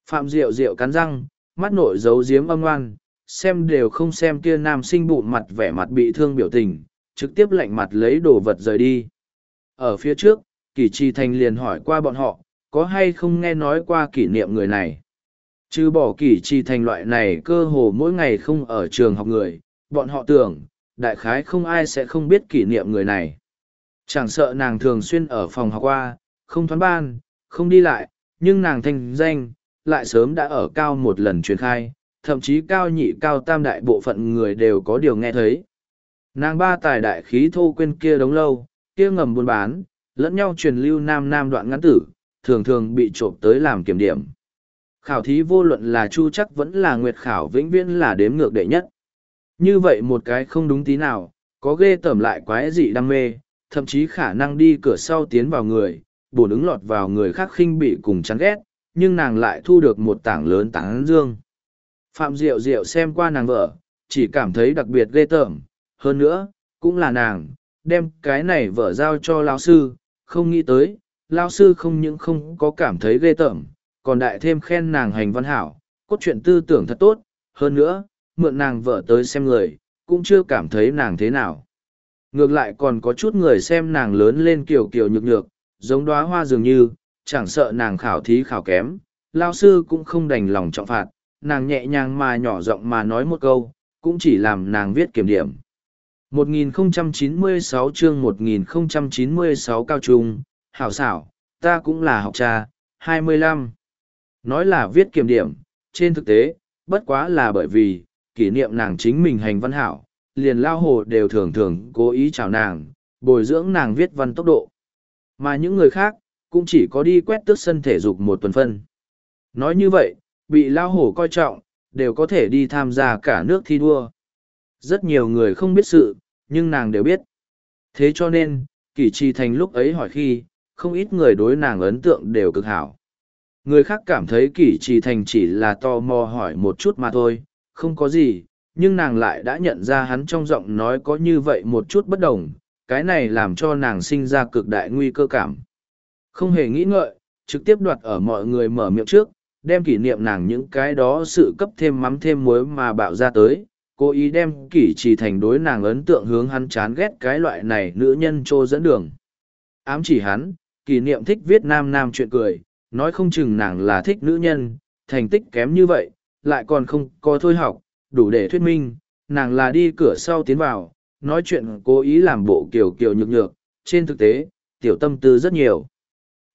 Phạm Diệu Diệu cắn răng, mắt nội giấu giếm âm ngoan, xem đều không xem kia nam sinh bụng mặt vẻ mặt bị thương biểu tình, trực tiếp lạnh mặt lấy đồ vật rời đi. Ở phía trước, kỷ trì thành liền hỏi qua bọn họ, có hay không nghe nói qua kỷ niệm người này. Chứ bỏ kỷ trì thành loại này cơ hồ mỗi ngày không ở trường học người, bọn họ tưởng, đại khái không ai sẽ không biết kỷ niệm người này. Chẳng sợ nàng thường xuyên ở phòng học qua, không thoán ban, không đi lại, nhưng nàng thanh danh, lại sớm đã ở cao một lần truyền khai, thậm chí cao nhị cao tam đại bộ phận người đều có điều nghe thấy. Nàng ba tài đại khí thô quên kia đống lâu, kia ngầm buôn bán, lẫn nhau truyền lưu nam nam đoạn ngắn tử, thường thường bị trộm tới làm kiểm điểm. Khảo thí vô luận là chu chắc vẫn là nguyệt khảo vĩnh viễn là đếm ngược đệ nhất. Như vậy một cái không đúng tí nào, có ghê tởm lại quái dị đam mê, thậm chí khả năng đi cửa sau tiến vào người, bổn ứng lọt vào người khác khinh bị cùng chán ghét, nhưng nàng lại thu được một tảng lớn tảng dương. Phạm Diệu Diệu xem qua nàng vợ, chỉ cảm thấy đặc biệt ghê tởm, hơn nữa, cũng là nàng, đem cái này vợ giao cho Lão sư, không nghĩ tới, Lão sư không những không có cảm thấy ghê tởm, còn đại thêm khen nàng hành văn hảo, cốt truyện tư tưởng thật tốt, hơn nữa, mượn nàng vợ tới xem người, cũng chưa cảm thấy nàng thế nào. Ngược lại còn có chút người xem nàng lớn lên kiểu kiểu nhược nhược, giống đóa hoa dường như, chẳng sợ nàng khảo thí khảo kém, lao sư cũng không đành lòng trọng phạt, nàng nhẹ nhàng mà nhỏ giọng mà nói một câu, cũng chỉ làm nàng viết kiểm điểm. 1096 chương 1096 cao trung, hảo xảo, ta cũng là học trà, 25. Nói là viết kiểm điểm, trên thực tế, bất quá là bởi vì, kỷ niệm nàng chính mình hành văn hảo, liền lao hồ đều thường thường cố ý chào nàng, bồi dưỡng nàng viết văn tốc độ. Mà những người khác, cũng chỉ có đi quét tước sân thể dục một tuần phân. Nói như vậy, bị lao hổ coi trọng, đều có thể đi tham gia cả nước thi đua. Rất nhiều người không biết sự, nhưng nàng đều biết. Thế cho nên, kỷ trì thành lúc ấy hỏi khi, không ít người đối nàng ấn tượng đều cực hảo. Người khác cảm thấy kỷ trì thành chỉ là tò mò hỏi một chút mà thôi, không có gì, nhưng nàng lại đã nhận ra hắn trong giọng nói có như vậy một chút bất đồng, cái này làm cho nàng sinh ra cực đại nguy cơ cảm. Không hề nghĩ ngợi, trực tiếp đoạt ở mọi người mở miệng trước, đem kỷ niệm nàng những cái đó sự cấp thêm mắm thêm muối mà bạo ra tới, cố ý đem kỷ chỉ thành đối nàng ấn tượng hướng hắn chán ghét cái loại này nữ nhân trô dẫn đường. Ám chỉ hắn, kỷ niệm thích viết nam nam chuyện cười, nói không chừng nàng là thích nữ nhân, thành tích kém như vậy, lại còn không có thôi học, đủ để thuyết minh, nàng là đi cửa sau tiến vào, nói chuyện cố ý làm bộ kiểu kiểu nhược nhược, trên thực tế, tiểu tâm tư rất nhiều.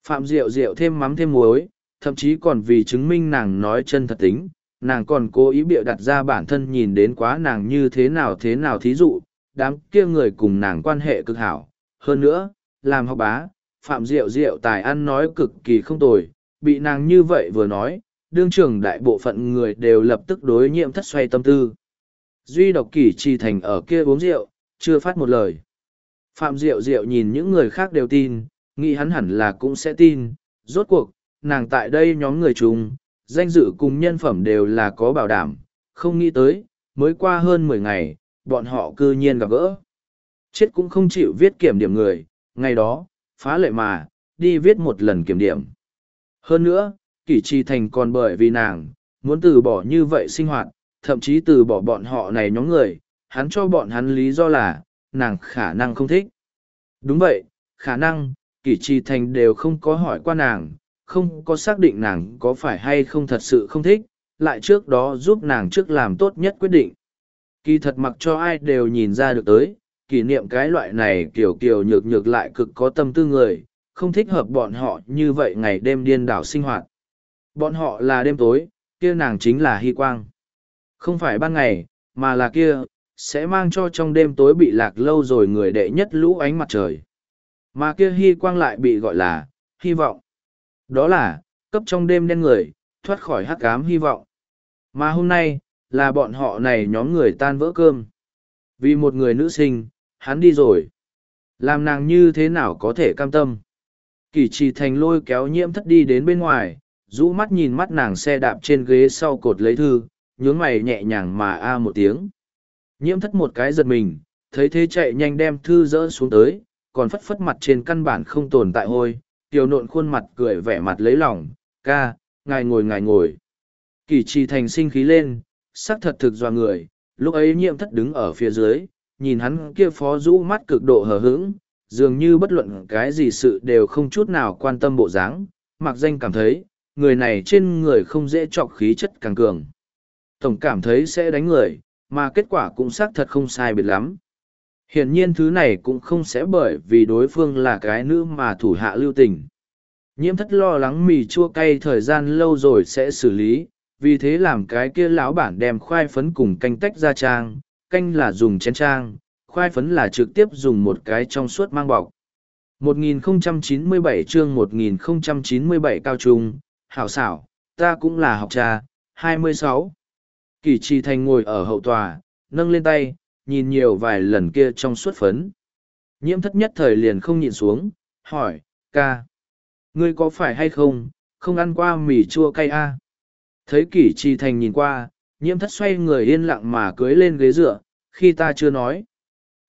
Phạm Diệu Diệu thêm mắm thêm muối, thậm chí còn vì chứng minh nàng nói chân thật tính, nàng còn cố ý bịa đặt ra bản thân nhìn đến quá nàng như thế nào thế nào thí dụ, đám kia người cùng nàng quan hệ cực hảo. Hơn nữa, làm học bá, Phạm Diệu Diệu tài ăn nói cực kỳ không tồi, bị nàng như vậy vừa nói, đương trưởng đại bộ phận người đều lập tức đối nhiễm thất xoay tâm tư. Duy độc kỷ trì thành ở kia uống rượu, chưa phát một lời. Phạm Diệu Diệu nhìn những người khác đều tin, nghĩ hắn hẳn là cũng sẽ tin, rốt cuộc, nàng tại đây nhóm người chung, danh dự cùng nhân phẩm đều là có bảo đảm, không nghĩ tới, mới qua hơn mười ngày, bọn họ cư nhiên gặp gỡ. Chết cũng không chịu viết kiểm điểm người, ngày đó, phá lệ mà, đi viết một lần kiểm điểm. Hơn nữa, kỷ trì thành còn bởi vì nàng, muốn từ bỏ như vậy sinh hoạt, thậm chí từ bỏ bọn họ này nhóm người, hắn cho bọn hắn lý do là, nàng khả năng không thích. Đúng vậy, khả năng, kỷ trì thành đều không có hỏi qua nàng, không có xác định nàng có phải hay không thật sự không thích, lại trước đó giúp nàng trước làm tốt nhất quyết định. Kỳ thật mặc cho ai đều nhìn ra được tới, kỷ niệm cái loại này kiểu kiểu nhược nhược lại cực có tâm tư người, không thích hợp bọn họ như vậy ngày đêm điên đảo sinh hoạt. Bọn họ là đêm tối, kia nàng chính là hy quang. Không phải ban ngày, mà là kia, sẽ mang cho trong đêm tối bị lạc lâu rồi người đệ nhất lũ ánh mặt trời. Mà kia hy quang lại bị gọi là, hy vọng. Đó là, cấp trong đêm đen người, thoát khỏi hắc ám hy vọng. Mà hôm nay, là bọn họ này nhóm người tan vỡ cơm. Vì một người nữ sinh, hắn đi rồi. Làm nàng như thế nào có thể cam tâm. Kỳ trì thành lôi kéo nhiễm thất đi đến bên ngoài, rũ mắt nhìn mắt nàng xe đạp trên ghế sau cột lấy thư, nhướng mày nhẹ nhàng mà a một tiếng. Nhiễm thất một cái giật mình, thấy thế chạy nhanh đem thư dỡ xuống tới, còn phất phất mặt trên căn bản không tồn tại hôi, tiểu nộn khuôn mặt cười vẻ mặt lấy lòng, ca, ngài ngồi ngài ngồi. Kỳ trì thành sinh khí lên, sắc thật thực doa người, lúc ấy nhiễm thất đứng ở phía dưới, nhìn hắn kia phó rũ mắt cực độ hờ hững, dường như bất luận cái gì sự đều không chút nào quan tâm bộ dáng, mặc danh cảm thấy, người này trên người không dễ chọc khí chất càng cường. Tổng cảm thấy sẽ đánh người, mà kết quả cũng xác thật không sai biệt lắm. Hiển nhiên thứ này cũng không sẽ bởi vì đối phương là cái nữ mà thủ hạ lưu tình. Nhiễm thất lo lắng mì chua cay thời gian lâu rồi sẽ xử lý, vì thế làm cái kia lão bản đem khoai phấn cùng canh tách ra trang, canh là dùng chén trang, khoai phấn là trực tiếp dùng một cái trong suốt mang bọc. 1097 chương 1097 cao trung, hảo xảo, ta cũng là học trà, 26. Kỳ trì thành ngồi ở hậu tòa, nâng lên tay, nhìn nhiều vài lần kia trong suốt phấn. Nhiễm thất nhất thời liền không nhìn xuống, hỏi, ca. Ngươi có phải hay không, không ăn qua mì chua cay a? À? Thấy kỷ trì thành nhìn qua, nhiễm thất xoay người yên lặng mà cưới lên ghế dựa, khi ta chưa nói.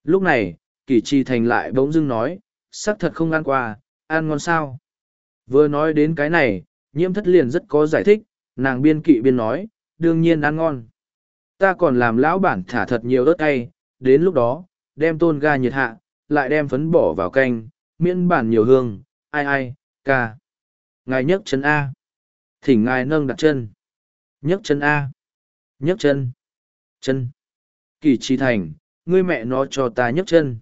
Lúc này, kỷ trì thành lại bỗng dưng nói, xác thật không ăn qua, ăn ngon sao. Vừa nói đến cái này, nhiễm thất liền rất có giải thích, nàng biên kỵ biên nói, đương nhiên ăn ngon. Ta còn làm lão bản thả thật nhiều ớt cay, đến lúc đó, đem tôn ga nhiệt hạ, lại đem phấn bỏ vào canh, miễn bản nhiều hương, ai ai, ca. Ngài nhấc chân A. Thỉnh ngài nâng đặt chân. nhấc chân A. nhấc chân. Chân. Kỳ trí thành, ngươi mẹ nó cho ta nhấc chân.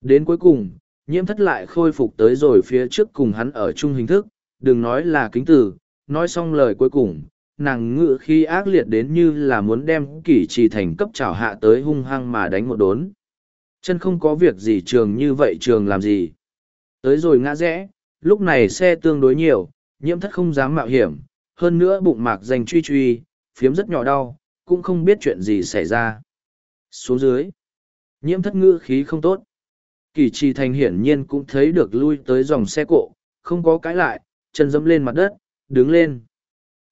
Đến cuối cùng, nhiễm thất lại khôi phục tới rồi phía trước cùng hắn ở chung hình thức, đừng nói là kính tử, nói xong lời cuối cùng, nàng ngự khi ác liệt đến như là muốn đem kỷ trì thành cấp trào hạ tới hung hăng mà đánh một đốn. Chân không có việc gì trường như vậy trường làm gì. Tới rồi ngã rẽ, lúc này xe tương đối nhiều, nhiễm thất không dám mạo hiểm, hơn nữa bụng mạc dành truy truy, phiếm rất nhỏ đau, cũng không biết chuyện gì xảy ra. Xuống dưới, nhiễm thất ngữ khí không tốt. Kỳ trì thành hiển nhiên cũng thấy được lui tới dòng xe cộ, không có cái lại, chân dẫm lên mặt đất, đứng lên.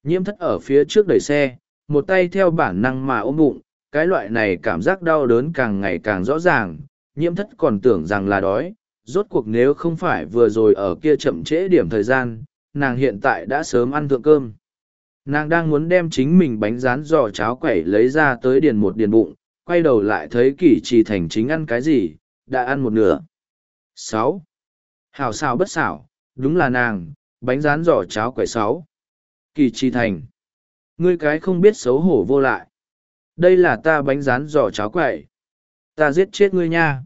Nhiễm thất ở phía trước đẩy xe, một tay theo bản năng mà ôm bụng, cái loại này cảm giác đau đớn càng ngày càng rõ ràng, nhiễm thất còn tưởng rằng là đói, rốt cuộc nếu không phải vừa rồi ở kia chậm trễ điểm thời gian, nàng hiện tại đã sớm ăn thượng cơm. Nàng đang muốn đem chính mình bánh rán giò cháo quẩy lấy ra tới điền một điền bụng, quay đầu lại thấy kỷ trì thành chính ăn cái gì, đã ăn một nửa. sáu Hảo xào bất xảo, đúng là nàng, bánh rán giò cháo quẩy sáu Kỳ trì thành. Ngươi cái không biết xấu hổ vô lại. Đây là ta bánh rán giò cháo quẩy. Ta giết chết ngươi nha.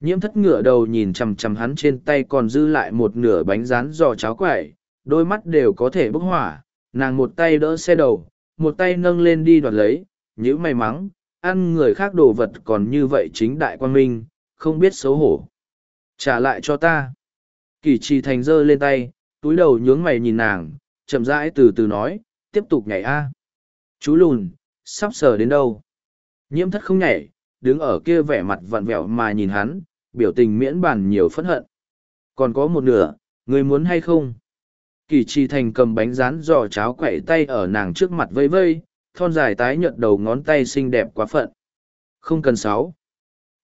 Nhiễm thất ngựa đầu nhìn chằm chằm hắn trên tay còn dư lại một nửa bánh rán giò cháo quẩy, đôi mắt đều có thể bốc hỏa, nàng một tay đỡ xe đầu, một tay nâng lên đi đoạt lấy, nhữ may mắn, ăn người khác đồ vật còn như vậy chính đại quan minh, không biết xấu hổ. Trả lại cho ta. Kỳ trì thành giơ lên tay, túi đầu nhướng mày nhìn nàng, chậm rãi từ từ nói, tiếp tục nhảy a. Chú lùn, sắp sờ đến đâu? Nhiễm thất không nhảy, đứng ở kia vẻ mặt vặn vẹo mà nhìn hắn, biểu tình miễn bàn nhiều phẫn hận. Còn có một nửa, người muốn hay không? Kỳ trì thành cầm bánh rán giò cháo quậy tay ở nàng trước mặt vây vây, thon dài tái nhợt đầu ngón tay xinh đẹp quá phận. Không cần sáu.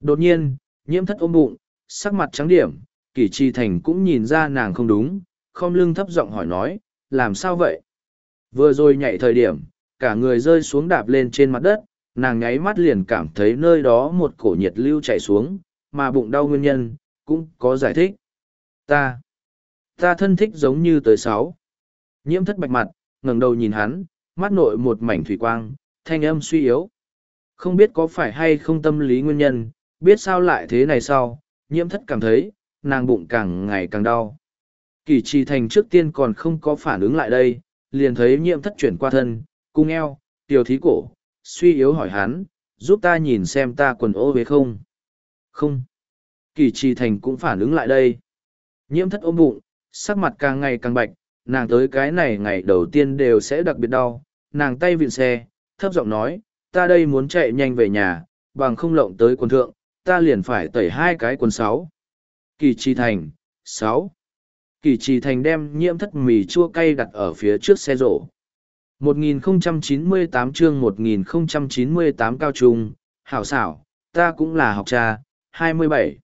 Đột nhiên, nhiễm thất ôm bụng, sắc mặt trắng điểm, kỳ trì thành cũng nhìn ra nàng không đúng, không lưng thấp giọng hỏi nói, làm sao vậy? Vừa rồi nhảy thời điểm, cả người rơi xuống đạp lên trên mặt đất, nàng nháy mắt liền cảm thấy nơi đó một cổ nhiệt lưu chảy xuống, mà bụng đau nguyên nhân, cũng có giải thích. Ta, ta thân thích giống như tới sáu. Nhiễm thất bạch mặt, ngẩng đầu nhìn hắn, mắt nội một mảnh thủy quang, thanh âm suy yếu. Không biết có phải hay không tâm lý nguyên nhân, biết sao lại thế này sau, nhiễm thất cảm thấy, nàng bụng càng ngày càng đau. Kỳ trì thành trước tiên còn không có phản ứng lại đây, liền thấy nhiễm thất chuyển qua thân, cung eo, tiểu thí cổ, suy yếu hỏi hắn, giúp ta nhìn xem ta quần ô với không. Không. Kỳ trì thành cũng phản ứng lại đây. Nhiễm thất ôm bụng, sắc mặt càng ngày càng bạch, nàng tới cái này ngày đầu tiên đều sẽ đặc biệt đau, nàng tay vịn xe, thấp giọng nói, ta đây muốn chạy nhanh về nhà, bằng không lộng tới quần thượng, ta liền phải tẩy hai cái quần sáu. Kỳ trì thành, sáu. Kỳ trì thành đem nhiễm thất mì chua cay đặt ở phía trước xe rổ. 1098 chương 1098 cao trung, hảo xảo, ta cũng là học trà, 27.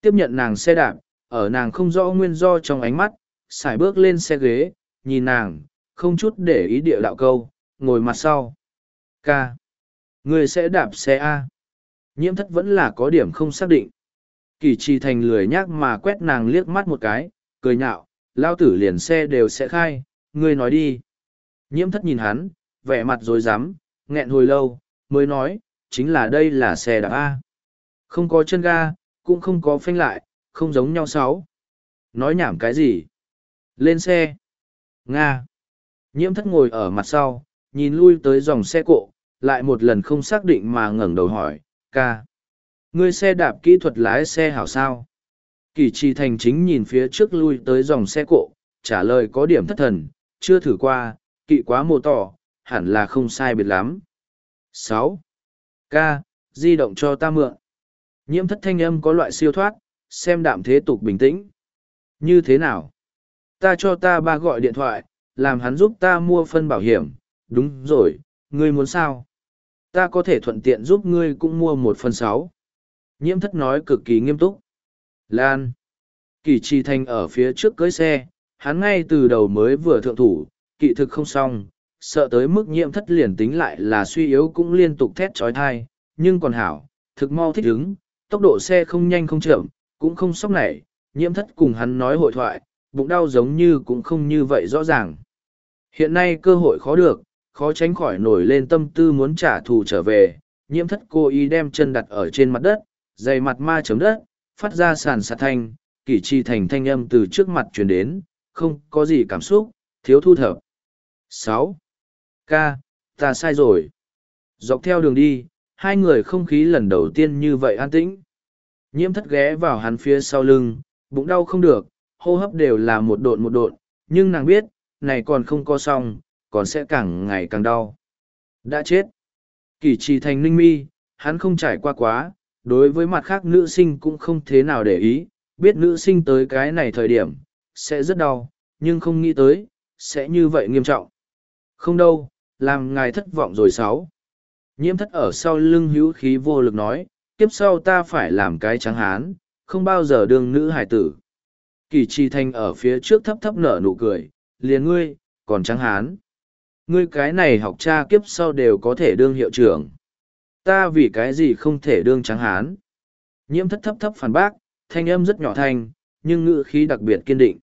Tiếp nhận nàng xe đạp, ở nàng không rõ nguyên do trong ánh mắt, xài bước lên xe ghế, nhìn nàng, không chút để ý địa đạo câu, ngồi mặt sau. Ca. Người sẽ đạp xe A. Nhiễm thất vẫn là có điểm không xác định. Kỳ trì thành lười nhác mà quét nàng liếc mắt một cái, cười nhạo, lao tử liền xe đều sẽ khai, ngươi nói đi. Nhiễm thất nhìn hắn, vẻ mặt rồi dám, nghẹn hồi lâu, mới nói, chính là đây là xe đạp A. Không có chân ga, cũng không có phanh lại, không giống nhau sáu. Nói nhảm cái gì? Lên xe. Nga. Nhiễm thất ngồi ở mặt sau, nhìn lui tới dòng xe cộ, lại một lần không xác định mà ngẩng đầu hỏi, ca. Ngươi xe đạp kỹ thuật lái xe hảo sao? Kỳ trì thành chính nhìn phía trước lui tới dòng xe cộ, trả lời có điểm thất thần, chưa thử qua, kỵ quá mô tỏ, hẳn là không sai biệt lắm. sáu Ca, di động cho ta mượn. Nhiễm thất thanh âm có loại siêu thoát, xem đạm thế tục bình tĩnh. Như thế nào? Ta cho ta ba gọi điện thoại, làm hắn giúp ta mua phân bảo hiểm. Đúng rồi, ngươi muốn sao? Ta có thể thuận tiện giúp ngươi cũng mua một phần sáu. Nhiễm thất nói cực kỳ nghiêm túc. Lan. Kỳ trì thành ở phía trước cưới xe, hắn ngay từ đầu mới vừa thượng thủ, kỵ thực không xong, sợ tới mức nhiễm thất liền tính lại là suy yếu cũng liên tục thét trói thai, nhưng còn hảo, thực mau thích ứng, tốc độ xe không nhanh không chậm, cũng không sốc nảy, nhiễm thất cùng hắn nói hội thoại, bụng đau giống như cũng không như vậy rõ ràng. Hiện nay cơ hội khó được, khó tránh khỏi nổi lên tâm tư muốn trả thù trở về, nhiễm thất cô ý đem chân đặt ở trên mặt đất, dày mặt ma chấm đất, phát ra sàn sạt thanh, kỷ chi thành thanh âm từ trước mặt truyền đến, không có gì cảm xúc, thiếu thu thập. sáu Ca, ta sai rồi. Dọc theo đường đi, hai người không khí lần đầu tiên như vậy an tĩnh. Nhiễm thất ghé vào hắn phía sau lưng, bụng đau không được, hô hấp đều là một độn một độn, nhưng nàng biết, này còn không có xong, còn sẽ càng ngày càng đau. Đã chết. Kỳ trì thành ninh mi, hắn không trải qua quá, đối với mặt khác nữ sinh cũng không thế nào để ý, biết nữ sinh tới cái này thời điểm, sẽ rất đau, nhưng không nghĩ tới, sẽ như vậy nghiêm trọng. Không đâu, làm ngài thất vọng rồi sáu. Nhiễm thất ở sau lưng hữu khí vô lực nói, tiếp sau ta phải làm cái trắng hán, không bao giờ đương nữ hải tử. Kỳ trì thành ở phía trước thấp thấp nở nụ cười, liền ngươi, còn trắng hán. Ngươi cái này học cha kiếp sau đều có thể đương hiệu trưởng. Ta vì cái gì không thể đương trắng hán. Nhiễm thất thấp thấp phản bác, thanh âm rất nhỏ thanh, nhưng ngữ khí đặc biệt kiên định.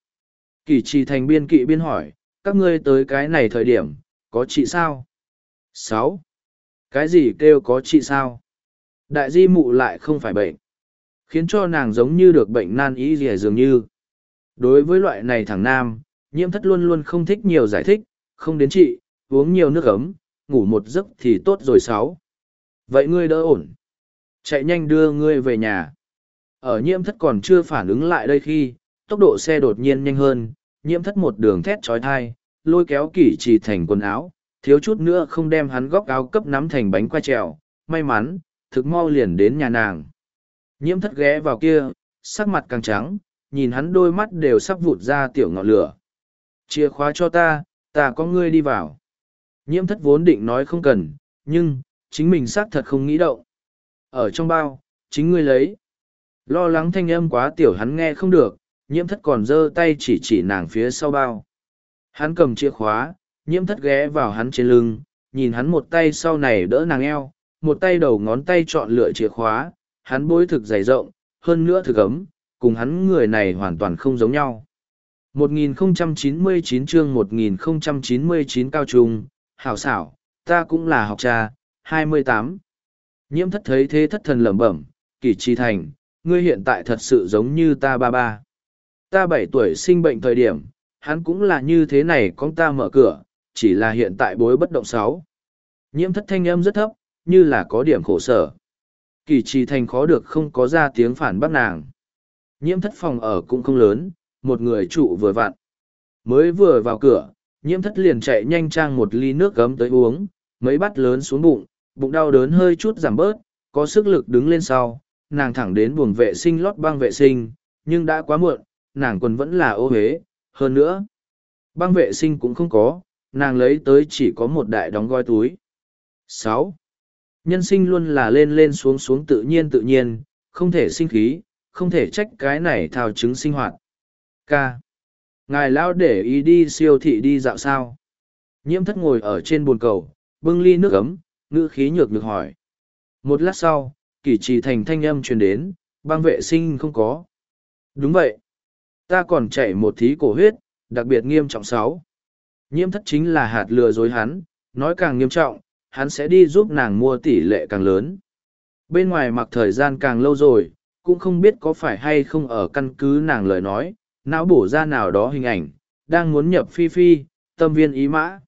Kỳ trì thành biên kỵ biên hỏi, các ngươi tới cái này thời điểm, có chị sao? sáu Cái gì kêu có chị sao? Đại di mụ lại không phải bệnh. Khiến cho nàng giống như được bệnh nan ý gì dường như. Đối với loại này thằng nam, nhiễm thất luôn luôn không thích nhiều giải thích, không đến chị, uống nhiều nước ấm, ngủ một giấc thì tốt rồi sáu. Vậy ngươi đỡ ổn. Chạy nhanh đưa ngươi về nhà. Ở nhiễm thất còn chưa phản ứng lại đây khi, tốc độ xe đột nhiên nhanh hơn, nhiễm thất một đường thét trói thai, lôi kéo kỷ trì thành quần áo, thiếu chút nữa không đem hắn góc áo cấp nắm thành bánh quay trèo, may mắn, thực mau liền đến nhà nàng. Nhiễm thất ghé vào kia, sắc mặt càng trắng, nhìn hắn đôi mắt đều sắp vụt ra tiểu ngọn lửa. Chìa khóa cho ta, ta có ngươi đi vào. Nhiễm thất vốn định nói không cần, nhưng, chính mình xác thật không nghĩ động. Ở trong bao, chính ngươi lấy. Lo lắng thanh âm quá tiểu hắn nghe không được, nhiễm thất còn giơ tay chỉ chỉ nàng phía sau bao. Hắn cầm chìa khóa, nhiễm thất ghé vào hắn trên lưng, nhìn hắn một tay sau này đỡ nàng eo, một tay đầu ngón tay chọn lựa chìa khóa, hắn bối thực dày rộng, hơn nữa thực ấm, cùng hắn người này hoàn toàn không giống nhau. 1099 chương 1099 cao trung, hảo xảo, ta cũng là học trà, 28. Nhiễm thất thấy thế thất thần lẩm bẩm, kỳ chi thành, ngươi hiện tại thật sự giống như ta ba ba. Ta bảy tuổi sinh bệnh thời điểm, hắn cũng là như thế này con ta mở cửa, chỉ là hiện tại bối bất động sáu. Nhiễm thất thanh âm rất thấp, như là có điểm khổ sở. Kỳ trì thành khó được không có ra tiếng phản bác nàng. Nhiễm thất phòng ở cũng không lớn, một người trụ vừa vặn. Mới vừa vào cửa, nhiễm thất liền chạy nhanh trang một ly nước gấm tới uống, mấy bát lớn xuống bụng, bụng đau đớn hơi chút giảm bớt, có sức lực đứng lên sau, nàng thẳng đến buồng vệ sinh lót băng vệ sinh, nhưng đã quá muộn, nàng quần vẫn là ô huế, hơn nữa. Băng vệ sinh cũng không có, nàng lấy tới chỉ có một đại đóng gói túi. sáu Nhân sinh luôn là lên lên xuống xuống tự nhiên tự nhiên, không thể sinh khí, không thể trách cái này thao chứng sinh hoạt. K. Ngài lao để ý đi siêu thị đi dạo sao. Nhiễm thất ngồi ở trên bồn cầu, bưng ly nước ấm, ngữ khí nhược được hỏi. Một lát sau, kỷ trì thành thanh âm truyền đến, băng vệ sinh không có. Đúng vậy. Ta còn chảy một thí cổ huyết, đặc biệt nghiêm trọng sáu. Nhiễm thất chính là hạt lừa dối hắn, nói càng nghiêm trọng, hắn sẽ đi giúp nàng mua tỷ lệ càng lớn. Bên ngoài mặc thời gian càng lâu rồi, cũng không biết có phải hay không ở căn cứ nàng lời nói, não bổ ra nào đó hình ảnh, đang muốn nhập phi phi, tâm viên ý mã.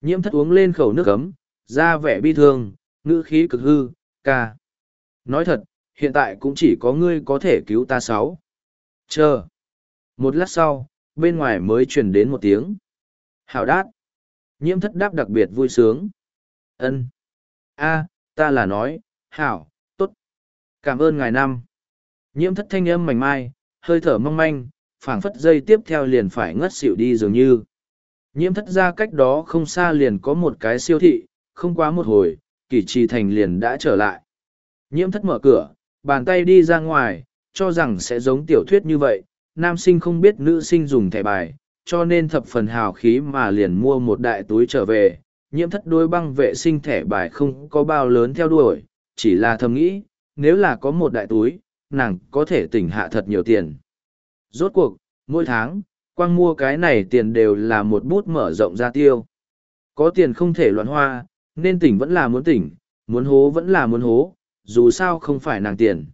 Nhiễm thất uống lên khẩu nước ấm, ra vẻ bi thương, ngữ khí cực hư, ca. Nói thật, hiện tại cũng chỉ có ngươi có thể cứu ta sáu. Chờ. Một lát sau, bên ngoài mới truyền đến một tiếng. Hảo đát. Nhiễm thất đáp đặc biệt vui sướng. ân a ta là nói, hảo, tốt. Cảm ơn ngài năm. Nhiễm thất thanh âm mảnh mai, hơi thở mong manh, phảng phất dây tiếp theo liền phải ngất xỉu đi dường như. Nhiễm thất ra cách đó không xa liền có một cái siêu thị, không quá một hồi, kỷ trì thành liền đã trở lại. Nhiễm thất mở cửa, bàn tay đi ra ngoài, cho rằng sẽ giống tiểu thuyết như vậy, nam sinh không biết nữ sinh dùng thẻ bài, cho nên thập phần hào khí mà liền mua một đại túi trở về. Nhiễm thất đôi băng vệ sinh thẻ bài không có bao lớn theo đuổi, chỉ là thầm nghĩ, nếu là có một đại túi, nàng có thể tỉnh hạ thật nhiều tiền. Rốt cuộc, mỗi tháng, quang mua cái này tiền đều là một bút mở rộng ra tiêu. Có tiền không thể loạn hoa, nên tỉnh vẫn là muốn tỉnh, muốn hố vẫn là muốn hố, dù sao không phải nàng tiền.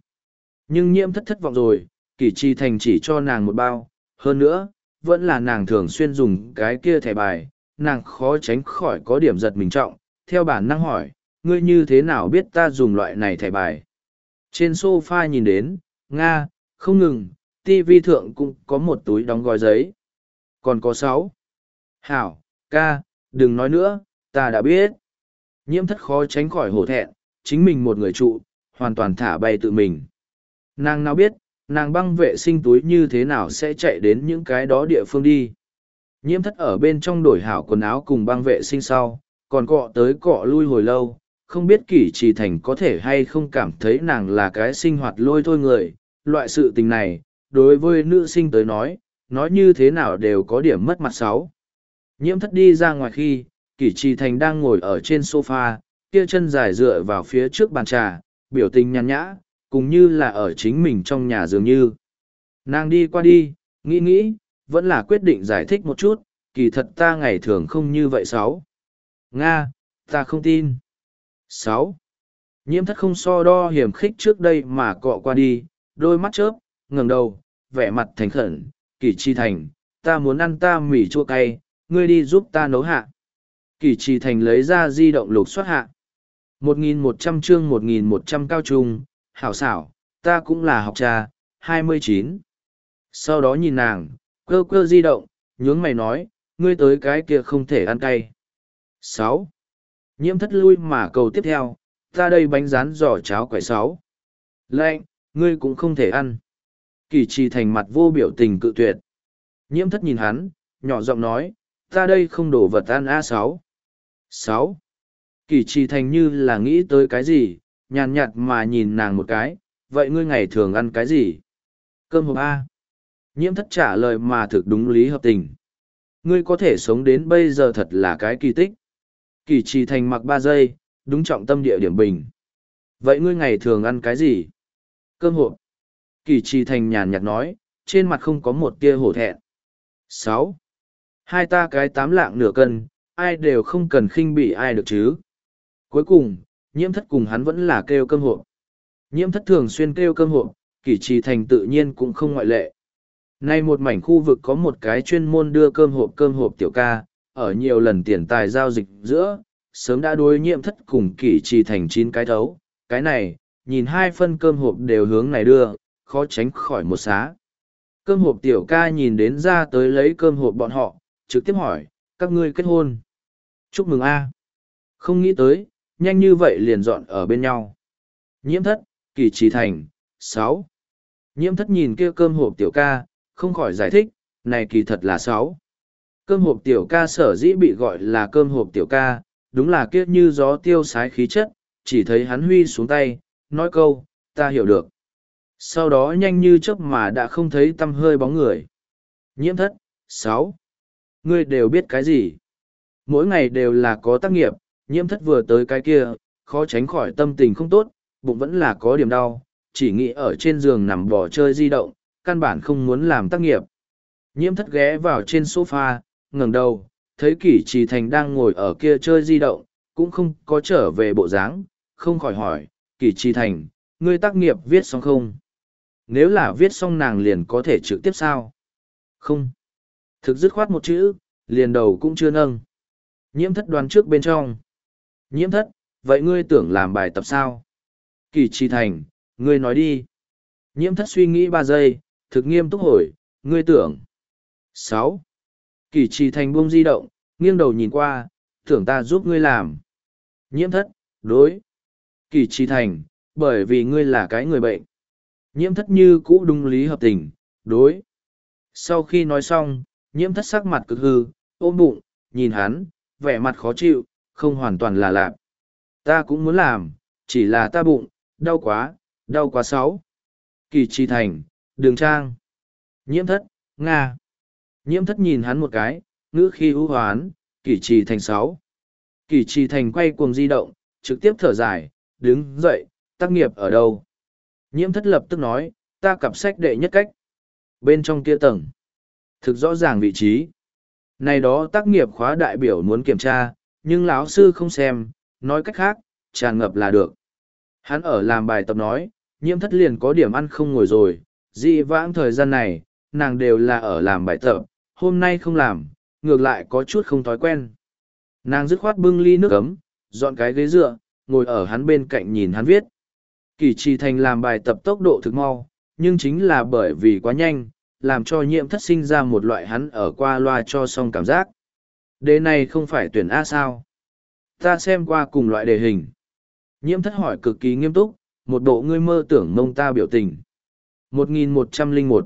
Nhưng nhiễm thất thất vọng rồi, kỷ chi thành chỉ cho nàng một bao, hơn nữa, vẫn là nàng thường xuyên dùng cái kia thẻ bài, nàng khó tránh khỏi có điểm giật mình trọng, theo bản năng hỏi, ngươi như thế nào biết ta dùng loại này thẻ bài. Trên sofa nhìn đến, Nga, không ngừng, TV thượng cũng có một túi đóng gói giấy. Còn có sáu. Hảo, ca, đừng nói nữa, ta đã biết. Nhiễm thất khó tránh khỏi hổ thẹn, chính mình một người trụ, hoàn toàn thả bay tự mình. Nàng nào biết, nàng băng vệ sinh túi như thế nào sẽ chạy đến những cái đó địa phương đi. Nhiễm thất ở bên trong đổi hảo quần áo cùng băng vệ sinh sau, còn cọ tới cọ lui hồi lâu, không biết kỷ trì thành có thể hay không cảm thấy nàng là cái sinh hoạt lôi thôi người. Loại sự tình này, đối với nữ sinh tới nói, nói như thế nào đều có điểm mất mặt sáu. Nhiễm thất đi ra ngoài khi, kỷ trì thành đang ngồi ở trên sofa, kia chân dài dựa vào phía trước bàn trà, biểu tình nhàn nhã, cùng như là ở chính mình trong nhà dường như. Nàng đi qua đi, nghĩ nghĩ, vẫn là quyết định giải thích một chút, kỳ thật ta ngày thường không như vậy sáu. Nga, ta không tin. sáu. Nhiễm thất không so đo hiểm khích trước đây mà cọ qua đi, đôi mắt chớp, ngẩng đầu, vẻ mặt thành khẩn, kỳ chi thành, ta muốn ăn ta mì chua cay, ngươi đi giúp ta nấu hạ. Kỳ trì thành lấy ra di động lục xuất hạ. 1.100 chương 1.100 cao trung, hảo xảo, ta cũng là học trà, 29. Sau đó nhìn nàng, cơ cơ di động, nhướng mày nói, ngươi tới cái kia không thể ăn cay. 6. Nhiễm thất lui mà cầu tiếp theo, ta đây bánh rán giò cháo quẻ 6. Lệnh, ngươi cũng không thể ăn. Kỳ trì thành mặt vô biểu tình cự tuyệt. Nhiễm thất nhìn hắn, nhỏ giọng nói, ta đây không đổ vật ăn A6 sáu, Kỳ trì thành như là nghĩ tới cái gì, nhàn nhạt mà nhìn nàng một cái, vậy ngươi ngày thường ăn cái gì? Cơm hộp A. Nhiễm thất trả lời mà thực đúng lý hợp tình. Ngươi có thể sống đến bây giờ thật là cái kỳ tích. Kỳ trì thành mặc ba giây, đúng trọng tâm địa điểm bình. Vậy ngươi ngày thường ăn cái gì? Cơm hộp. Kỳ trì thành nhàn nhạt nói, trên mặt không có một tia hổ thẹn. sáu Hai ta cái tám lạng nửa cân, ai đều không cần khinh bị ai được chứ. Cuối cùng, nhiễm thất cùng hắn vẫn là kêu cơm hộp. Nhiễm thất thường xuyên kêu cơm hộp, kỷ trì thành tự nhiên cũng không ngoại lệ. Nay một mảnh khu vực có một cái chuyên môn đưa cơm hộp cơm hộp tiểu ca, ở nhiều lần tiền tài giao dịch giữa, sớm đã đối nhiễm thất cùng kỷ trì thành chín cái thấu. Cái này, nhìn hai phân cơm hộp đều hướng này đưa, khó tránh khỏi một xá. Cơm hộp tiểu ca nhìn đến ra tới lấy cơm hộp bọn họ, trực tiếp hỏi, các ngươi kết hôn. Chúc mừng a Không nghĩ tới, nhanh như vậy liền dọn ở bên nhau. Nhiễm thất, kỳ trì thành, sáu. Nhiễm thất nhìn kia cơm hộp tiểu ca, không khỏi giải thích, này kỳ thật là sáu. Cơm hộp tiểu ca sở dĩ bị gọi là cơm hộp tiểu ca, đúng là kiết như gió tiêu sái khí chất, chỉ thấy hắn huy xuống tay, nói câu, ta hiểu được. Sau đó nhanh như chớp mà đã không thấy tâm hơi bóng người. Nhiễm thất, sáu. Ngươi đều biết cái gì? Mỗi ngày đều là có tác nghiệp, nhiễm thất vừa tới cái kia, khó tránh khỏi tâm tình không tốt, bụng vẫn là có điểm đau, chỉ nghĩ ở trên giường nằm bỏ chơi di động, căn bản không muốn làm tác nghiệp. Nhiễm thất ghé vào trên sofa, ngẩng đầu, thấy kỷ trì thành đang ngồi ở kia chơi di động, cũng không có trở về bộ dáng, không khỏi hỏi, kỷ trì thành, ngươi tác nghiệp viết xong không? Nếu là viết xong nàng liền có thể trực tiếp sao? Không. Thực dứt khoát một chữ, liền đầu cũng chưa nâng. Nhiễm thất đoán trước bên trong. Nhiễm thất, vậy ngươi tưởng làm bài tập sao? Kỳ trì thành, ngươi nói đi. Nhiễm thất suy nghĩ ba giây, thực nghiêm túc hỏi, ngươi tưởng. sáu Kỳ trì thành buông di động, nghiêng đầu nhìn qua, tưởng ta giúp ngươi làm. Nhiễm thất, đối. Kỳ trì thành, bởi vì ngươi là cái người bệnh. Nhiễm thất như cũ đúng lý hợp tình, đối. Sau khi nói xong, nhiễm thất sắc mặt cực hư, ôm bụng, nhìn hắn, vẻ mặt khó chịu, không hoàn toàn là lạp. Ta cũng muốn làm, chỉ là ta bụng, đau quá, đau quá sáu. Kỳ trì thành, đường trang. Nhiễm thất, Nga. Nhiễm thất nhìn hắn một cái, ngữ khi ưu hoán, kỳ trì thành sáu. Kỳ trì thành quay cuồng di động, trực tiếp thở dài, đứng dậy, tác nghiệp ở đâu? Nhiễm thất lập tức nói, ta cặp sách đệ nhất cách. Bên trong kia tầng. Thực rõ ràng vị trí. Này đó tác nghiệp khóa đại biểu muốn kiểm tra, nhưng lão sư không xem, nói cách khác, tràn ngập là được. Hắn ở làm bài tập nói, nhiễm thất liền có điểm ăn không ngồi rồi, dị vãng thời gian này, nàng đều là ở làm bài tập, hôm nay không làm, ngược lại có chút không thói quen. Nàng dứt khoát bưng ly nước ấm, dọn cái ghế dựa, ngồi ở hắn bên cạnh nhìn hắn viết. Kỳ trì thành làm bài tập tốc độ thực mau, nhưng chính là bởi vì quá nhanh, làm cho nhiễm thất sinh ra một loại hắn ở qua loa cho xong cảm giác. Đề này không phải tuyển A sao? Ta xem qua cùng loại đề hình. Nhiễm thất hỏi cực kỳ nghiêm túc, một bộ ngươi mơ tưởng mông ta biểu tình. 1101